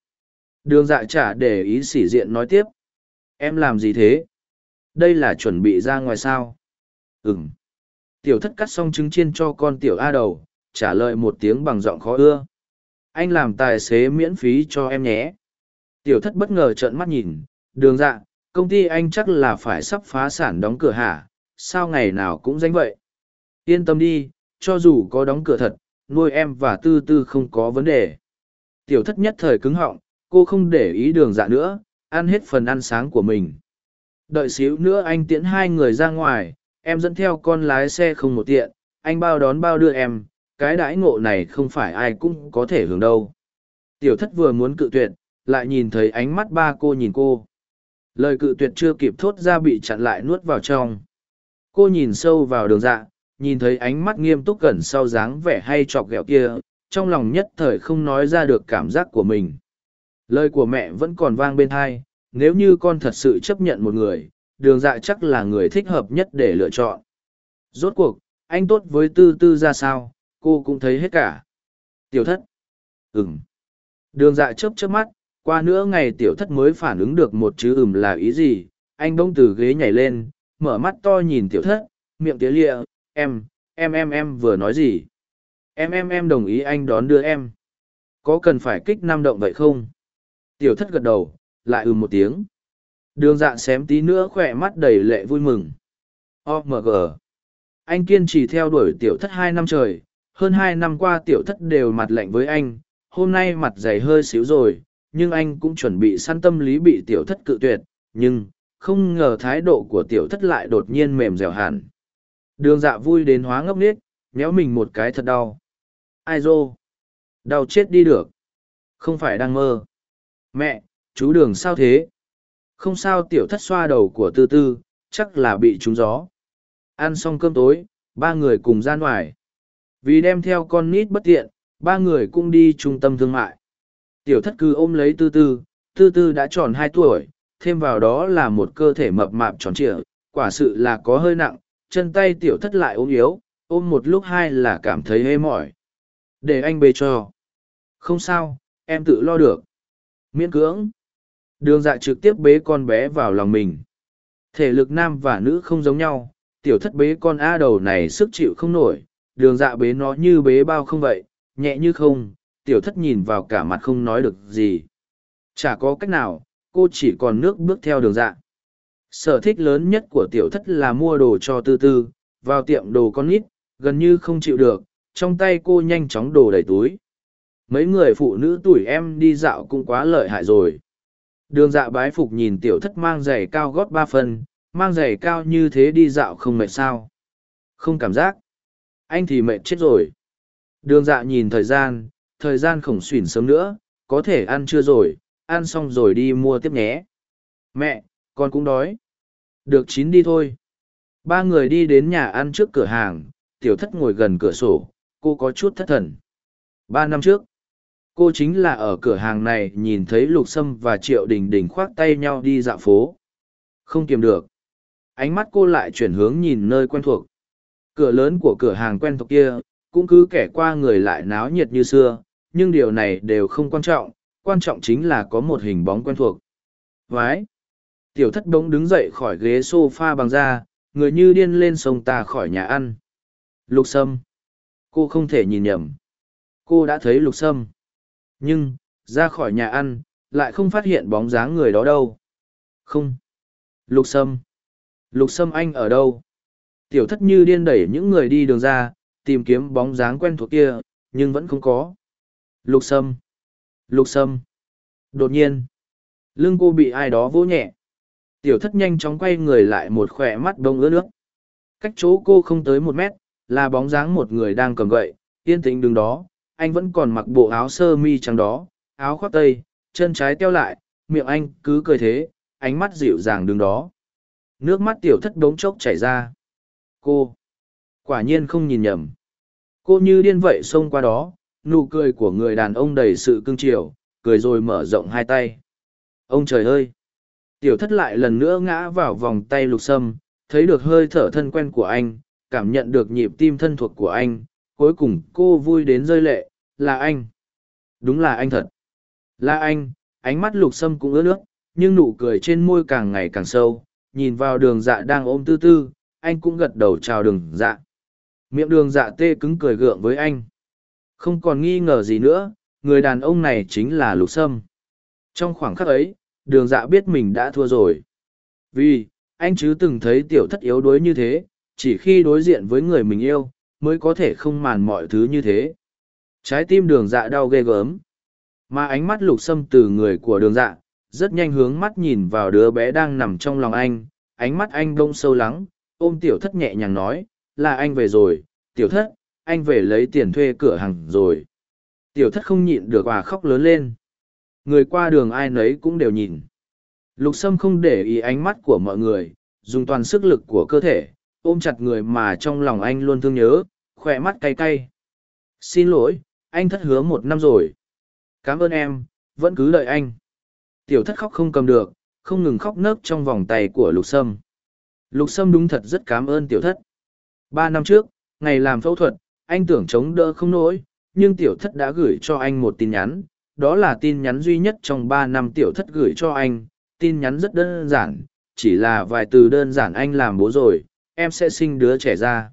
Đường dạ trả để ý sỉ diện nói tiếp. Em làm gì thế? Đây là chuẩn bị ra ngoài sao? Ừm. Tiểu thất cắt xong trứng chiên cho con tiểu A đầu, trả lời một tiếng bằng giọng khó ưa. Anh làm tài xế miễn phí cho em nhé. Tiểu thất bất ngờ trợn mắt nhìn, đường dạ, công ty anh chắc là phải sắp phá sản đóng cửa hả? Sao ngày nào cũng danh vậy? Yên tâm đi, cho dù có đóng cửa thật, nuôi em và tư tư không có vấn đề. Tiểu thất nhất thời cứng họng, cô không để ý đường dạ nữa, ăn hết phần ăn sáng của mình. Đợi xíu nữa anh tiễn hai người ra ngoài, em dẫn theo con lái xe không một tiện, anh bao đón bao đưa em, cái đãi ngộ này không phải ai cũng có thể hưởng đâu. Tiểu thất vừa muốn cự tuyệt, lại nhìn thấy ánh mắt ba cô nhìn cô. Lời cự tuyệt chưa kịp thốt ra bị chặn lại nuốt vào trong. Cô nhìn sâu vào đường dạ, nhìn thấy ánh mắt nghiêm túc gần sau dáng vẻ hay chọc ghẹo kia, trong lòng nhất thời không nói ra được cảm giác của mình. Lời của mẹ vẫn còn vang bên thai, nếu như con thật sự chấp nhận một người, đường dạ chắc là người thích hợp nhất để lựa chọn. Rốt cuộc, anh tốt với tư tư ra sao, cô cũng thấy hết cả. Tiểu thất. Ừm. Đường dạ chớp chớp mắt, qua nữa ngày tiểu thất mới phản ứng được một chữ ừm là ý gì, anh bỗng từ ghế nhảy lên, mở mắt to nhìn tiểu thất, miệng tía lịa, em, em em em vừa nói gì? Em em em đồng ý anh đón đưa em. Có cần phải kích nam động vậy không? Tiểu thất gật đầu, lại ừm một tiếng. Đường dạ xém tí nữa khỏe mắt đầy lệ vui mừng. OMG. Anh kiên trì theo đuổi tiểu thất hai năm trời, hơn hai năm qua tiểu thất đều mặt lạnh với anh, hôm nay mặt dày hơi xíu rồi, nhưng anh cũng chuẩn bị săn tâm lý bị tiểu thất cự tuyệt, nhưng, không ngờ thái độ của tiểu thất lại đột nhiên mềm dẻo hẳn. Đường dạ vui đến hóa ngốc nết, méo mình một cái thật đau. Ai dô? Đau chết đi được. Không phải đang mơ. Mẹ, chú đường sao thế? Không sao tiểu thất xoa đầu của tư tư, chắc là bị trúng gió. Ăn xong cơm tối, ba người cùng ra ngoài. Vì đem theo con nít bất tiện, ba người cũng đi trung tâm thương mại. Tiểu thất cứ ôm lấy tư tư, tư tư đã tròn hai tuổi, thêm vào đó là một cơ thể mập mạp tròn trịa, quả sự là có hơi nặng, chân tay tiểu thất lại ôm yếu, ôm một lúc hai là cảm thấy hê mỏi. Để anh bê cho. Không sao, em tự lo được. Miễn cưỡng. Đường dạ trực tiếp bế con bé vào lòng mình. Thể lực nam và nữ không giống nhau, tiểu thất bế con A đầu này sức chịu không nổi, đường dạ bế nó như bế bao không vậy, nhẹ như không, tiểu thất nhìn vào cả mặt không nói được gì. Chả có cách nào, cô chỉ còn nước bước theo đường dạ. Sở thích lớn nhất của tiểu thất là mua đồ cho tư tư, vào tiệm đồ con nít, gần như không chịu được, trong tay cô nhanh chóng đồ đầy túi. mấy người phụ nữ tuổi em đi dạo cũng quá lợi hại rồi đường dạ bái phục nhìn tiểu thất mang giày cao gót ba phần, mang giày cao như thế đi dạo không mệt sao? Không cảm giác. Anh thì mệt chết rồi. Đường dạ nhìn thời gian thời gian khổng xuyển sớm nữa có thể ăn chưa rồi ăn xong rồi đi mua tiếp nhé. Mẹ con cũng đói. Được chín đi thôi. Ba người đi đến nhà ăn trước cửa hàng tiểu thất ngồi gần cửa sổ cô có chút thất thần. Ba năm trước cô chính là ở cửa hàng này nhìn thấy lục sâm và triệu đình đình khoác tay nhau đi dạo phố. Không kiềm được. Ánh mắt cô lại chuyển hướng nhìn nơi quen thuộc. Cửa lớn của cửa hàng quen thuộc kia, cũng cứ kẻ qua người lại náo nhiệt như xưa, nhưng điều này đều không quan trọng quan trọng chính là có một hình bóng quen thuộc. Vái! Tiểu thất bỗng đứng dậy khỏi ghế s o f a bằng da, người như điên lên sông ta khỏi nhà ăn. Lục sâm! Cô không thể nhìn nhầm. Cô đã thấy lục sâm nhưng, ra khỏi nhà ăn, lại không phát hiện bóng dáng người đó đâu. Không. Lục sâm. Lục sâm anh ở đâu? Tiểu thất như điên đẩy những người đi đường ra, tìm kiếm bóng dáng quen thuộc kia, nhưng vẫn không có. Lục sâm. Lục sâm. Đột nhiên, lưng cô bị ai đó vỗ nhẹ. Tiểu thất nhanh chóng quay người lại một khỏe mắt đông ướt nước. Cách chỗ cô không tới một mét, là bóng dáng một người đang cầm gậy, yên tĩnh đứng đó anh vẫn còn mặc bộ áo sơ mi trắng đó, áo khoác tây, chân trái teo lại, miệng anh cứ cười thế, ánh mắt dịu dàng đứng đó. Nước mắt tiểu thất đống chốc chảy ra. Cô, quả nhiên không nhìn nhầm. Cô như điên vậy xông qua đó, nụ cười của người đàn ông đầy sự cưng chiều, cười rồi mở rộng hai tay. Ông trời ơi! Tiểu thất lại lần nữa ngã vào vòng tay lục sâm, thấy được hơi thở thân quen của anh, cảm nhận được nhịp tim thân thuộc của anh cuối cùng cô vui đến rơi lệ, là anh. Đúng là anh thật. Là anh, ánh mắt lục sâm cũng ướt nước, nhưng nụ cười trên môi càng ngày càng sâu, nhìn vào đường dạ đang ôm tư tư, anh cũng gật đầu chào đường dạ. Miệng đường dạ tê cứng cười gượng với anh. Không còn nghi ngờ gì nữa, người đàn ông này chính là lục sâm. Trong khoảng khắc ấy, đường dạ biết mình đã thua rồi. Vì, anh chứ từng thấy tiểu thất yếu đuối như thế, chỉ khi đối diện với người mình yêu mới có thể không màn mọi thứ như thế. Trái tim đường dạ đau ghê gớm. Mà ánh mắt lục sâm từ người của đường dạ rất nhanh hướng mắt nhìn vào đứa bé đang nằm trong lòng anh. Ánh mắt anh đông sâu lắng, ôm tiểu thất nhẹ nhàng nói, là anh về rồi, tiểu thất, anh về lấy tiền thuê cửa hàng rồi. Tiểu thất không nhịn được và khóc lớn lên. Người qua đường ai nấy cũng đều nhìn. Lục sâm không để ý ánh mắt của mọi người, dùng toàn sức lực của cơ thể ôm chặt người mà trong lòng anh luôn thương nhớ khoe mắt cay cay. Xin lỗi, anh thất hứa một năm rồi. Cảm ơn em, vẫn cứ đợi anh. Tiểu thất khóc không cầm được, không ngừng khóc nấc trong vòng tay của lục sâm. Lục sâm đúng thật rất cảm ơn tiểu thất. Ba năm trước, ngày làm phẫu thuật, anh tưởng chống đỡ không nổi, nhưng tiểu thất đã gửi cho anh một tin nhắn. Đó là tin nhắn duy nhất trong ba năm tiểu thất gửi cho anh. Tin nhắn rất đơn giản, chỉ là vài từ đơn giản anh làm bố rồi em sẽ sinh đứa trẻ ra.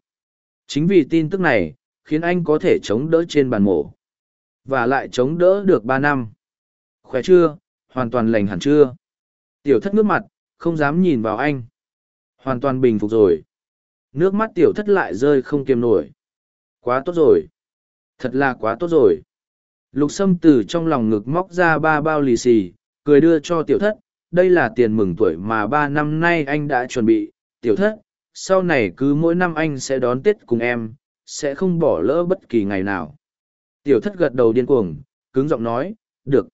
Chính vì tin tức này, khiến anh có thể chống đỡ trên bàn mổ. Và lại chống đỡ được ba năm. Khỏe chưa? Hoàn toàn lành hẳn chưa? Tiểu thất nước mặt, không dám nhìn vào anh. Hoàn toàn bình phục rồi. Nước mắt tiểu thất lại rơi không kiềm nổi. Quá tốt rồi. Thật là quá tốt rồi. Lục sâm từ trong lòng ngực móc ra ba bao lì xì, cười đưa cho tiểu thất. Đây là tiền mừng tuổi mà ba năm nay anh đã chuẩn bị. Tiểu thất sau này cứ mỗi năm anh sẽ đón tết cùng em, sẽ không bỏ lỡ bất kỳ ngày nào. Tiểu thất gật đầu điên cuồng, cứng giọng nói, được.